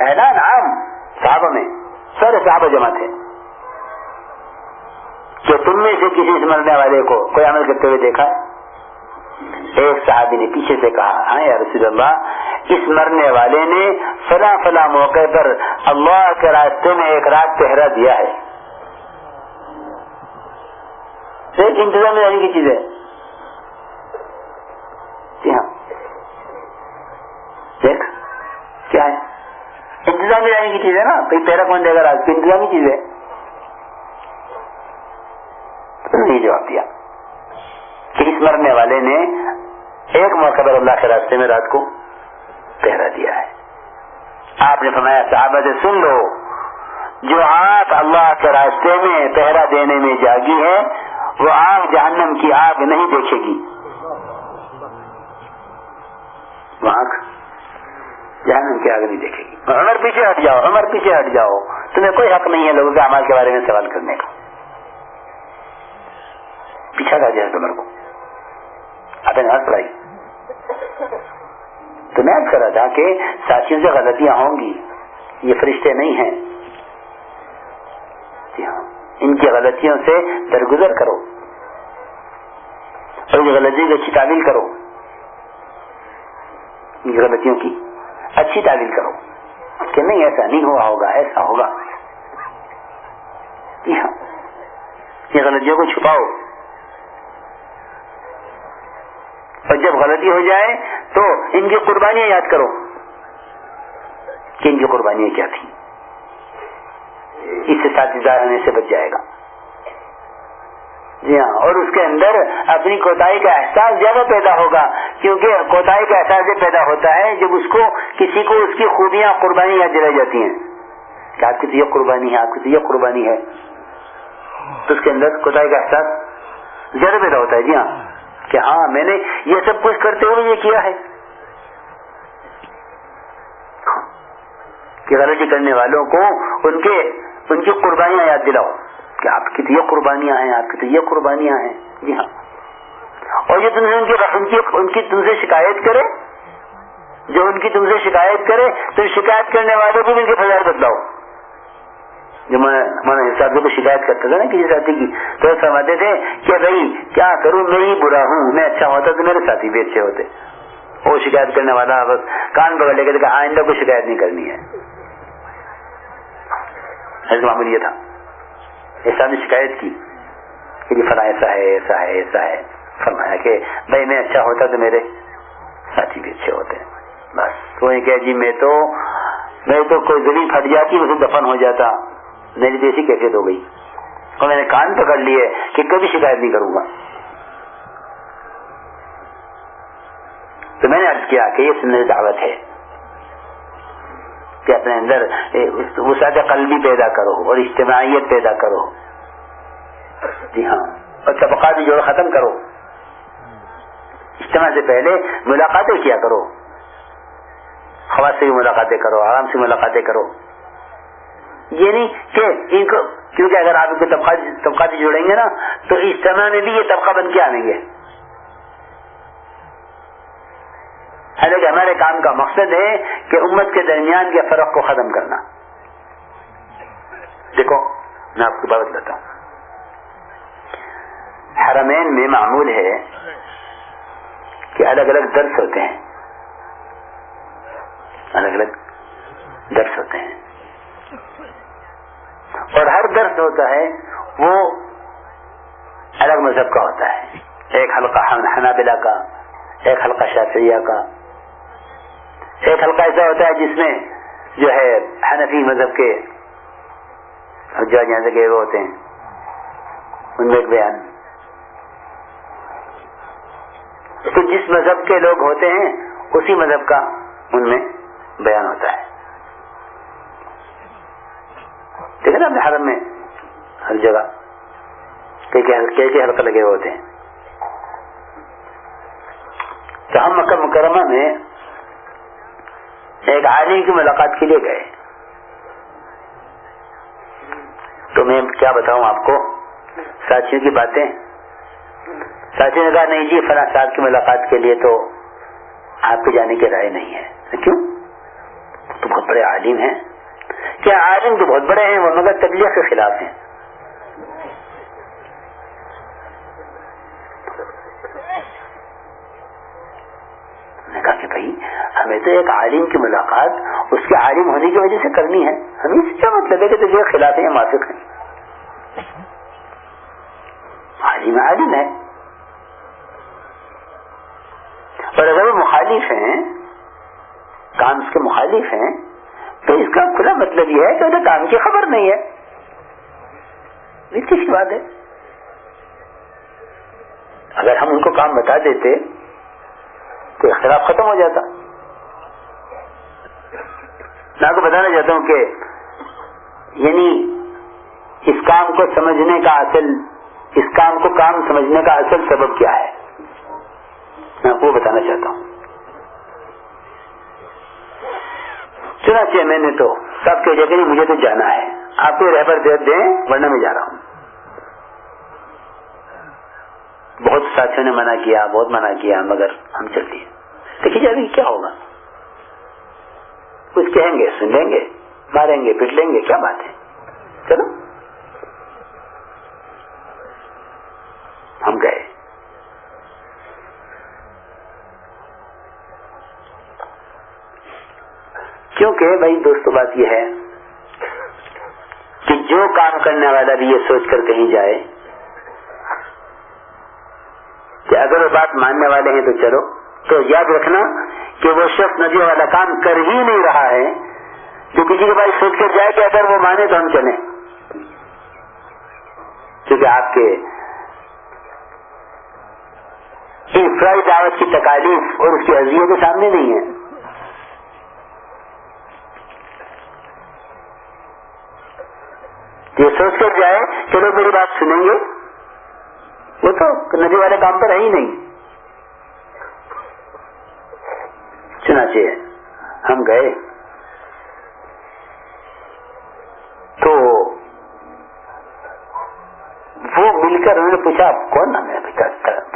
[SPEAKER 1] اعلان عام صحابہ میں، سارے صحابہ جمع تھے۔ کہ تم میں سے کسی سے مرنے والے کو کوئی عمل کرتے ہوئے دیکھا؟ ایک صحابی نے پیچھے سے کہا ہاں یا رسول اللہ، اس مرنے والے نے فلاں فلاں موقع پر اللہ کے راستے میں ایک رات پہرا دیا ہے۔ ایک انتظام میں یعنی کی چیز ہے؟ جی ہاں۔ دیکھ، کیا ہے؟ انتظام میں یعنی کی چیز ہے نا؟ پہرا کون دے گا رات کی انتظامی چیز ہے۔ نہیں جواب دیا۔ کہ اس مرنے والے نے ایک موقع پر اللہ کے راستے میں رات کو پہرا دیا ہے۔ آپ نے فرمایا، صحابہ سے سن لو، جو آنکھ اللہ کے راستے میں پہرا دینے میں جاگی ہے، وہ آگ جہنم کی آگ نہیں دیکھے گی۔ وہ آنکھ جہنم کی آگ نہیں دیکھے گی۔ عمر پیچھے ہٹ جاؤ، عمر پیچھے ہٹ جاؤ۔ تمہیں کوئی حق نہیں ہے لوگوں کے عمل کے بارے میں سوال کرنے کا۔ پیچھا تھا جائے عمر کو۔ آپ نے پڑھائی تو میں کر رہا تھا کہ ساتھیوں سے غلطیاں ہوں گی، یہ فرشتے نہیں ہیں۔ جی ہاں، ان کی غلطیوں سے درگزر کرو۔ اور یہ غلطیوں کی اچھی تعویل کرو۔ ان کی غلطیوں کی اچھی تعویل کرو۔ کہ نہیں، ایسا نہیں ہوا ہوگا، ایسا ہوگا۔ جی ہاں، یہ غلطیوں کو چھپاؤ۔ اور جب غلطی ہو جائے تو ان کی قربانیاں یاد کرو کہ ان کی قربانیاں کیا تھیں۔ اس سے ساتھی ہونے سے بچ جائے گا۔ جی ہاں اور اس کے اندر اپنی کوتاہی کا احساس جب پیدا ہوگا، کیونکہ کوتاہی کا احساس جب پیدا ہوتا ہے جب اس کو کسی کو اس کی خوبیاں قربانی یاد دلائی جاتی ہیں۔ کہ آپ کی تو یہ قربانی ہے، آپ کی تو یہ قربانی ہے۔ تو اس کے اندر کوتاہی کا احساس زیادہ پیدا ہوتا ہے۔ جی ہاں۔ کہ ہاں میں نے یہ سب کچھ کرتے ہوئے یہ کیا ہے؟ کہ غلطی کرنے والوں کو ان کے، ان کی قربانیاں یاد دلاؤ کہ آپ کی تو یہ قربانیاں ہیں، آپ کی تو یہ قربانیاں ہیں۔ جی ہاں۔ اور جو تم سے ان کی ان کی تم سے شکایت کرے، جو ان کی تم سے شکایت کرے، تو شکایت کرنے والوں کو بھی ان کے فضائل بدلاؤ۔ جو میں ہمارے حساب شکایت کرتا تھا نا کسی ساتھی کی، تو سمجھتے تھے کہ بھائی، کیا کروں؟ میں ہی برا ہوں، میں اچھا ہوتا تو میرے ساتھی بھی اچھے ہوتے۔ وہ شکایت کرنے والا بس کان پکڑ لے کے آئندہ کو شکایت نہیں کرنی ہے۔ معمول یہ تھا۔ ایسا نے شکایت کی کہ جی فلاں ایسا ہے ایسا ہے ایسا ہے۔ فرمایا کہ بھائی، میں اچھا ہوتا تو میرے ساتھی بھی اچھے ہوتے۔ بس تو کہ جی میں تو میں تو کوئی زمین پھٹ جاتی اسے دفن ہو جاتا۔ میری تو ایسی کیفیت ہو گئی۔ اور میں نے کان پکڑ لیے کہ کبھی شکایت نہیں کروں گا۔ تو میں نے ارد کیا کہ یہ سننے دعوت ہے کہ اپنے اندر وسعت قلبی پیدا کرو اور اجتماعیت پیدا کرو۔ جی ہاں۔ اور طبقاتی جوڑ ختم کرو۔ اجتماع سے پہلے ملاقاتیں کیا کرو۔ خواص سے بھی ملاقاتیں کرو، آرام سے ملاقاتیں کرو۔ یہ نہیں کہ ان کو کیونکہ اگر آپ ان کو طبقاتی جوڑیں گے نا، تو اجتماع میں بھی یہ طبقہ بن کے آئیں گے۔ حالانکہ ہمارے کام کا مقصد ہے کہ امت کے درمیان کے فرق کو ختم کرنا۔ دیکھو، میں آپ کو بات بتاتا ہوں۔ حرمین میں معمول ہے کہ الگ الگ درس ہوتے ہیں۔ الگ الگ درس ہوتے ہیں۔ اور ہر درس ہوتا ہے، وہ الگ مذہب کا ہوتا ہے۔ ایک حلقہ حنابلہ کا، ایک حلقہ شافیہ کا۔ ایک حلقہ ایسا ہوتا ہے جس میں جو ہے حنفی مذہب کے جو یہاں سے گئے ہوئے ہوتے ہیں، ان میں ایک بیان۔ تو جس مذہب کے لوگ ہوتے ہیں، اسی مذہب کا ان میں بیان ہوتا ہے۔ ٹھیک نا اپنے حرم میں؟ ہر جگہ۔ کئی حلقے لگے ہوئے ہوتے ہیں۔ تو ہم مکہ مکرمہ میں ایک عالم کی ملاقات کے لیے گئے۔ تو میں کیا بتاؤں آپ کو؟ ساتھیوں کی باتیں۔ ساتھی نے کہا، نہیں جی فلاں صاحب کی ملاقات کے لیے تو آپ کے جانے کی رائے نہیں ہے۔ کیوں؟ تو بہت بڑے عالم ہیں۔ کیا عالم تو بہت بڑے ہیں، وہ مگر تبلیغ کے خلاف ہیں۔ کہا کہ بھائی، ہمیں تو ایک عالم کی ملاقات اس کے عالم ہونے کی وجہ سے کرنی ہے۔ ہمیں اس کیا مطلب ہے کہ تبلیغ خلاف ہیں یا ہیں۔ عالم عالم ہے۔ اور اگر وہ مخالف ہیں، کام اس کے مخالف ہیں تو اس کا کھلا مطلب یہ ہے کہ انہیں کام کی خبر نہیں ہے۔ کس بات ہے؟ اگر ہم ان کو کام بتا دیتے تو اختلاف ختم ہو جاتا۔ میں آپ کو بتانا چاہتا ہوں کہ یعنی اس کام کو سمجھنے کا اصل، اس کام کو کام سمجھنے کا اصل سبب کیا ہے؟ میں آپ کو بتانا چاہتا ہوں۔ چنانچہ میں نے تو سب کے جگہ مجھے تو جانا ہے۔ آپ کو رہبر دے دیں، ورنہ میں جا رہا ہوں۔ بہت ساتھیوں نے منع کیا، بہت منع کیا، مگر ہم چل دیے دیکھیے ابھی کیا ہوگا؟ کچھ کہیں گے، سن لیں گے، ماریں گے، پٹ لیں گے، کیا بات ہے؟ چلو۔ ہم گئے۔ کیونکہ بھائی دوستو بات یہ ہے کہ جو کام کرنے والا بھی یہ سوچ کر کہیں جائے کہ اگر وہ بات ماننے والے ہیں تو چلو۔ تو یاد رکھنا کہ وہ شخص ندی والا کام کر ہی نہیں رہا ہے۔ جو کسی کے پاس سوچ کر جائے کہ اگر وہ مانے تو ہم چلیں۔ کیونکہ آپ کے انفرائی دعوت کی تکالیف اور اس کی عزیوں کے سامنے نہیں ہے۔ یہ سوچ کر جائے کہ لوگ میری بات سنیں گے۔ وہ تو ندی والے کام پر ہے ہی نہیں۔ چنانچہ ہم گئے۔ تو وہ مل کر انہوں نے پوچھا، آپ کون نام ہے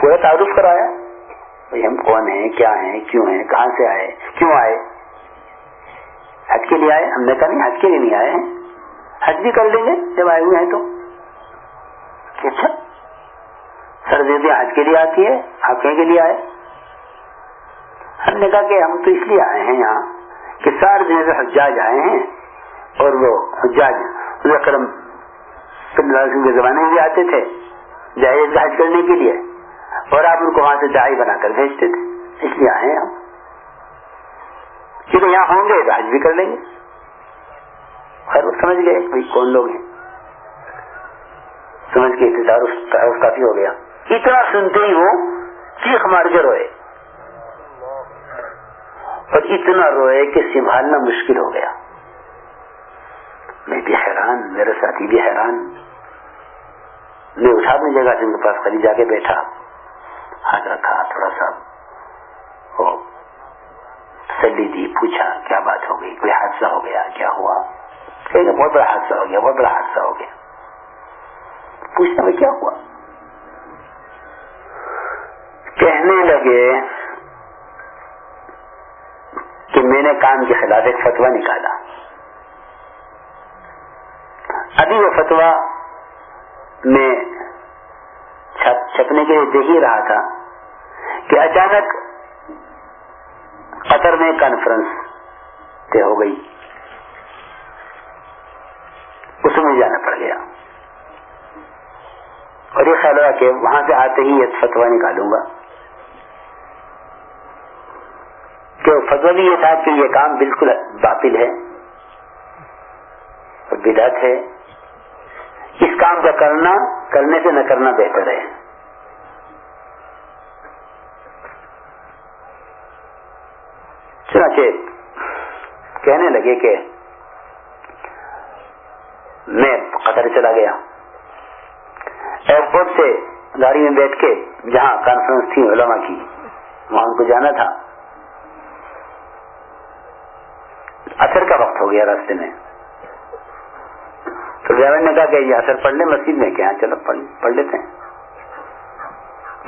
[SPEAKER 1] پورا تعارف کرایا۔ بھائی، ہم کون ہیں؟ کیا ہیں؟ کیوں ہیں؟ کہاں سے آئے؟ کیوں آئے؟ حج کے لیے آئے؟ ہم نے کہا، نہیں، حج کے لیے نہیں آئے ہیں۔ حج بھی کر لیں گے، جب آئے ہوئے ہیں تو۔ اچھا سردی حج کے لیے آتی ہے، آپ کے لیے آئے؟ ہم نے کہا کہ ہم تو اس لیے آئے ہیں یہاں کہ سارے دن سے حجاج آئے ہیں اور وہ حجاج کرم کے زمانے میں بھی آتے تھے جائز حج کرنے کے لیے، اور آپ ان کو وہاں سے دائی بنا کر بھیجتے تھے۔ اس لیے آئے ہیں ہم۔ کیونکہ یہاں ہوں گے تو حج بھی کر لیں گے۔ خیر سمجھ گئے بھائی کون لوگ ہیں۔ سمجھ کے تعارف کافی ہو گیا۔ اتنا سنتے ہی وہ چیخ مار کے روئے۔ اور اتنا روئے کہ سنبھالنا مشکل ہو گیا۔ میں بھی حیران، میرے ساتھی بھی حیران۔ میں اٹھا اپنی جگہ سے ان کے پاس خالی جا کے بیٹھا۔ ہاتھ رکھا، تھوڑا سا۔ تسلی دی، پوچھا، کیا بات ہو گئی؟ کوئی حادثہ ہو گیا؟ کیا ہوا؟ کہ بہت بڑا حادثہ ہو گیا، بہت بڑا حادثہ ہو گیا۔ پوچھنا میں کیا ہوا؟ کہنے لگے کہ میں نے کام کے خلاف ایک فتوا نکالا۔ ابھی وہ فتوا میں چھپنے کے لیے دیکھ ہی رہا تھا کہ اچانک قطر میں کانفرنس طے ہو گئی۔ اس میں جانا پڑ گیا۔ اور یہ خیال ہوا کہ وہاں سے آتے ہی یہ فتوا نکالوں گا۔ کہ فتوا بھی یہ تھا کہ یہ کام بالکل باطل ہے اور بدعت ہے۔ اس کام کا کرنا، کرنے سے نہ کرنا بہتر ہے۔ چنانچہ کہنے لگے کہ میں قطر چلا گیا۔ ایئرپورٹ سے گاڑی میں بیٹھ کے جہاں کانفرنس تھی علماء کی، وہاں کو جانا تھا۔ اثر کا وقت ہو گیا راستے میں۔ تو ڈرائیور نے کہا کہ یہ اثر پڑھ لیں، مسجد میں کیا چلو پڑھ لیتے ہیں۔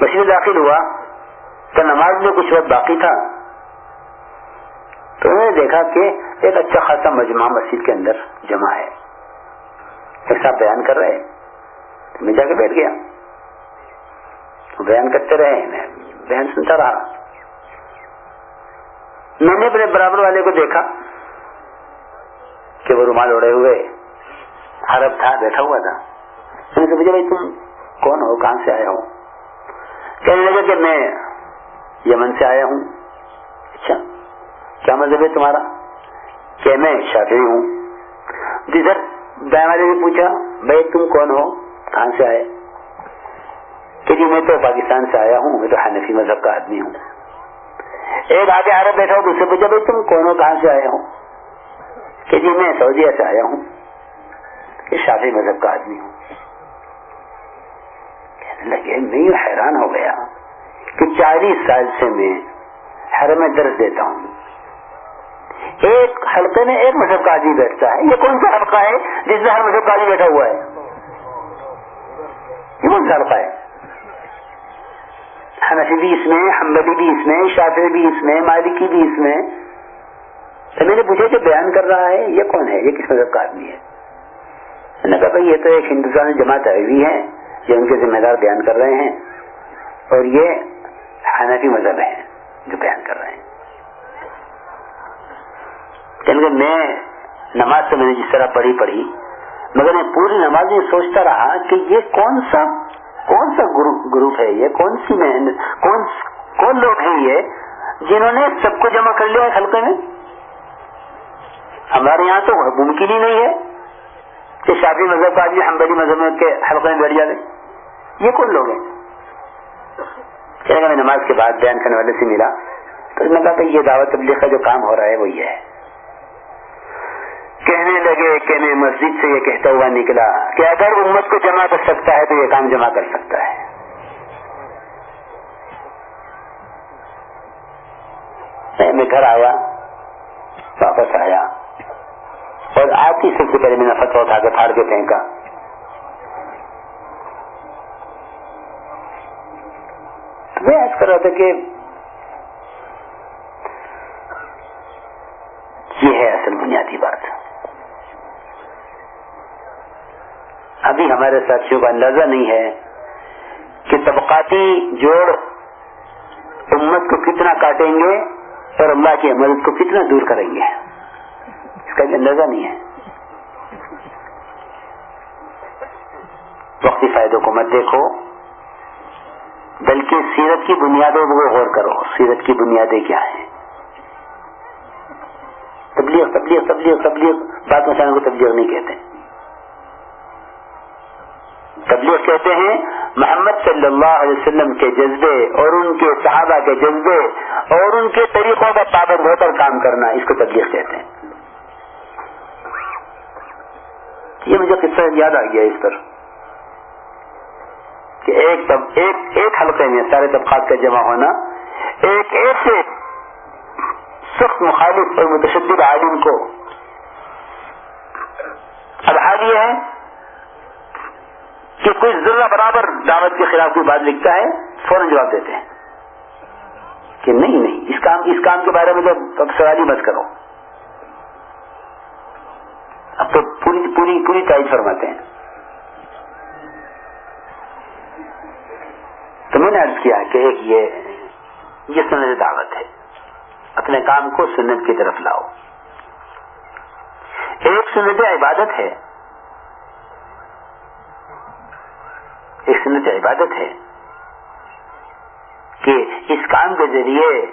[SPEAKER 1] مسجد داخل ہوا، تو نماز میں کچھ وقت باقی تھا۔ تو انہوں نے دیکھا کہ ایک اچھا خاصا مجمع مسجد کے اندر جمع ہے۔ ایک صاحب بیان کر رہے تو میں جا کے بیٹھ گیا۔ بیان کرتے رہے میں بیان سنتا رہا۔ میں نے اپنے برابر والے کو دیکھا کہ وہ رومال اڑے ہوئے۔ عرب تھا، بیٹھا ہوا تھا۔ میں نے پوچھا بھائی، تم کون ہو؟ کہاں سے آیا ہو؟ کہنے لگا کہ میں یمن سے آیا ہوں۔ اچھا کیا مذہب ہے تمہارا؟ کہ میں شافی ہوں۔ جی جدھر دائیں والے نے پوچھا، بھائی تم کون ہو؟ کہاں سے آئے؟ کہ جی میں تو پاکستان سے آیا ہوں، میں تو حنفی مذہب کا آدمی ہوں۔ ایک آگے آ رہا بیٹھا ہوں دوسرے پوچھا، بھائی تم کون ہو؟ کہاں سے آئے ہوں کہ جی میں سعودیہ سے آیا ہوں، کہ شافی مذہب کا آدمی ہوں۔ کہنے لگے، میں حیران ہو گیا کہ چالیس سال سے میں ہر میں درد دیتا ہوں۔ ایک حلقے میں ایک مذہب کا آدمی بیٹھتا ہے۔ یہ کون سا حلقہ ہے جس میں ہر مذہب کا آدمی بیٹھا ہوا ہے؟ یہ کون سا حلقہ ہے؟ حنفی بھی اس میں حمبلی بھی اس میں شافی بھی اس میں، مالکی بھی اس میں۔ تو میں نے پوچھا کہ بیان کر رہا ہے، یہ کون ہے؟ یہ کس مذہب کا آدمی ہے؟ میں نے کہا بھائی، یہ تو ایک ہندوستانی جماعت آئی ہوئی ہے، جو ان کے ذمہ دار بیان کر رہے ہیں۔ اور یہ حنفی مذہب ہے جو بیان کر رہے ہیں۔ کہ میں نماز تو میں نے جس طرح پڑھی پڑھی۔ مگر میں پوری نماز میں سوچتا رہا کہ یہ کون سا کون سا گروپ ہے یہ؟ کون سی کون کون لوگ ہیں یہ جنہوں نے سب کو جمع کر لیا حلقے میں؟ ہمارے یہاں تو ممکن ہی نہیں ہے کہ شادی مذہب کا آدمی ہمبلی مذہب کے حلقے میں بیٹھ جائے۔ یہ کون لوگ ہیں؟ کہ میں نماز کے بعد بیان کرنے والے سے ملا۔ تو اس نے کہا کہ یہ دعوت تبلیغ کا جو کام ہو رہا ہے، وہ یہ ہے۔ کہنے لگے کہ میں مسجد سے یہ کہتا ہوا نکلا کہ اگر امت کو جمع کر سکتا ہے تو یہ کام جمع کر سکتا ہے۔ میں گھر آیا، واپس آیا۔ اور آتی سب سے پہلے میں نے فتوا اٹھا کے پھاڑ کے پھینکا۔ میں ایسا کر رہا تھا کہ یہ ہے اصل بنیادی بات۔ ابھی ہمارے ساتھیوں کا اندازہ نہیں ہے کہ طبقاتی جوڑ امت کو کتنا کاٹیں گے اور اللہ کی مدد کو کتنا دور کریں گے۔ اس کا اندازہ نہیں ہے۔ وقتی فائدوں کو مت دیکھو، بلکہ سیرت کی بنیادوں کو غور کرو۔ سیرت کی بنیادیں کیا ہیں؟ تبلیغ تبلیغ تبلیغ تبلیغ۔ بات مسائل کو تبلیغ نہیں کہتے۔ تبلیغ کہتے ہیں، محمد صلی اللہ علیہ وسلم کے جذبے اور ان کے صحابہ کے جذبے اور ان کے طریقوں کا پابند ہو کر کام کرنا، اس کو تبلیغ کہتے ہیں۔ یہ مجھے قصہ یاد آ گیا اس پر کہ ایک ایک ایک حلقے میں سارے طبقات کا جمع ہونا، ایک ایسے سخت مخالف اور متشدد عالم کو، اب حال یہ ہے کہ کوئی ذرہ برابر دعوت کے خلاف کوئی بات لکھتا ہے، فوراً جواب دیتے ہیں۔ کہ نہیں نہیں، اس کام اس کام کے بارے میں تو سوال ہی مت کرو۔ اب تو پوری پوری پوری تائید فرماتے ہیں۔ تو میں نے عرض کیا کہ ایک یہ یہ سنت دعوت ہے۔ اپنے کام کو سنت کی طرف لاؤ۔ ایک سنت عبادت ہے۔ ایک سنت عبادت ہے کہ اس کام کے ذریعے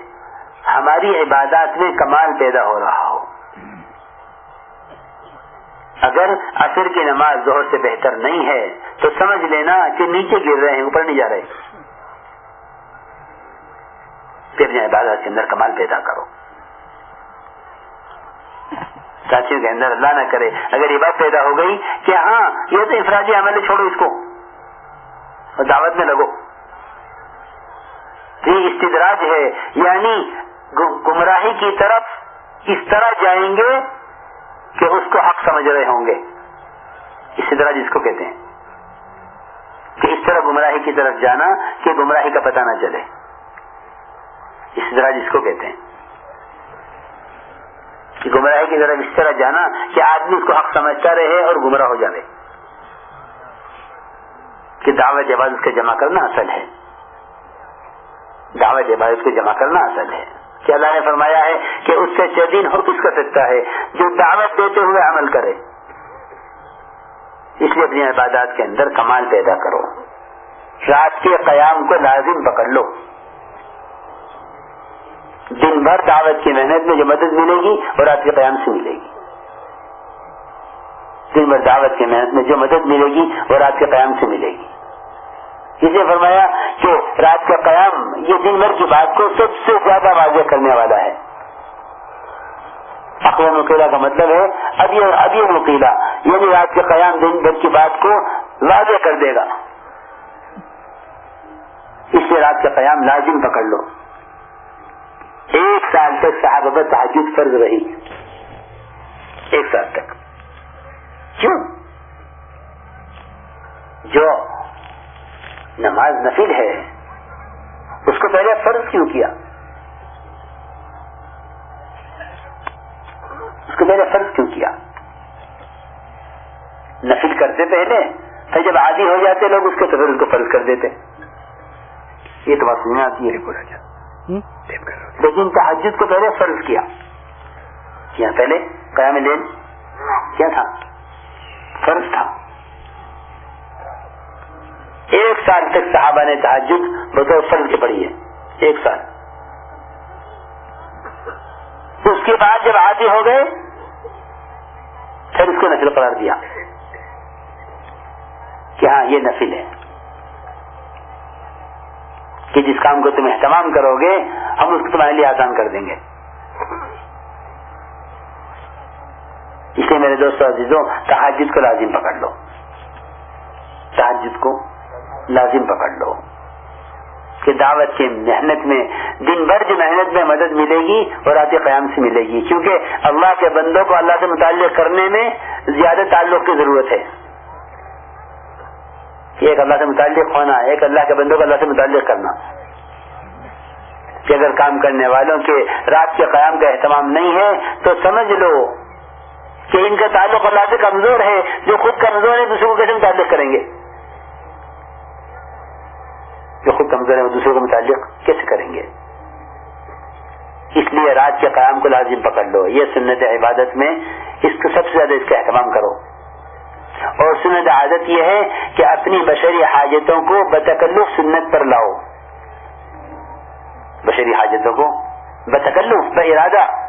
[SPEAKER 1] ہماری عبادات میں کمال پیدا ہو رہا ہو۔ اگر اثر کی نماز زہر سے بہتر نہیں ہے، تو سمجھ لینا کہ نیچے گر رہے ہیں، اوپر نہیں جا رہے۔ پھر اپنی عبادت کے اندر کمال پیدا کرو۔ ساتھیوں کے اندر اللہ نہ کرے، اگر یہ بات پیدا ہو گئی کہ ہاں یہ تو افرادی عمل ہے، چھوڑو اس کو۔ اور دعوت میں لگو۔ یہ استدراج ہے۔ یعنی گمراہی کی طرف اس طرح جائیں گے کہ اس کو حق سمجھ رہے ہوں گے۔ استدراج اس کو کہتے ہیں۔ کہ اس طرح گمراہی کی طرف جانا کہ گمراہی کا پتہ نہ چلے۔ استدراج اس کو کہتے ہیں۔ کہ گمراہی کی طرف اس طرح جانا کہ آدمی اس کو حق سمجھتا رہے اور گمراہ ہو جائے کہ دعوت عبادت کو جمع کرنا اصل ہے۔ دعوت عبادت کو جمع کرنا اصل ہے۔ کہ اللہ نے فرمایا ہے کہ اس سے چین ہو کس کر سکتا ہے جو دعوت دیتے ہوئے عمل کرے۔ اس لیے اپنی عبادات کے اندر کمال پیدا کرو۔ رات کے قیام کو لازم پکڑ لو۔ دن بھر دعوت کی محنت میں جو مدد ملے گی وہ رات کے قیام سے ملے گی۔ دن بھر دعوت کی محنت میں جو مدد ملے گی وہ رات کے قیام سے ملے گی۔ اسے فرمایا کہ رات کا قیام یہ دن بھر کی بات کو سب سے زیادہ واضح کرنے والا ہے۔ اقوام مقیلا کا مطلب ہے ابھی ابھی مقیلا یعنی رات کے قیام دن بھر کی بات کو واضح کر دے گا۔ اس سے رات کا قیام لازم پکڑ لو۔ ایک سال تک صحابہ پر تحجد فرض رہی۔ ایک سال تک۔ کیوں؟ جو نماز نفل ہے اس کو پہلے فرض کیوں کیا؟ اس کو پہلے فرض کیوں کیا؟ نفل کرتے پہلے پھر جب عادی ہو جاتے لوگ اس کو تو پھر اس کو فرض کر دیتے۔ یہ تو بات سننے آتی ہے لیکن تحجد کو پہلے فرض کیا۔ کیا پہلے؟ قیام لین کیا تھا؟ فرض تھا۔ ایک سال تک صحابہ نے تحجد بطور فرض کے پڑھی ہے، ایک سال۔ اس کے بعد جب عادی ہو گئے، پھر اس کو نفل قرار دیا کہ ہاں یہ نفل ہے۔ کہ جس کام کو تم اہتمام کرو گے، ہم اس کو تمہارے لیے آسان کر دیں گے۔ اس لیے میرے دوستوں عزیزوں تحجد کو لازم پکڑ لو۔ تحجد کو لازم پکڑ لو کہ دعوت کی محنت میں، دن بھر جو محنت میں مدد ملے گی وہ رات قیام سے ملے گی۔ کیونکہ اللہ کے بندوں کو اللہ سے متعلق کرنے میں زیادہ تعلق کی ضرورت ہے۔ ایک اللہ سے متعلق ہونا، ایک اللہ کے بندوں کو اللہ سے متعلق کرنا۔ کہ اگر کام کرنے والوں کے رات کے قیام کا اہتمام نہیں ہے، تو سمجھ لو کہ ان کا تعلق اللہ سے کمزور ہے، جو خود کمزور ہے، دوسروں کو کیسے متعلق کریں گے۔ جو خود کمزور ہے وہ دوسروں کو متعلق کیسے کریں گے؟ اس لیے رات کے قیام کو لازم پکڑ لو۔ یہ سنت عبادت میں اس کو سب سے زیادہ اس کا اہتمام کرو۔ اور سنت عادت یہ ہے کہ اپنی بشری حاجتوں کو بتکلف سنت پر لاؤ۔ بشری حاجتوں کو بتکلف، بہ ارادہ۔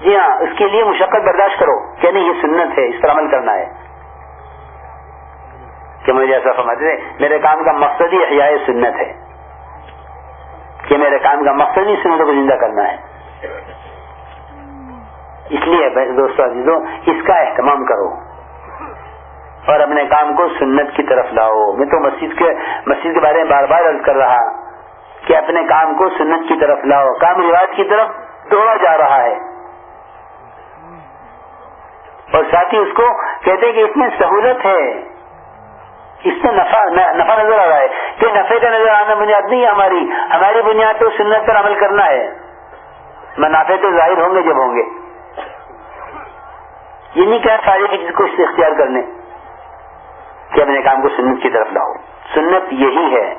[SPEAKER 1] جی ہاں اس کے لیے مشقت برداشت کرو کہ نہیں، یہ سنت ہے، اس پر عمل کرنا ہے۔ کہ مجھے ایسا سمجھتے میرے کام کا مقصد ہی احیاء سنت ہے۔ کہ میرے کام کا مقصد ہی سنت کو زندہ کرنا ہے۔ اس لیے دوستوں عزیزوں اس کا اہتمام کرو۔ اور اپنے کام کو سنت کی طرف لاؤ۔ میں تو مسجد کے مسجد کے بارے میں بار بار عرض کر رہا کہ اپنے کام کو سنت کی طرف لاؤ۔ کام رواج کی طرف دوڑا جا رہا ہے۔ اور ساتھ ہی اس کو کہتے ہیں کہ اس میں سہولت ہے۔ اس میں نفع نفع نظر آ رہا ہے کہ نفے کا نظر آنا بنیاد نہیں ہے ہماری۔ ہماری بنیاد تو سنت پر عمل کرنا ہے۔ منافع تو ظاہر ہوں گے جب ہوں گے۔ یہ نہیں کہا سارے چیز کو اختیار کرنے کہ اپنے کام کو سنت کی طرف لاؤ۔ سنت یہی ہے۔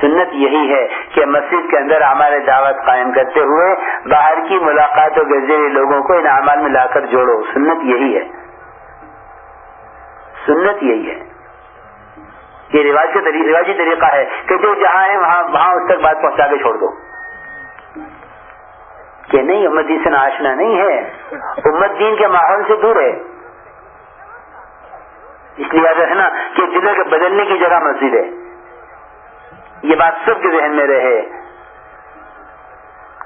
[SPEAKER 1] سنت یہی ہے کہ مسجد کے اندر ہمارے دعوت قائم کرتے ہوئے باہر کی ملاقاتوں کے ذریعے لوگوں کو ان اعمال میں لا کر جوڑو۔ سنت یہی ہے۔ سنت یہی ہے۔ یہ رواج کا رواجی طریقہ ہے کہ جو جہاں ہے، وہاں وہاں اس تک بات پہنچا کے چھوڑ دو۔ کہ نہیں، امت دین سے ناشنا نہیں ہے۔ امت دین کے ماحول سے دور ہے۔ اس لیے یاد رکھنا کہ ضلع کے بدلنے کی جگہ مسجد ہے۔ یہ بات سب کے ذہن میں رہے۔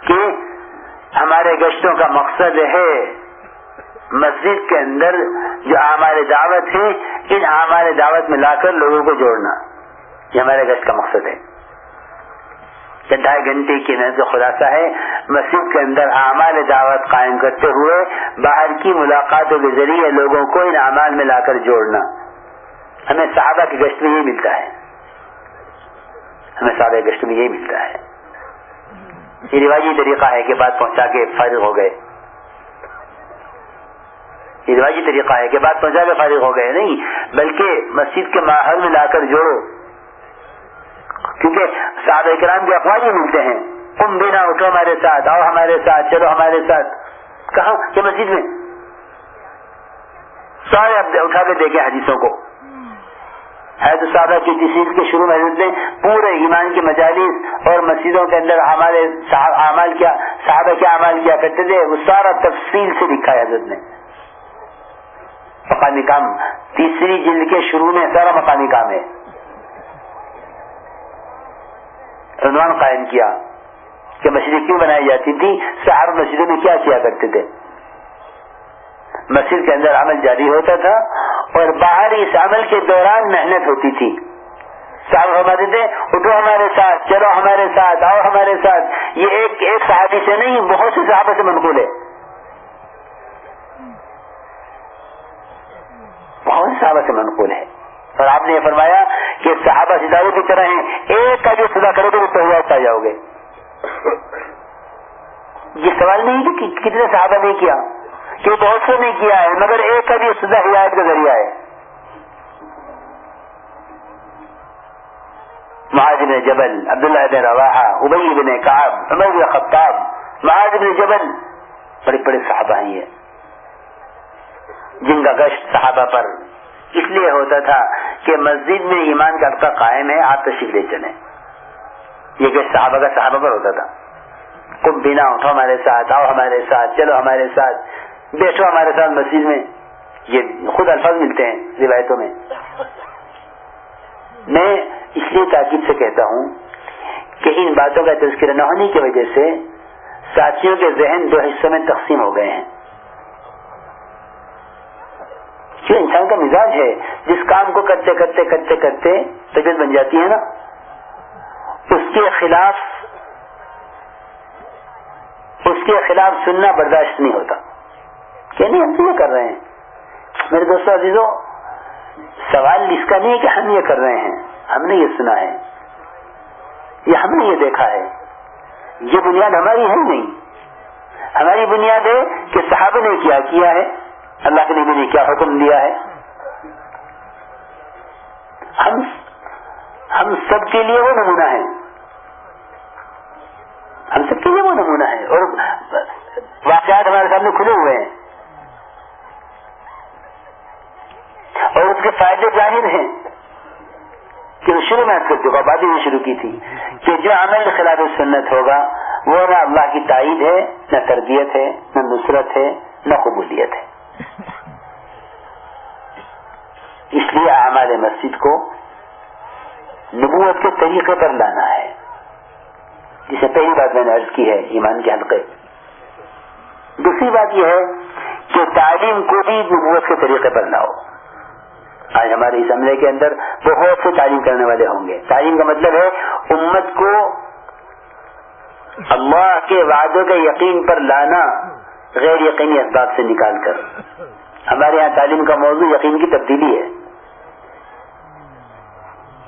[SPEAKER 1] کہ ہمارے گشتوں کا مقصد ہے۔ مسجد کے اندر جو ہمارے دعوت ہے ان ہمارے دعوت میں لا کر لوگوں کو جوڑنا، یہ ہمارے گشت کا مقصد ہے۔ ڈھائی گھنٹے کی محنت خلاصہ ہے، مسجد کے اندر اعمال دعوت قائم کرتے ہوئے باہر کی ملاقاتوں کے ذریعے لوگوں کو ان اعمال میں لا کر جوڑنا۔ ہمیں صحابہ کی گشت میں یہ ملتا ہے۔ ہمیں صحابہ کی گشت میں یہ ملتا ہے۔ یہ رواجی طریقہ ہے کہ بات پہنچا کے فارغ ہو گئے۔ رواجی طریقہ ہے کہ بات پہنچا کے فارغ ہو گئے، نہیں، بلکہ مسجد کے ماحول میں لا کر جوڑو۔ کیونکہ صحابہ کرام کے افواج ہی ملتے ہیں۔ تم بنا، اٹھو ہمارے ساتھ، آؤ ہمارے ساتھ، چلو ہمارے ساتھ۔ کہاں؟ کہ مسجد میں۔ سارے اٹھا کے دیکھے حدیثوں کو۔ ہے تو صحابہ کی تشریف کے شروع میں حضرت نے پورے ایمان کی مجالس اور مسجدوں کے اندر ہمارے اعمال کیا، صحابہ کیا اعمال کیا کرتے تھے، وہ سارا تفصیل سے لکھا ہے حضرت نے۔ مقامی کام. تیسری جلد کے شروع میں سارا مقامی کام ہے. عنوان قائم کیا کہ مسجد کیوں بنائی جاتی تھی صاحب مسجدوں میں کیا کیا کرتے تھے؟ مسجد کے اندر عمل جاری ہوتا تھا اور باہر اس عمل کے دوران محنت ہوتی تھی. صاحب فرماتے تھے، اٹھو ہمارے ساتھ، چلو ہمارے ساتھ، آؤ ہمارے ساتھ. یہ ایک ایک صحابی سے نہیں، بہت سے صحابہ سے منقول ہے. بہت صحابہ سے منقول ہے۔ اور آپ نے یہ فرمایا کہ صحابہ ستاروں کی طرح ہیں۔ ایک کا جو سزا کرو گے تو ہوا پا جاؤ گے۔ یہ سوال نہیں کہ کتنے صحابہ نے کیا، کہ بہت سے نے کیا ہے، مگر ایک کا بھی سزا ہدایت کا ذریعہ ہے۔ معاذ بن جبل، عبداللہ بن رواحہ ابئی بن کاب عمر بن خطاب معاذ بن جبل۔ بڑے بڑے صحابہ ہیں یہ۔ جن کا گشت صحابہ پر۔ اس لیے ہوتا تھا کہ مسجد میں ایمان کا حلقہ قائم ہے، آپ تشریف لے چلیں۔ یہ کہ صحابہ کا صحابہ پر ہوتا تھا۔ کم بنا اٹھو ہمارے ساتھ، آؤ ہمارے ساتھ، چلو ہمارے ساتھ، بیٹھو ہمارے ساتھ مسجد میں۔ یہ خود الفاظ ملتے ہیں روایتوں میں۔ میں اس لیے تاکید سے کہتا ہوں کہ ان باتوں کا تذکرہ نہ ہونے کی وجہ سے ساتھیوں کے ذہن دو حصوں میں تقسیم ہو گئے ہیں۔ جو انسان کا مزاج ہے، جس کام کو کرتے کرتے کرتے کرتے طبیعت بن جاتی ہے نا۔ اس کے خلاف، اس کے خلاف سننا برداشت نہیں ہوتا۔ کہ نہیں ہم تو یہ کر رہے ہیں۔ میرے دوستوں عزیزوں سوال اس کا نہیں ہے کہ ہم یہ کر رہے ہیں۔ ہم نے یہ سنا ہے۔ یہ ہم نے یہ دیکھا ہے۔ یہ بنیاد ہماری ہے نہیں۔ ہماری بنیاد ہے کہ صحابہ نے کیا کیا ہے؟ اللہ کے نبی نے کیا حکم دیا ہے؟ ہم ہم سب کے لیے وہ نمونہ ہے۔ ہم سب کے لیے وہ نمونہ ہے۔ اور واقعات ہمارے سامنے کھلے ہوئے ہیں۔ اور اس کے فائدے ظاہر ہیں۔ کہ وہ شروع میں کر چکا باتیں بھی شروع کی تھی کہ جو عمل خلاف سنت ہوگا، وہ نہ اللہ کی تائید ہے، نہ تربیت ہے، نہ نصرت ہے، نہ قبولیت ہے۔ اس لیے ہمارے مسجد کو نبوت کے طریقے پر لانا ہے۔ جسے پہلی بات میں نے عرض کی ہے، ایمان کے حلقے۔ دوسری بات یہ ہے کہ تعلیم کو بھی نبوت کے طریقے پر لاؤ۔ آج ہمارے اس عملے کے اندر بہت سے تعلیم کرنے والے ہوں گے۔ تعلیم کا مطلب ہے امت کو اللہ کے وعدوں کے یقین پر لانا، غیر یقینی اسباب سے نکال کر۔ ہمارے یہاں تعلیم کا موضوع یقین کی تبدیلی ہے۔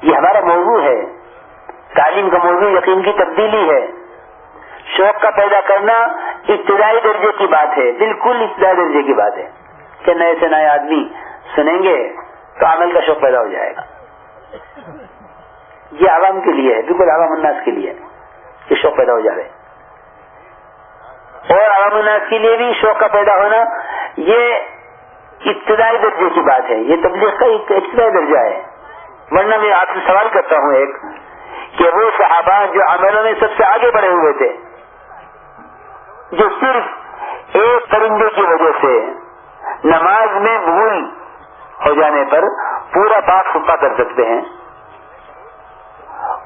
[SPEAKER 1] یہ ہمارا موضوع ہے۔ تعلیم کا موضوع یقین کی تبدیلی ہے۔ شوق کا پیدا کرنا ابتدائی درجے کی بات ہے، بالکل ابتدائی درجے کی بات ہے۔ کہ نئے سے نئے آدمی سنیں گے تو عمل کا شوق پیدا ہو جائے گا۔ یہ عوام کے لیے ہے، بالکل عوام الناس کے لیے یہ شوق پیدا ہو جائے۔ اور عوام الناس کے لیے بھی شوق کا پیدا ہونا یہ ابتدائی درجے کی بات ہے۔ یہ تبلیغ کا ابتدائی درجہ ہے۔ ورنہ میں آپ سے سوال کرتا ہوں ایک کہ وہ صحابہ جو عملوں میں سب سے آگے بڑھے ہوئے تھے، جو صرف ایک پرندے کی وجہ سے نماز میں بھول ہو جانے پر پورا پاک سپا کر سکتے ہیں،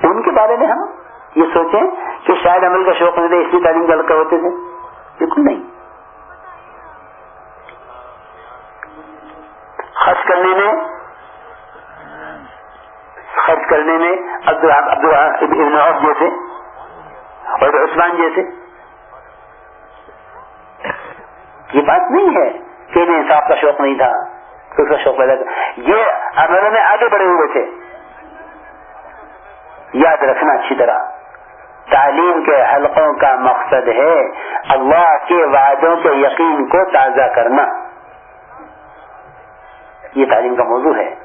[SPEAKER 1] ان کے بارے میں ہم یہ سوچیں کہ شاید عمل کا شوق ملے اسی تعلیم کا لڑکا ہوتے تھے۔ بالکل نہیں۔ خرچ کرنے میں خرچ کرنے میں ابن عوف جیسے اور عثمان جیسے۔ یہ بات نہیں ہے کہ انہیں انصاف کا شوق نہیں تھا اس کا شوق پیدا یہ عملوں میں آگے بڑھے ہوئے تھے۔ یاد رکھنا اچھی طرح۔ تعلیم کے حلقوں کا مقصد ہے اللہ کے وعدوں کے یقین کو تازہ کرنا۔ یہ تعلیم کا موضوع ہے۔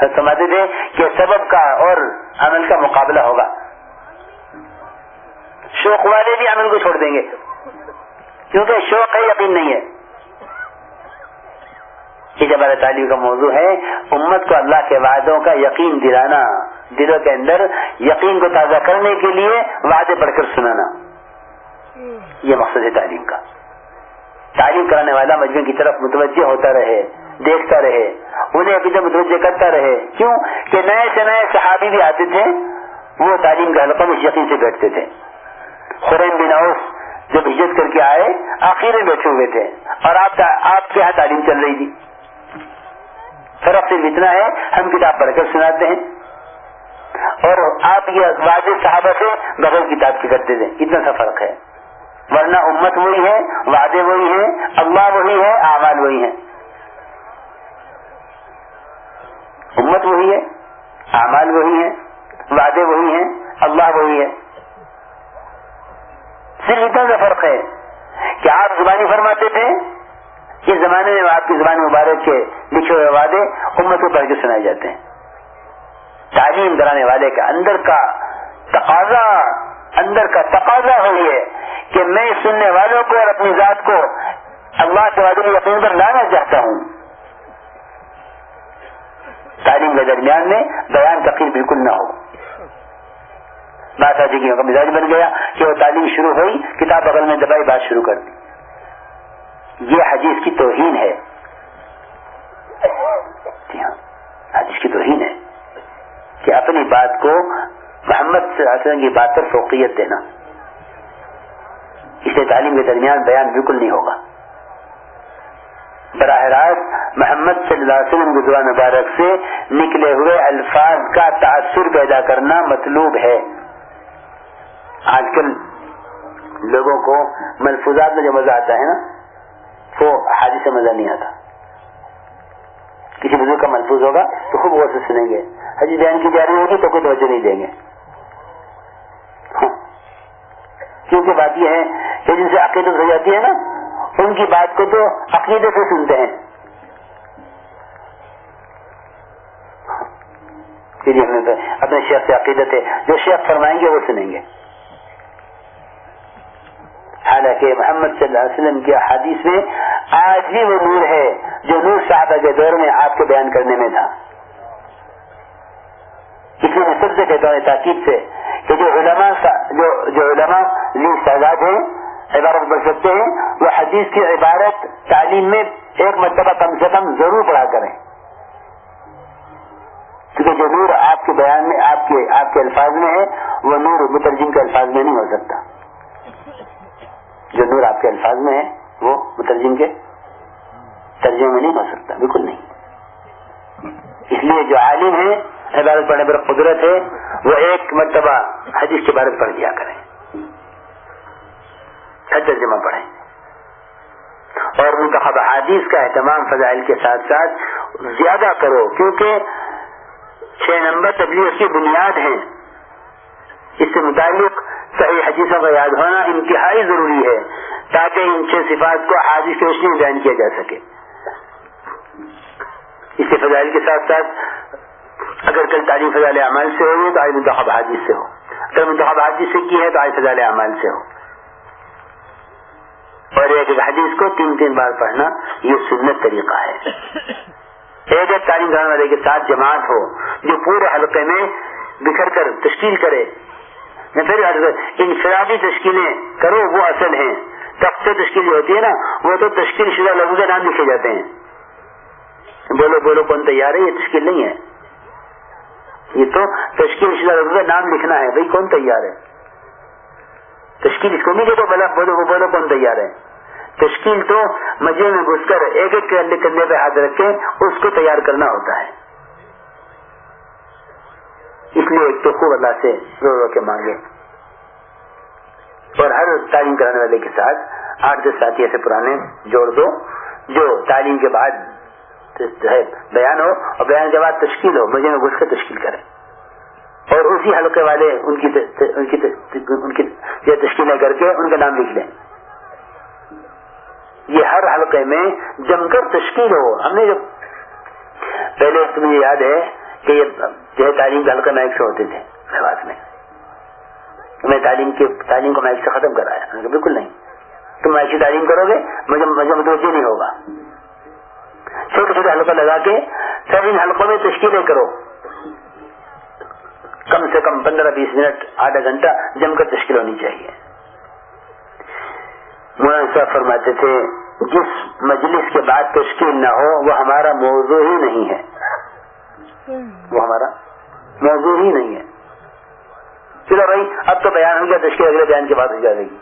[SPEAKER 1] سمجھتے تھے کہ سبب کا اور عمل کا مقابلہ ہوگا۔ شوق والے بھی عمل کو چھوڑ دیں گے۔ کیونکہ شوق ہے، یقین نہیں ہے۔ یہ جب تعلیم کا موضوع ہے، امت کو اللہ کے وعدوں کا یقین دلانا، دلوں کے اندر یقین کو تازہ کرنے کے لیے وعدے پڑھ کر سنانا۔ یہ مقصد ہے تعلیم کا۔ تعلیم کرانے والا مجموعے کی طرف متوجہ ہوتا رہے۔ دیکھتا رہے۔ انہیں ابھی تک متوجہ کرتا رہے۔ کیوں؟ کہ نئے سے نئے صحابی بھی آتے تھے، وہ تعلیم کے حلقوں میں یقین سے بیٹھتے تھے۔ خرین بن اوس جب ہجرت کر کے آئے آخر میں بیٹھے ہوئے تھے۔ اور آپ آپ کے یہاں تعلیم چل رہی تھی۔ فرق صرف اتنا ہے، ہم کتاب پڑھ کر سناتے ہیں۔ اور آپ یہ واضح صحابہ سے بغیر کتاب کی کرتے تھے۔ اتنا سا فرق ہے۔ ورنہ امت وہی ہے، وعدے وہی ہیں، اللہ وہی ہے، اعمال وہی ہیں۔ امت وہی ہے، اعمال وہی ہیں، وعدے وہی ہیں، اللہ وہی ہے۔ صرف اتنا سا فرق ہے کہ آپ زبانی فرماتے تھے، اس زمانے میں آپ کی زبان مبارک کے لکھے ہوئے وعدے امت کو پڑھ کے سنائے جاتے ہیں۔ تعلیم کرانے والے کے اندر کا تقاضا، اندر کا تقاضا ہو یہ کہ میں سننے والوں کو اور اپنی ذات کو اللہ کے وعدے یقین پر لانا چاہتا ہوں۔ تعلیم کے درمیان میں بیان تقریر بالکل نہ ہو۔ بات آتی کا مزاج بن گیا کہ وہ تعلیم شروع ہوئی، کتاب بغل میں دبائی بات شروع کر دی۔ یہ حدیث کی توہین ہے۔ جی ہاں حدیث کی توہین ہے کہ اپنی بات کو محمد سے وسلم کی بات پر فوقیت دینا۔ اسے تعلیم کے درمیان بیان بالکل نہیں ہوگا۔ براہ راست محمد صلی اللہ علیہ وسلم گزرا مبارک سے نکلے ہوئے الفاظ کا تاثر پیدا کرنا مطلوب ہے۔ آج کل لوگوں کو ملفوظات میں جو مزہ آتا ہے نا، وہ حاجی سے مزہ نہیں آتا۔ کسی بزرگ کا محفوظ ہوگا تو خوب غور سے سنیں گے۔ حجی بیان کی جاری ہوگی تو کوئی توجہ نہیں دیں گے۔ ہاں۔ کیونکہ بات یہ ہے کہ جن سے عقیدت ہو جاتی ہے نا ان کی بات کو تو عقیدت سے سنتے ہیں۔ اپنے شیخ سے عقیدت ہے۔ جو شیخ فرمائیں گے وہ سنیں گے۔ حالانکہ محمد صلی اللہ علیہ وسلم کی حدیث میں آج بھی وہ نور ہے جو نور صاحبہ کے دور میں آپ کو بیان کرنے میں تھا۔ اس لیے میں سب سے کہتا ہوں تاکید سے کہ جو علماء جو جو علماء تعداد ہیں عبارت بڑھ سکتے ہیں، وہ حدیث کی عبارت تعلیم میں ایک مرتبہ کم سے کم ضرور پڑھا کریں۔ کیونکہ جو نور آپ کے بیان میں، آپ کے آپ کے الفاظ میں ہے، وہ نور مترجم کے الفاظ میں نہیں ہو سکتا۔ جو نور آپ کے الفاظ میں ہے، وہ مترجم کے ترجمے میں نہیں ہو سکتا، بالکل نہیں۔ اس لیے جو عالم ہے عبادت پڑھنے پر قدرت ہے، وہ ایک مرتبہ حدیث کے بارے میں پڑھ دیا کریں۔ ترجمہ پڑھیں۔ اور منتخب حادیث کا اہتمام فضائل کے ساتھ ساتھ زیادہ کرو، کیونکہ چھ نمبر تبلیغ کی بنیاد ہیں اس سے متعلق صحیح حدیثوں کا یاد ہونا انتہائی ضروری ہے، تاکہ ان چھ صفات کو حادث کے روشنی میں بیان کیا جا سکے۔ اس کے فضائل کے ساتھ ساتھ اگر کل تعلیم فضائل اعمال سے ہوگی تو آج منتخب حادث سے ہو۔ اگر منتخب حادث سے کی ہے تو آج فضائل اعمال سے ہو۔ اور ایک حدیث کو تین تین بار پڑھنا یہ سنت طریقہ ہے۔ ایک ایک تعلیم کرنے والے کے ساتھ جماعت ہو، جو پورے حلقے میں بکھر کر تشکیل کرے۔ پھر انفرادی تشکیلیں کرو، وہ اصل ہیں۔ تخت تشکیل ہوتی ہے نا، وہ تو تشکیل شدہ لوگوں کے نام لکھے جاتے ہیں۔ بولو بولو کون تیار ہے؟ یہ تشکیل نہیں ہے۔ یہ تو تشکیل شدہ لوگوں کا نام لکھنا ہے، بھائی کون تیار ہے؟ تشکیل اس کو نہیں کہ بولو بولو کون تیار ہے؟ تشکیل تو مجھے میں گھس کر ایک ایک کندھے پہ ہاتھ رکھ کے اس کو تیار کرنا ہوتا ہے۔ اس لیے ایک تو خوب اللہ سے رو رو کے مانگے۔ اور ہر تعلیم کرانے والے کے ساتھ آٹھ دس ساتھی ایسے پرانے جوڑ دو، جو تعلیم کے بعد بیان ہو، اور بیان کے بعد تشکیل ہو مجھے میں گھس کر تشکیل کرے۔ اور اسی حلقے والے ان کی تشکیلیں کر کے ان کا نام لکھ لیں۔ یہ ہر حلقے میں جم کر تشکیل ہو۔ ہم نے جو پہلے تمہیں یاد ہے کہ یہ جو ہے تعلیم کے حلقے مائک سے ہوتے تھے میں۔ میں تعلیم کے تعلیم کو مائک سے ختم کرایا۔ بالکل نہیں۔ تم مائک سے تعلیم کرو گے، مجھے مجھے متوجہ نہیں ہوگا۔ چھوٹے چھوٹے حلقہ لگا کے سب ان حلقوں میں تشکیلیں کرو۔ کم سے کم پندرہ بیس منٹ، آدھا گھنٹہ جم کر تشکیل ہونی چاہیے۔ مولانا صاحب فرماتے تھے، جس مجلس کے بعد تشکیل نہ ہو، وہ ہمارا موضوع ہی نہیں ہے۔ وہ ہمارا موضوع ہی نہیں ہے۔ چلو بھائی، اب تو بیان ہو گیا، تشکیل اگلے بیان کے بعد ہو جائے گی۔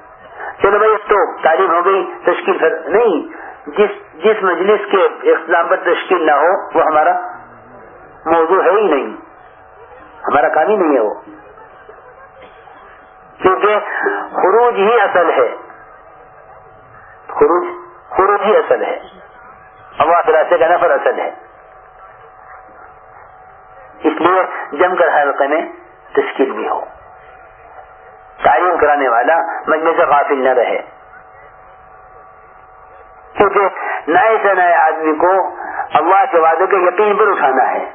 [SPEAKER 1] چلو بھائی اب تو تعلیم ہو گئی، تشکیل پھر نہیں۔ جس جس مجلس کے اختلاف پر تشکیل نہ ہو، وہ ہمارا موضوع ہے ہی نہیں۔ ہمارا کام ہی نہیں ہے وہ۔ کیونکہ خروج ہی اصل ہے۔ خروج خروج ہی اصل ہے۔ راستے کا نفر اصل ہے۔ اس لیے جم کر حلقے میں تشکیل بھی ہو۔ تعلیم کرانے والا مجمے سے غافل نہ رہے۔ کیونکہ نئے سے نئے آدمی کو اللہ کے وعدوں کے یقین پر اٹھانا ہے۔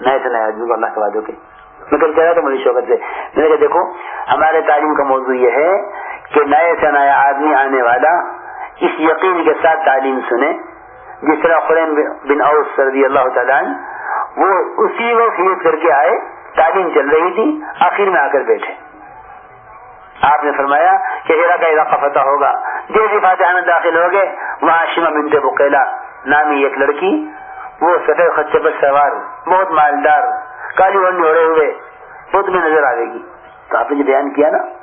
[SPEAKER 1] نئے سے نئے آدمی کو اللہ کے وعدوں کے۔ میں کل کہہ رہا تھا مریض شوقت سے۔ میں نے کہا، دیکھو، ہمارے تعلیم کا موضوع یہ ہے کہ نئے سے نیا آدمی آنے والا اس یقین کے ساتھ تعلیم سنے، جس طرح خرین بن اوس رضی اللہ تعالیٰ وہ اسی وقت ہیت کر کے آئے، تعلیم چل رہی تھی، آخر میں آ کر بیٹھے۔ آپ نے فرمایا کہ ہیرا کا علاقہ فتح ہوگا۔ جیسے فاتحہ میں داخل ہو گئے، وہاں شیما بنتے بکیلا نامی ایک لڑکی، وہ سفید خچے پر سوار، بہت مالدار، کالی ونڈی ہو رہے ہوئے وہ تمہیں نظر آئے گی۔ تو آپ نے جو بیان کیا نا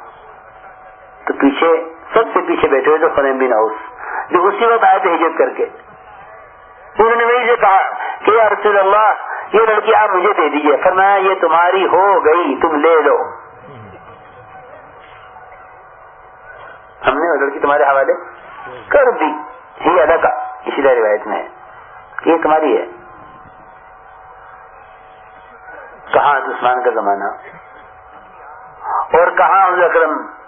[SPEAKER 1] تو پیچھے سب سے پیچھے بیٹھے ہوئے تو فریم بن ہاؤس جو اسی وقت آئے تھے ہجرت کر کے۔ انہوں نے وہی سے کہا کہ یا رسول اللہ، یہ لڑکی آپ مجھے دے دیجیے فرمایا، یہ تمہاری ہو گئی، تم لے لو۔ ہم نے وہ لڑکی تمہارے حوالے کر دی۔ ہی ادا کا اسی طرح روایت میں ہے۔ یہ تمہاری ہے۔ کہاں عثمان کا زمانہ؟ اور کہاں اکرم؟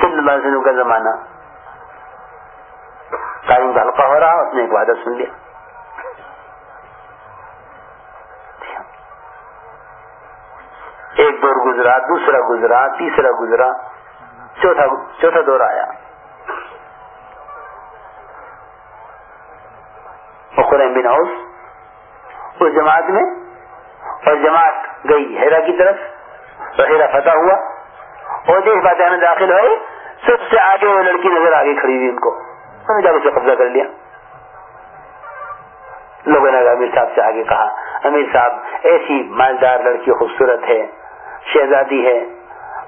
[SPEAKER 1] صلی اللہ علیہ وسلم کا زمانہ تعلیم کا حلقہ ہو رہا، اس نے ایک وعدہ سن لیا۔ ایک دور گزرا، دوسرا گزرا، تیسرا گزرا، چوتھا چوتھا دور آیا۔ بن ہاؤس اس جماعت میں، اور جماعت گئی، ہیرا کی طرف تو ہیرا فتح ہوا۔ اور جس بات میں داخل ہوئے سب سے آگے وہ لڑکی نظر آگے کھڑی ہوئی ان کو۔ نے جا اسے قبضہ کر لیا۔ لوگوں نے امیر صاحب سے آگے کہا، امیر صاحب، ایسی مالدار لڑکی خوبصورت ہے، شہزادی ہے۔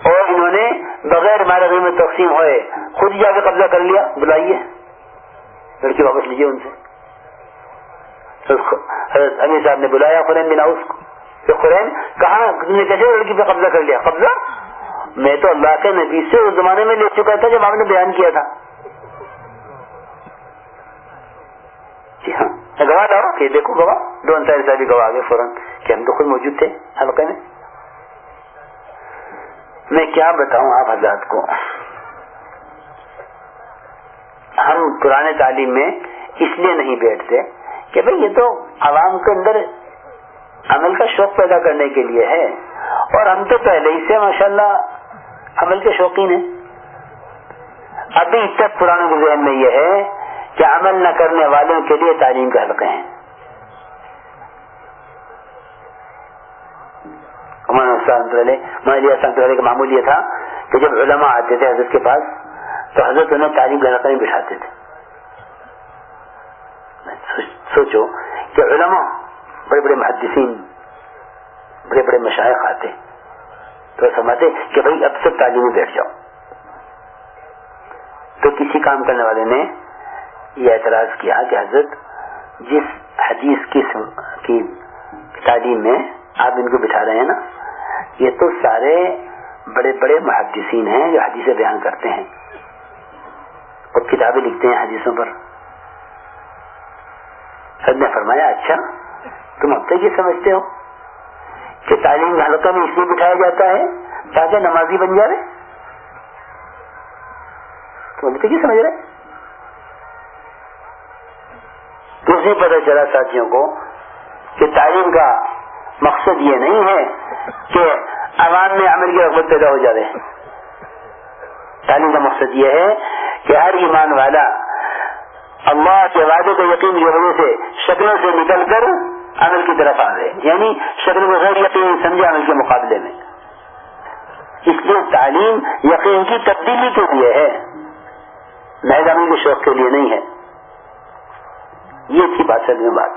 [SPEAKER 1] اور انہوں نے بغیر مارے میں تقسیم ہوئے خود جا کے قبضہ کر لیا۔ بلائیے۔ لڑکی واپس لیجیے ان سے۔ حضرت امیر صاحب نے بلایا خرین بنا اس کو۔ تو کہاں؟ تم نے کیسے لڑکی پہ قبضہ کر لیا؟ قبضہ؟ میں تو اللہ کے نبی سے اس زمانے میں لے چکا تھا جب آپ نے بیان کیا تھا۔ جی ہاں۔ گواہ لاؤ کہ دیکھو گواہ۔ دو انتظار صاحب گواہ آگے فوراً کہ ہم تو خود موجود تھے حلقے میں۔ میں کیا بتاؤں آپ حضرات کو؟ ہم پرانے تعلیم میں اس لیے نہیں بیٹھتے کہ بھئی یہ تو عوام کے اندر عمل کا شوق پیدا کرنے کے لیے ہے۔ اور ہم تو پہلے ہی سے ماشاءاللہ عمل کے شوقین ہیں۔ ابھی تک پرانے ذہن میں یہ ہے کہ عمل نہ کرنے والوں کے لیے تعلیم کے حلقے ہیں۔ کا معمول یہ تھا کہ جب علماء آتے تھے حضرت کے پاس، تو حضرت انہیں تعلیم کے حلقے میں بٹھاتے تھے۔ سوچو کہ علماء بڑے بڑے محدثین، بڑے بڑے مشائق آتے۔ تو سمجھتے کہ بھائی اب سب تعلیم میں بیٹھ جاؤ۔ تو کسی کام کرنے والے نے یہ اعتراض کیا کہ حضرت جس حدیث کی تعلیم میں آپ ان کو بٹھا رہے ہیں نا، یہ تو سارے بڑے بڑے محدثین ہیں جو حدیثیں بیان کرتے ہیں۔ اور کتابیں لکھتے ہیں حدیثوں پر۔ سب نے فرمایا اچھا تم اب تک یہ سمجھتے ہو۔ کہ تعلیم حلقہ میں اس لیے بٹھایا جاتا ہے تاکہ نمازی بن جائے تم ابھی سمجھ رہے دوسری پتہ چلا ساتھیوں کو کہ تعلیم کا مقصد یہ نہیں ہے کہ عوام میں عمل کی رغبت پیدا ہو جائے تعلیم کا مقصد یہ ہے کہ ہر ایمان والا اللہ کے وعدے کو یقین کی وجہ سے شکلوں سے نکل کر عمل کی طرف آ گئے یعنی شکل کو غیر یقین سمجھے عمل کے مقابلے میں۔ اس لیے تعلیم یقین کی تبدیلی کے لیے ہے۔ محض کے شوق کے لیے نہیں ہے۔ یہ تھی بات میں بات۔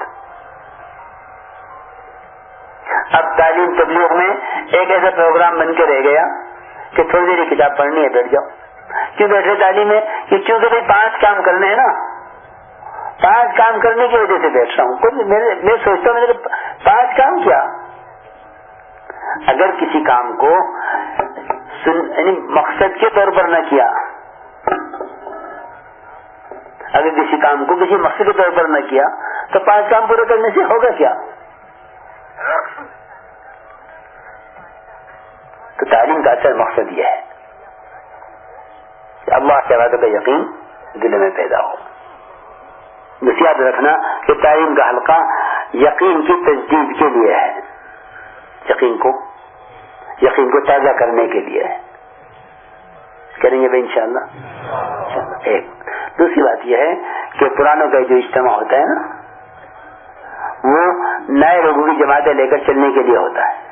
[SPEAKER 1] اب تعلیم تبلیغ میں ایک ایسا پروگرام بن کے رہ گیا کہ تھوڑی دیر کتاب پڑھنی ہے، بیٹھ جاؤ۔ کیوں بیٹھے تعلیم میں؟ کہ کیونکہ بھائی پانچ کام کرنے ہیں نا۔ پانچ کام کرنے کی وجہ سے بیٹھ رہا ہوں۔ میں سوچتا ہوں پانچ کام کیا۔ اگر کسی کام کو یعنی مقصد کے طور پر نہ کیا، اگر کسی کام کو کسی مقصد کے طور پر نہ کیا، تو پانچ کام پورے کرنے سے ہوگا کیا؟ تو تعلیم کا اصل مقصد یہ ہے کہ اللہ کے وعدوں کا یقین دل میں پیدا ہو۔ یاد رکھنا کہ تعلیم کا حلقہ یقین کی تجدید کے لیے ہے۔ یقین کو یقین کو تازہ کرنے کے لیے ہے۔ کریں گے بھائی ان شاء اللہ ایک۔ دوسری بات یہ ہے کہ پرانوں کا جو اجتماع ہوتا ہے نا، وہ نئے لوگوں کی جماعتیں لے کر چلنے کے لیے ہوتا ہے۔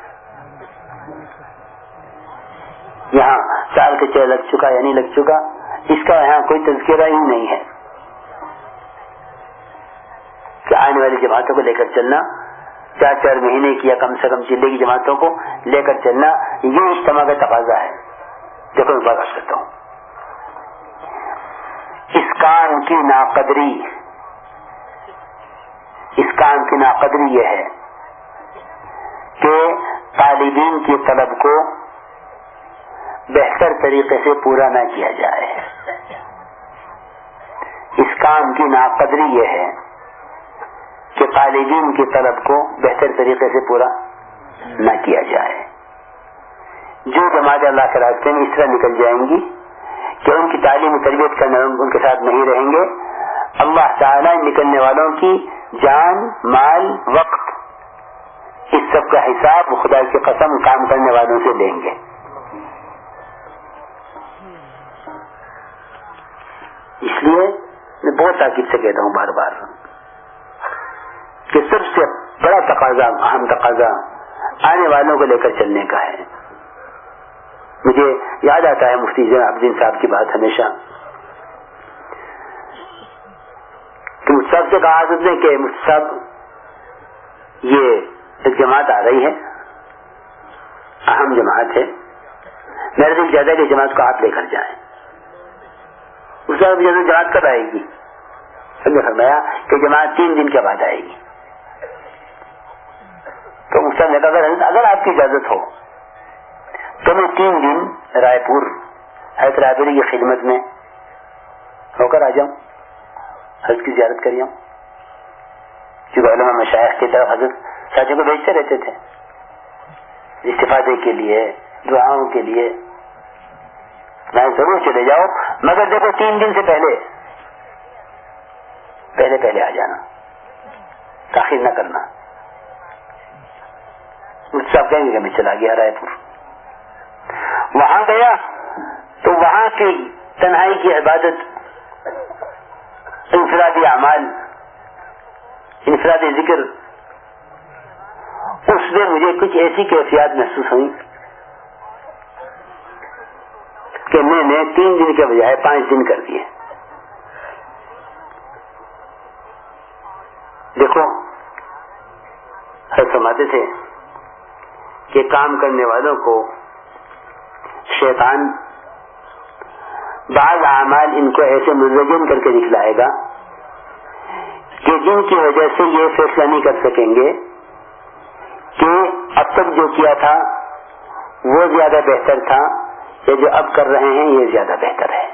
[SPEAKER 1] یہاں سال کے چھ لگ چکا یا نہیں لگ چکا، اس کا یہاں کوئی تذکرہ ہی نہیں ہے۔ کہ آنے والی جماعتوں کو لے کر چلنا، چار چار مہینے کی یا کم سے کم چلے کی جماعتوں کو لے کر چلنا، یہ اجتماع کا تقاضا ہے۔ دیکھو، میں بات کرتا ہوں۔ اس کام کی ناقدری، اس کام کی ناقدری یہ ہے کہ طالبین کی طلب کو بہتر طریقے سے پورا نہ کیا جائے۔ اس کام کی ناقدری یہ ہے کہ طالبین کی طلب کو بہتر طریقے سے پورا نہ کیا جائے۔ جو جماعت اللہ کے راستے میں اس طرح نکل جائیں گی کہ ان کی تعلیم تربیت کرنے ان کے ساتھ نہیں رہیں گے، اللہ تعالیٰ نکلنے والوں کی جان، مال، وقت، اس سب کا حساب خدا کی قسم کام کرنے والوں سے دیں گے۔ اس لیے میں بہت تاکید سے کہتا ہوں بار بار۔ کہ سب سے بڑا تقاضا، اہم تقاضا آنے والوں کو لے کر چلنے کا ہے۔ مجھے یاد آتا ہے مفتی الدین صاحب کی بات ہمیشہ۔ کہ صاحب سے کہا حضرت نے کہ صاحب یہ ایک جماعت آ رہی ہے، اہم جماعت ہے۔ میرے دل زیادہ کہ جماعت کو آپ لے کر جائیں۔ اس جماعت کب آئے گی؟ نے فرمایا کہ جماعت تین دن کے بعد آئے گی۔ تو مختلف نے کہا اگر آپ کی اجازت ہو، تو میں تین دن رائے پور، حضرت رائے کی خدمت میں ہو کر آ جاؤں، حضرت کی زیارت کر جاؤں۔ کیونکہ علماء مشاعر کی طرف حضرت ساتھیوں کو بھیجتے رہتے تھے۔ استفادے کے لیے، دعاؤں کے لیے۔ میں ضرور چلے جاؤ مگر دیکھو تین دن سے پہلے پہلے پہلے آ جانا، تاخیر نہ کرنا۔ صاحب کہیں گے میں چلا گیا رائے پور۔ وہاں گیا تو وہاں کی تنہائی کی عبادت، انفرادی اعمال، انفرادی ذکر، اس میں مجھے کچھ ایسی کیفیات محسوس ہوئی کہ میں نے تین دن کے بجائے پانچ دن کر دیے۔ دیکھو سماتے تھے کہ کام کرنے والوں کو شیطان بعض اعمال ان کو ایسے مزین کر کے دکھلائے گا کہ جن کی وجہ سے یہ فیصلہ نہیں کر سکیں گے کہ اب تک جو کیا تھا وہ زیادہ بہتر تھا یا جو اب کر رہے ہیں یہ زیادہ بہتر ہے۔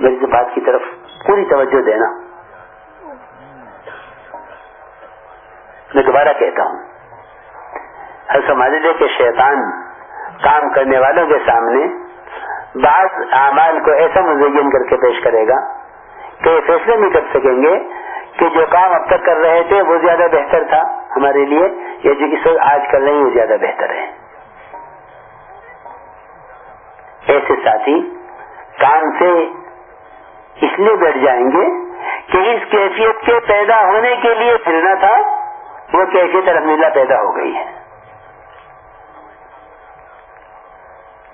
[SPEAKER 1] میری بات کی طرف پوری توجہ دینا۔ میں دوبارہ کہتا ہوں۔ ہر سمجھ لے کہ شیطان کام کرنے والوں کے سامنے بعض اعمال کو ایسا مزین کر کے پیش کرے گا کہ یہ فیصلے نہیں کر سکیں گے کہ جو کام اب تک کر رہے تھے وہ زیادہ بہتر تھا ہمارے لیے یا جو اس وقت آج کر رہے ہیں وہ زیادہ بہتر ہے۔ ایسے ساتھی، کام سے اس لیے بیٹھ جائیں گے کہ اس کیفیت کے پیدا ہونے کے لیے پھرنا تھا وہ کیفیت الحمد پیدا ہو گئی ہے۔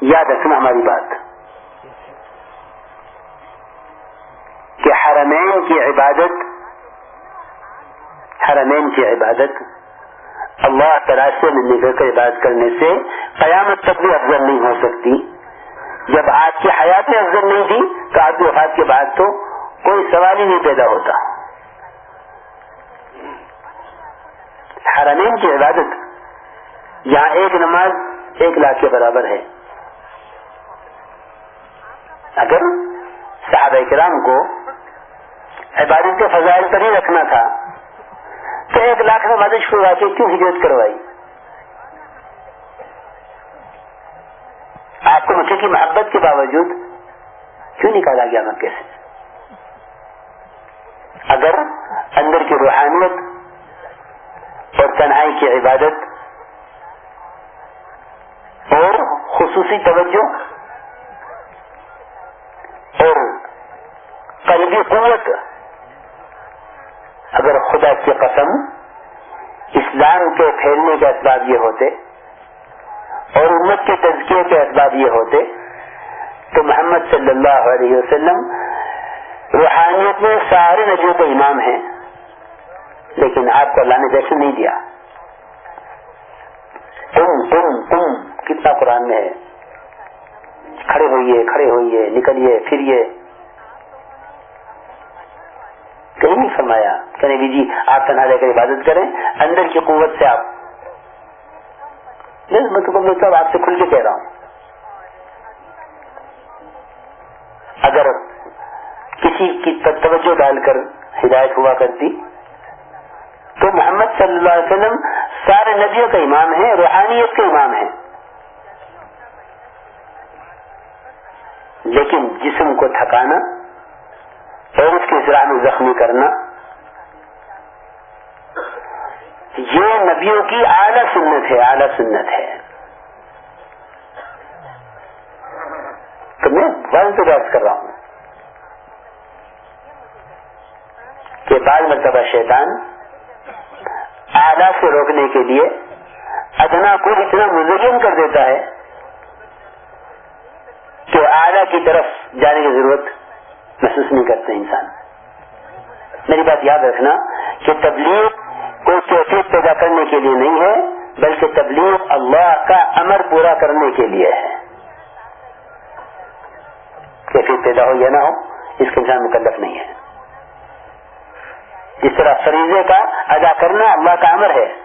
[SPEAKER 1] یاد رکھنا ہماری بات۔ کہ حرمین کی عبادت، حرمین کی عبادت اللہ تراشے میں نکل کر عبادت کرنے سے قیامت تک بھی افضل نہیں ہو سکتی۔ جب آپ کی حیات میں افضل نہیں تھی، تو آپ کی وفات کے بعد تو کوئی سوال ہی نہیں پیدا ہوتا۔ حرمین کی عبادت جہاں ایک نماز ایک لاکھ کے برابر ہے۔ اگر صحابہ کرام کو عبادت کے فضائل پر ہی رکھنا تھا، تو ایک لاکھ نمازیں چھڑوا کے کیوں ہجرت کروائی؟ آپ کو مکے کی محبت کے باوجود کیوں نکالا گیا مکے سے؟ اگر اندر کی روحانیت اور تنہائی کی عبادت اور خصوصی توجہ اور قلبی قوت۔ اگر خدا کی قسم اسلام کے پھیلنے کے اسباب یہ ہوتے اور امت کے تزکیے کے اسباب یہ ہوتے، تو محمد صلی اللہ علیہ وسلم روحانیت میں سارے نجیوں کے امام ہیں۔ لیکن آپ کو اللہ نے جیسے نہیں دیا۔ تم تم تم کتنا قرآن میں ہے کھڑے ہوئیے کھڑے ہوئیے، نکلیے، پھریے۔ کہیں نہیں فرمایا۔ کہ نبی جی آپ تنہا رہ کر عبادت کریں، اندر کی قوت سے آپ میں مطلب آپ سے کھل کے کہہ رہا ہوں۔ اگر کسی کی توجہ ڈال کر ہدایت ہوا کرتی تو محمد صلی اللہ علیہ وسلم سارے نبیوں کا امام ہے روحانیت کا امام ہے لیکن جسم کو تھکانا اور اس کی ذرا میں زخمی کرنا، یہ نبیوں کی اعلی سنت ہے، اعلی سنت ہے۔ تو میں تو بات کر رہا ہوں کہ بعض مرتبہ شیطان اعلیٰ سے روکنے کے لیے ادنا کو اتنا مزین کر دیتا ہے کہ اعلیٰ کی طرف جانے کی ضرورت محسوس نہیں کرتے انسان۔ میری بات یاد رکھنا کہ تبلیغ کوئی کیفیت پیدا کرنے کے لیے نہیں ہے، بلکہ تبلیغ اللہ کا امر پورا کرنے کے لیے ہے۔ کیفیت پیدا ہو یا نہ ہو، اس کے انسان مکلف نہیں ہے۔ جس طرح فریضے کا ادا کرنا اللہ کا امر ہے۔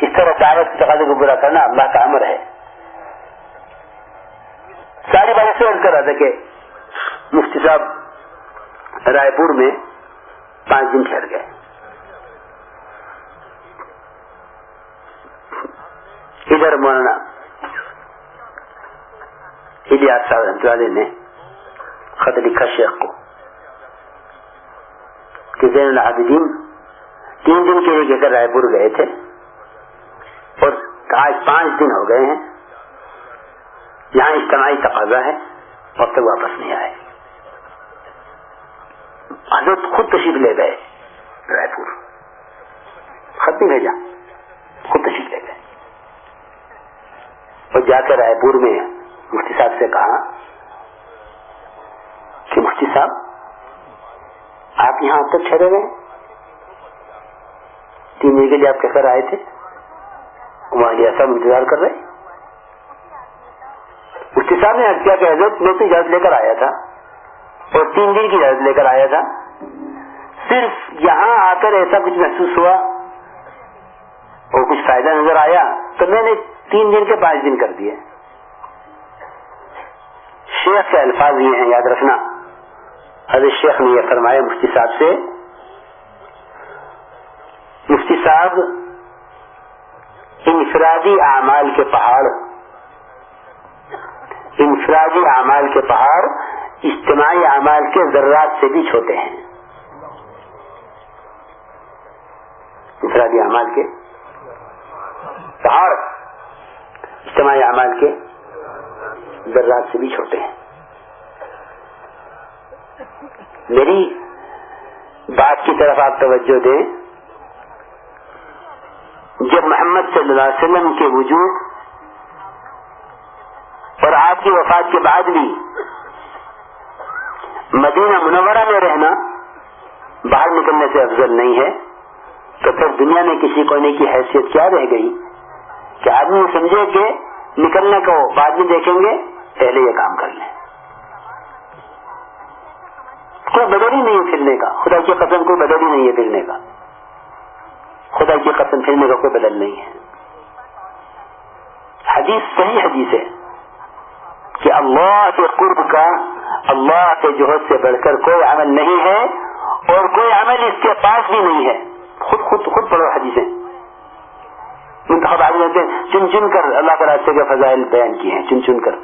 [SPEAKER 1] اس طرح دعوت کے تقاضے کو برا کرنا اللہ کا امر ہے۔ ساری بات سے کر رہا تھا کہ مفتی صاحب رائے پور میں پانچ دن ٹھہر گئے۔ ادھر مولانا الیاس صاحب نے خط لکھا شیخ کو۔ زین العابدین تین دن کے لیے کر رائے پور گئے تھے اور آج پانچ دن ہو گئے ہیں۔ یہاں اجتماعی تقاضا ہے اب تک واپس نہیں آئے۔ حضرت خود تشریف لے گئے رائے پور۔ خط نہیں بھیجا، خود تشریف لے گئے۔ اور جا کر رائے پور میں مفتی صاحب سے کہا کہ مفتی صاحب آپ یہاں تک ٹھہرے گئے تین دن کے لیے آپ کہہ کر آئے تھے؟ وہاں یہ سب انتظار کر رہے؟ مفتی صاحب نے کیا کہ حضرت میں تو اجازت لے کر آیا تھا اور تین دن کی اجازت لے کر آیا تھا۔ صرف یہاں آ کر ایسا کچھ محسوس ہوا اور کچھ فائدہ نظر آیا تو میں نے تین دن کے پانچ دن کر دیے۔ شیخ کے الفاظ یہ ہیں، یاد رکھنا۔ حضرت شیخ نے یہ فرمایا، مفتی صاحب سے، مفتی صاحب انفرادی اعمال کے پہاڑ، انفرادی اعمال کے پہاڑ اجتماعی اعمال کے ذرات سے بھی چھوٹے ہیں۔ انفرادی اعمال کے پہاڑ اجتماعی اعمال کے ذرات سے بھی چھوٹے ہیں۔ میری بات کی طرف آپ توجہ دیں۔ جب محمد صلی اللہ علیہ وسلم کے وجود اور آپ کی وفات کے بعد بھی مدینہ منورہ میں رہنا باہر نکلنے سے افضل نہیں ہے، تو پھر دنیا میں کسی کونے کی حیثیت کیا رہ گئی؟ کہ آدمی سمجھے کہ نکلنے کو بعد میں دیکھیں گے، پہلے یہ کام کر لیں۔ کوئی بدل ہی نہیں ہے پھرنے کا۔ خدا کی قسم کوئی بدل ہی نہیں ہے پھرنے کا۔ خدا کی قسم پھرنے کا کوئی بدل نہیں ہے۔ حدیث صحیح حدیث ہے کہ اللہ کے قرب کا اللہ کے جوہد سے بڑھ کر کوئی عمل نہیں ہے اور کوئی عمل اس کے پاس بھی نہیں ہے۔ خود خود خود پڑھو حدیثیں۔ منتخب آدمی ہوتے ہیں، چن چن کر اللہ کے راستے کے فضائل بیان کیے ہیں، چن چن کر۔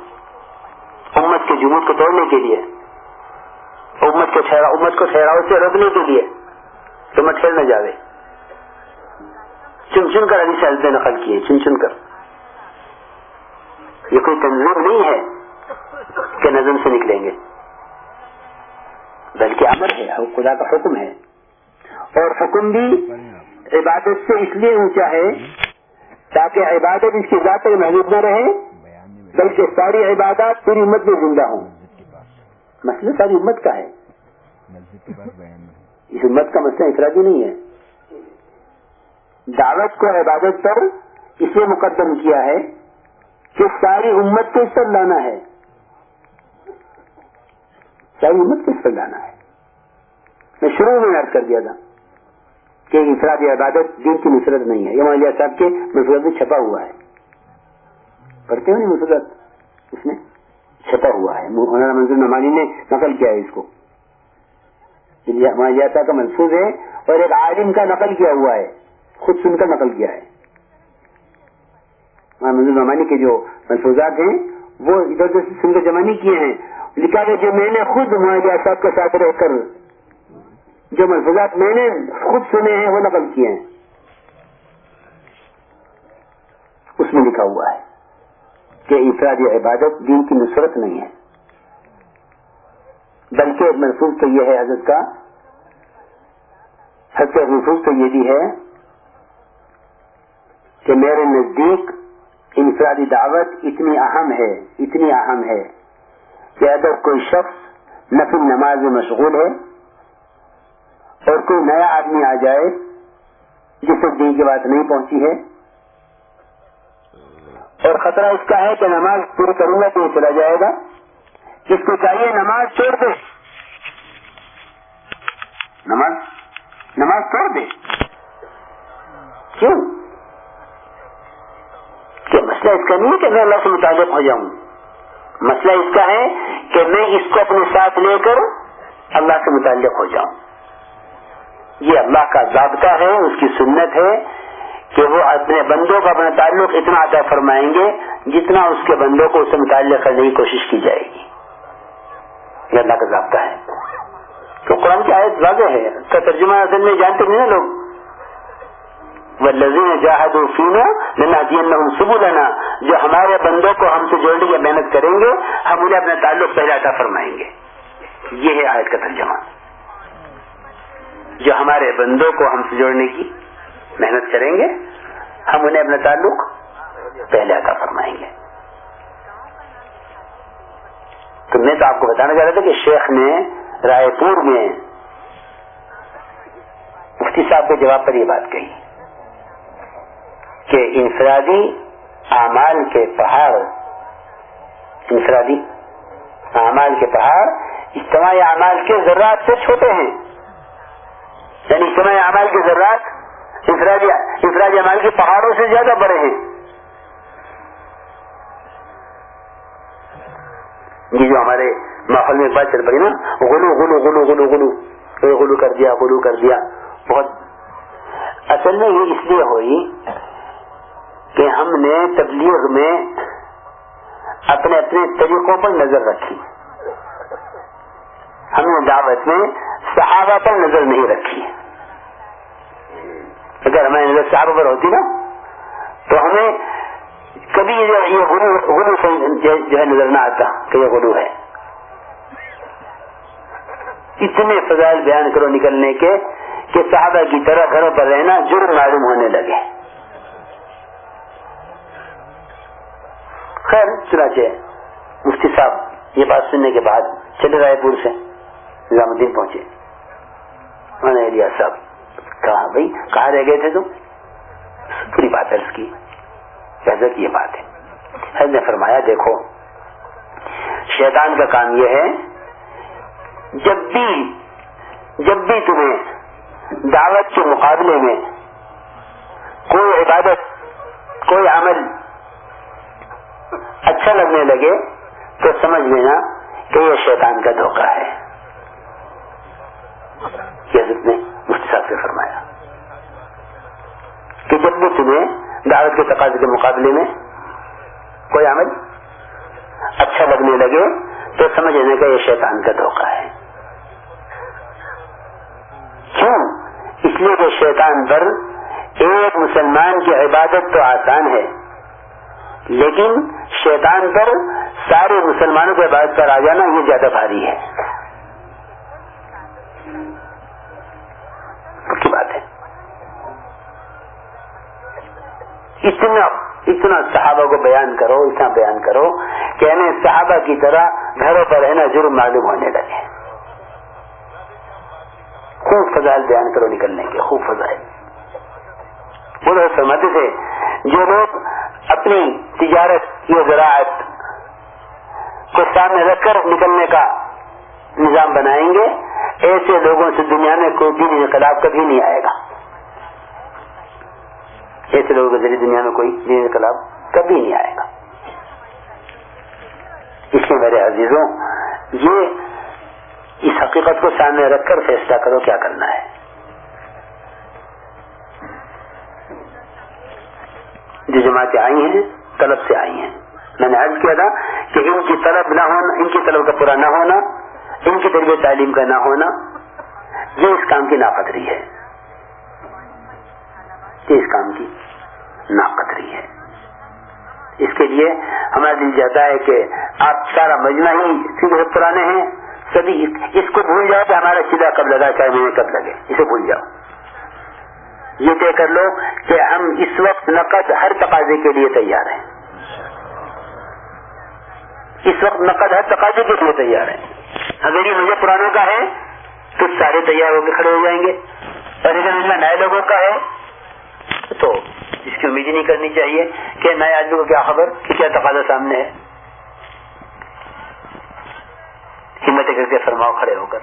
[SPEAKER 1] امت کے جمود کو توڑنے کے لیے۔ امت کو ٹھہرا امت کو ٹھہراؤ سے روکنے کے لیے۔ تو میں ٹھہر نہ جاوے چن چن کر علی سے نقل کیے چن چن کر۔ یہ کوئی تنظیم نہیں ہے کہ نظم سے نکلیں گے۔ بلکہ امر ہے خدا کا حکم ہے۔ اور حکم بھی عبادت سے اس لیے اونچا ہے تاکہ عبادت اس کی ذات میں محدود نہ رہے، بلکہ ساری عبادات پوری امت میں زندہ ہوں۔ مسئلہ ساری امت کا ہے۔ اس امت کا مسئلہ افرادی نہیں ہے۔ دعوت کو عبادت پر اس لیے مقدم کیا ہے کہ ساری امت کو اس پر لانا ہے۔ ساری امت کو اس پر لانا ہے۔ میں شروع میں یاد کر دیا تھا کہ انفرادی عبادت دین کی نصرت نہیں ہے۔ یہ صاحب کے مسرت میں چھپا ہوا ہے۔ پڑھتے ہو نہیں مسرت اس میں چھپا ہوا ہے۔ مولانا منظور نمانی نے نقل کیا ہے اس کو۔ مولیا کا محفوظ ہے اور ایک عالم کا نقل کیا ہوا ہے۔ خود سن کر نقل کیا ہے۔ منظور نعمانی کے جو ملفوظات ہیں، وہ ادھر ادھر سے سن کے جمع نہیں کیے ہیں۔ لکھا کہ جو میں نے خود معاہدہ صاحب کے ساتھ رہ کر جو ملفوظات میں نے خود سنے ہیں، وہ نقل کیے ہیں۔ اس میں لکھا ہوا ہے۔ کہ افراد عبادت دین کی نصرت نہیں ہے۔ بلکہ محفوظ تو یہ ہے حضرت کا، حضرت محفوظ تو یہ بھی ہے کہ میرے نزدیک انفرادی دعوت اتنی اہم ہے، اتنی اہم ہے کہ اگر کوئی شخص نفل نماز میں مشغول ہے اور کوئی نیا آدمی آ جائے، جسے دین کی بات نہیں پہنچی ہے اور خطرہ اس کا ہے کہ نماز پوری کروں گا تو چلا جائے گا۔ اس کو چاہیے نماز چھوڑ دے۔ نماز نماز توڑ دے۔ کیوں؟ کہ مسئلہ اس کا نہیں ہے کہ میں اللہ سے متعلق ہو جاؤں۔ مسئلہ اس کا ہے کہ میں اس کو اپنے ساتھ لے کر اللہ سے متعلق ہو جاؤں۔ یہ اللہ کا ضابطہ ہے، اس کی سنت ہے۔ کہ وہ اپنے بندوں کا اپنا تعلق اتنا عطا فرمائیں گے جتنا اس کے بندوں کو اس سے متعلق کرنے کی کوشش کی جائے گی۔ یہ اللہ کا ضابطہ ہے۔ تو قرآن کی آیت واضح ہے۔ اس کا ترجمہ اصل میں جانتے نہیں نا لوگ؟ لذین جاہد فینا لنا جو ہمارے بندوں کو ہم سے جوڑنے کی محنت کریں گے، ہم انہیں اپنا تعلق پہلے عطا فرمائیں گے۔ یہ ہے آیت کا ترجمہ۔ جو ہمارے بندوں کو ہم سے جوڑنے کی محنت کریں گے، ہم انہیں اپنا تعلق پہلے عطا فرمائیں گے۔ تو میں تو آپ کو بتانا چاہ رہا تھا کہ شیخ نے رائے پور میں مفتی صاحب کے جواب پر یہ بات کہی کہ انفرادی اعمال کے پہاڑ، انفرادی اعمال کے پہاڑ اجتماعی اعمال کے ذرات سے چھوٹے ہیں۔ یعنی اجتماعی اعمال کے ذرات انفرادی انفرادی اعمال کے پہاڑوں سے زیادہ بڑے ہیں۔ یہ جو ہمارے ماحول میں بات چل پڑی نا، غلو غلو غلو غلو غلو۔ غلو کر دیا، غلو کر دیا۔ بہت اصل میں یہ اس لیے ہوئی کہ ہم نے تبلیغ میں اپنے اپنے طریقوں پر نظر رکھی۔ ہم نے دعوت میں صحابہ پر نظر نہیں رکھی۔ اگر ہماری نظر صحابہ پر ہوتی نا، تو ہمیں کبھی یہ غلو غلو جو ہے نظر نہ آتا کہ یہ غلو ہے۔ اتنے فضائل بیان کرو نکلنے کے کہ صحابہ کی طرح گھروں پر رہنا جرم معلوم ہونے لگے۔ خیر، چنانچہ مفتی صاحب، یہ بات سننے کے بعد چلے رائے پور سے۔ نظام الدین پہنچے۔ صاحب۔ کہا، بھائی، کہاں رہ گئے تھے تم؟ پوری بات عرض کی۔ حضرت، یہ بات ہے؟ حضرت نے فرمایا، دیکھو، شیطان کا کام یہ ہے، جب بھی جب بھی تمہیں دعوت کے مقابلے میں کوئی عبادت، کوئی عمل اچھا لگنے لگے، تو سمجھ لینا کہ یہ شیطان کا دھوکہ ہے۔ یہ حضرت نے مفتی صاحب سے فرمایا کہ جب بھی تمہیں دعوت کے تقاضے کے مقابلے میں کوئی عمل اچھا لگنے لگے تو سمجھ لینے کا یہ شیطان کا دھوکہ ہے۔ کیوں؟ اس لیے کہ شیطان پر ایک مسلمان کی عبادت تو آسان ہے، لیکن شیطان پر سارے مسلمانوں کے عبادت پر آ جانا یہ زیادہ بھاری ہے۔ کی بات ہے۔ اتنا اتنا صحابہ کو بیان کرو، اتنا بیان کرو کہ انہیں صحابہ کی طرح گھروں پر رہنا جرم معلوم ہونے لگے۔ خوب فضائل بیان کرو نکلنے کے، خوب فضائل۔ بولو سمجھتے تھے، جو لوگ اپنی تجارت یا زراعت کو سامنے رکھ کر نکلنے کا نظام بنائیں گے ایسے لوگوں سے دنیا میں کوئی دین انقلاب کبھی نہیں آئے گا۔ ایسے لوگوں کے ذریعے دنیا میں کوئی دین انقلاب کبھی نہیں آئے گا۔ اس میں میرے عزیزوں، یہ اس حقیقت کو سامنے رکھ کر فیصلہ کرو کیا کرنا ہے۔ جو جماعتیں آئی ہیں، طلب سے آئی ہیں۔ میں نے عرض کیا تھا کہ ان کی طلب نہ ہونا، ان کی طلب کا پورا نہ ہونا ان کی تربیت تعلیم کا نہ ہونا، یہ اس کام کی ناقدری ہے۔ یہ اس کام کی ناقدری ہے۔ اس کے لیے ہمارا دل چاہتا ہے کہ آپ سارا مجمع ہی سیدھے پرانے ہیں، سبھی اس کو بھول جاؤ کہ ہمارا سیدھا کب لگا چاہے مجھے کب لگے۔ اسے بھول جاؤ۔ یہ طے کر لو کہ ہم اس وقت نقد ہر تقاضے کے لیے تیار ہیں۔ اس وقت نقد ہر تقاضے کے لیے تیار ہیں۔ اگر یہ مجھے پرانوں کا ہے، تو سارے تیار ہو کے کھڑے ہو جائیں گے۔ اور اگر مجھے نئے لوگوں کا ہے، تو اس کی امید نہیں کرنی چاہیے کہ نئے آدمی کو کیا خبر، کہ کیا تقاضا سامنے ہے۔ ہمت کر کے فرماؤ کھڑے ہو کر۔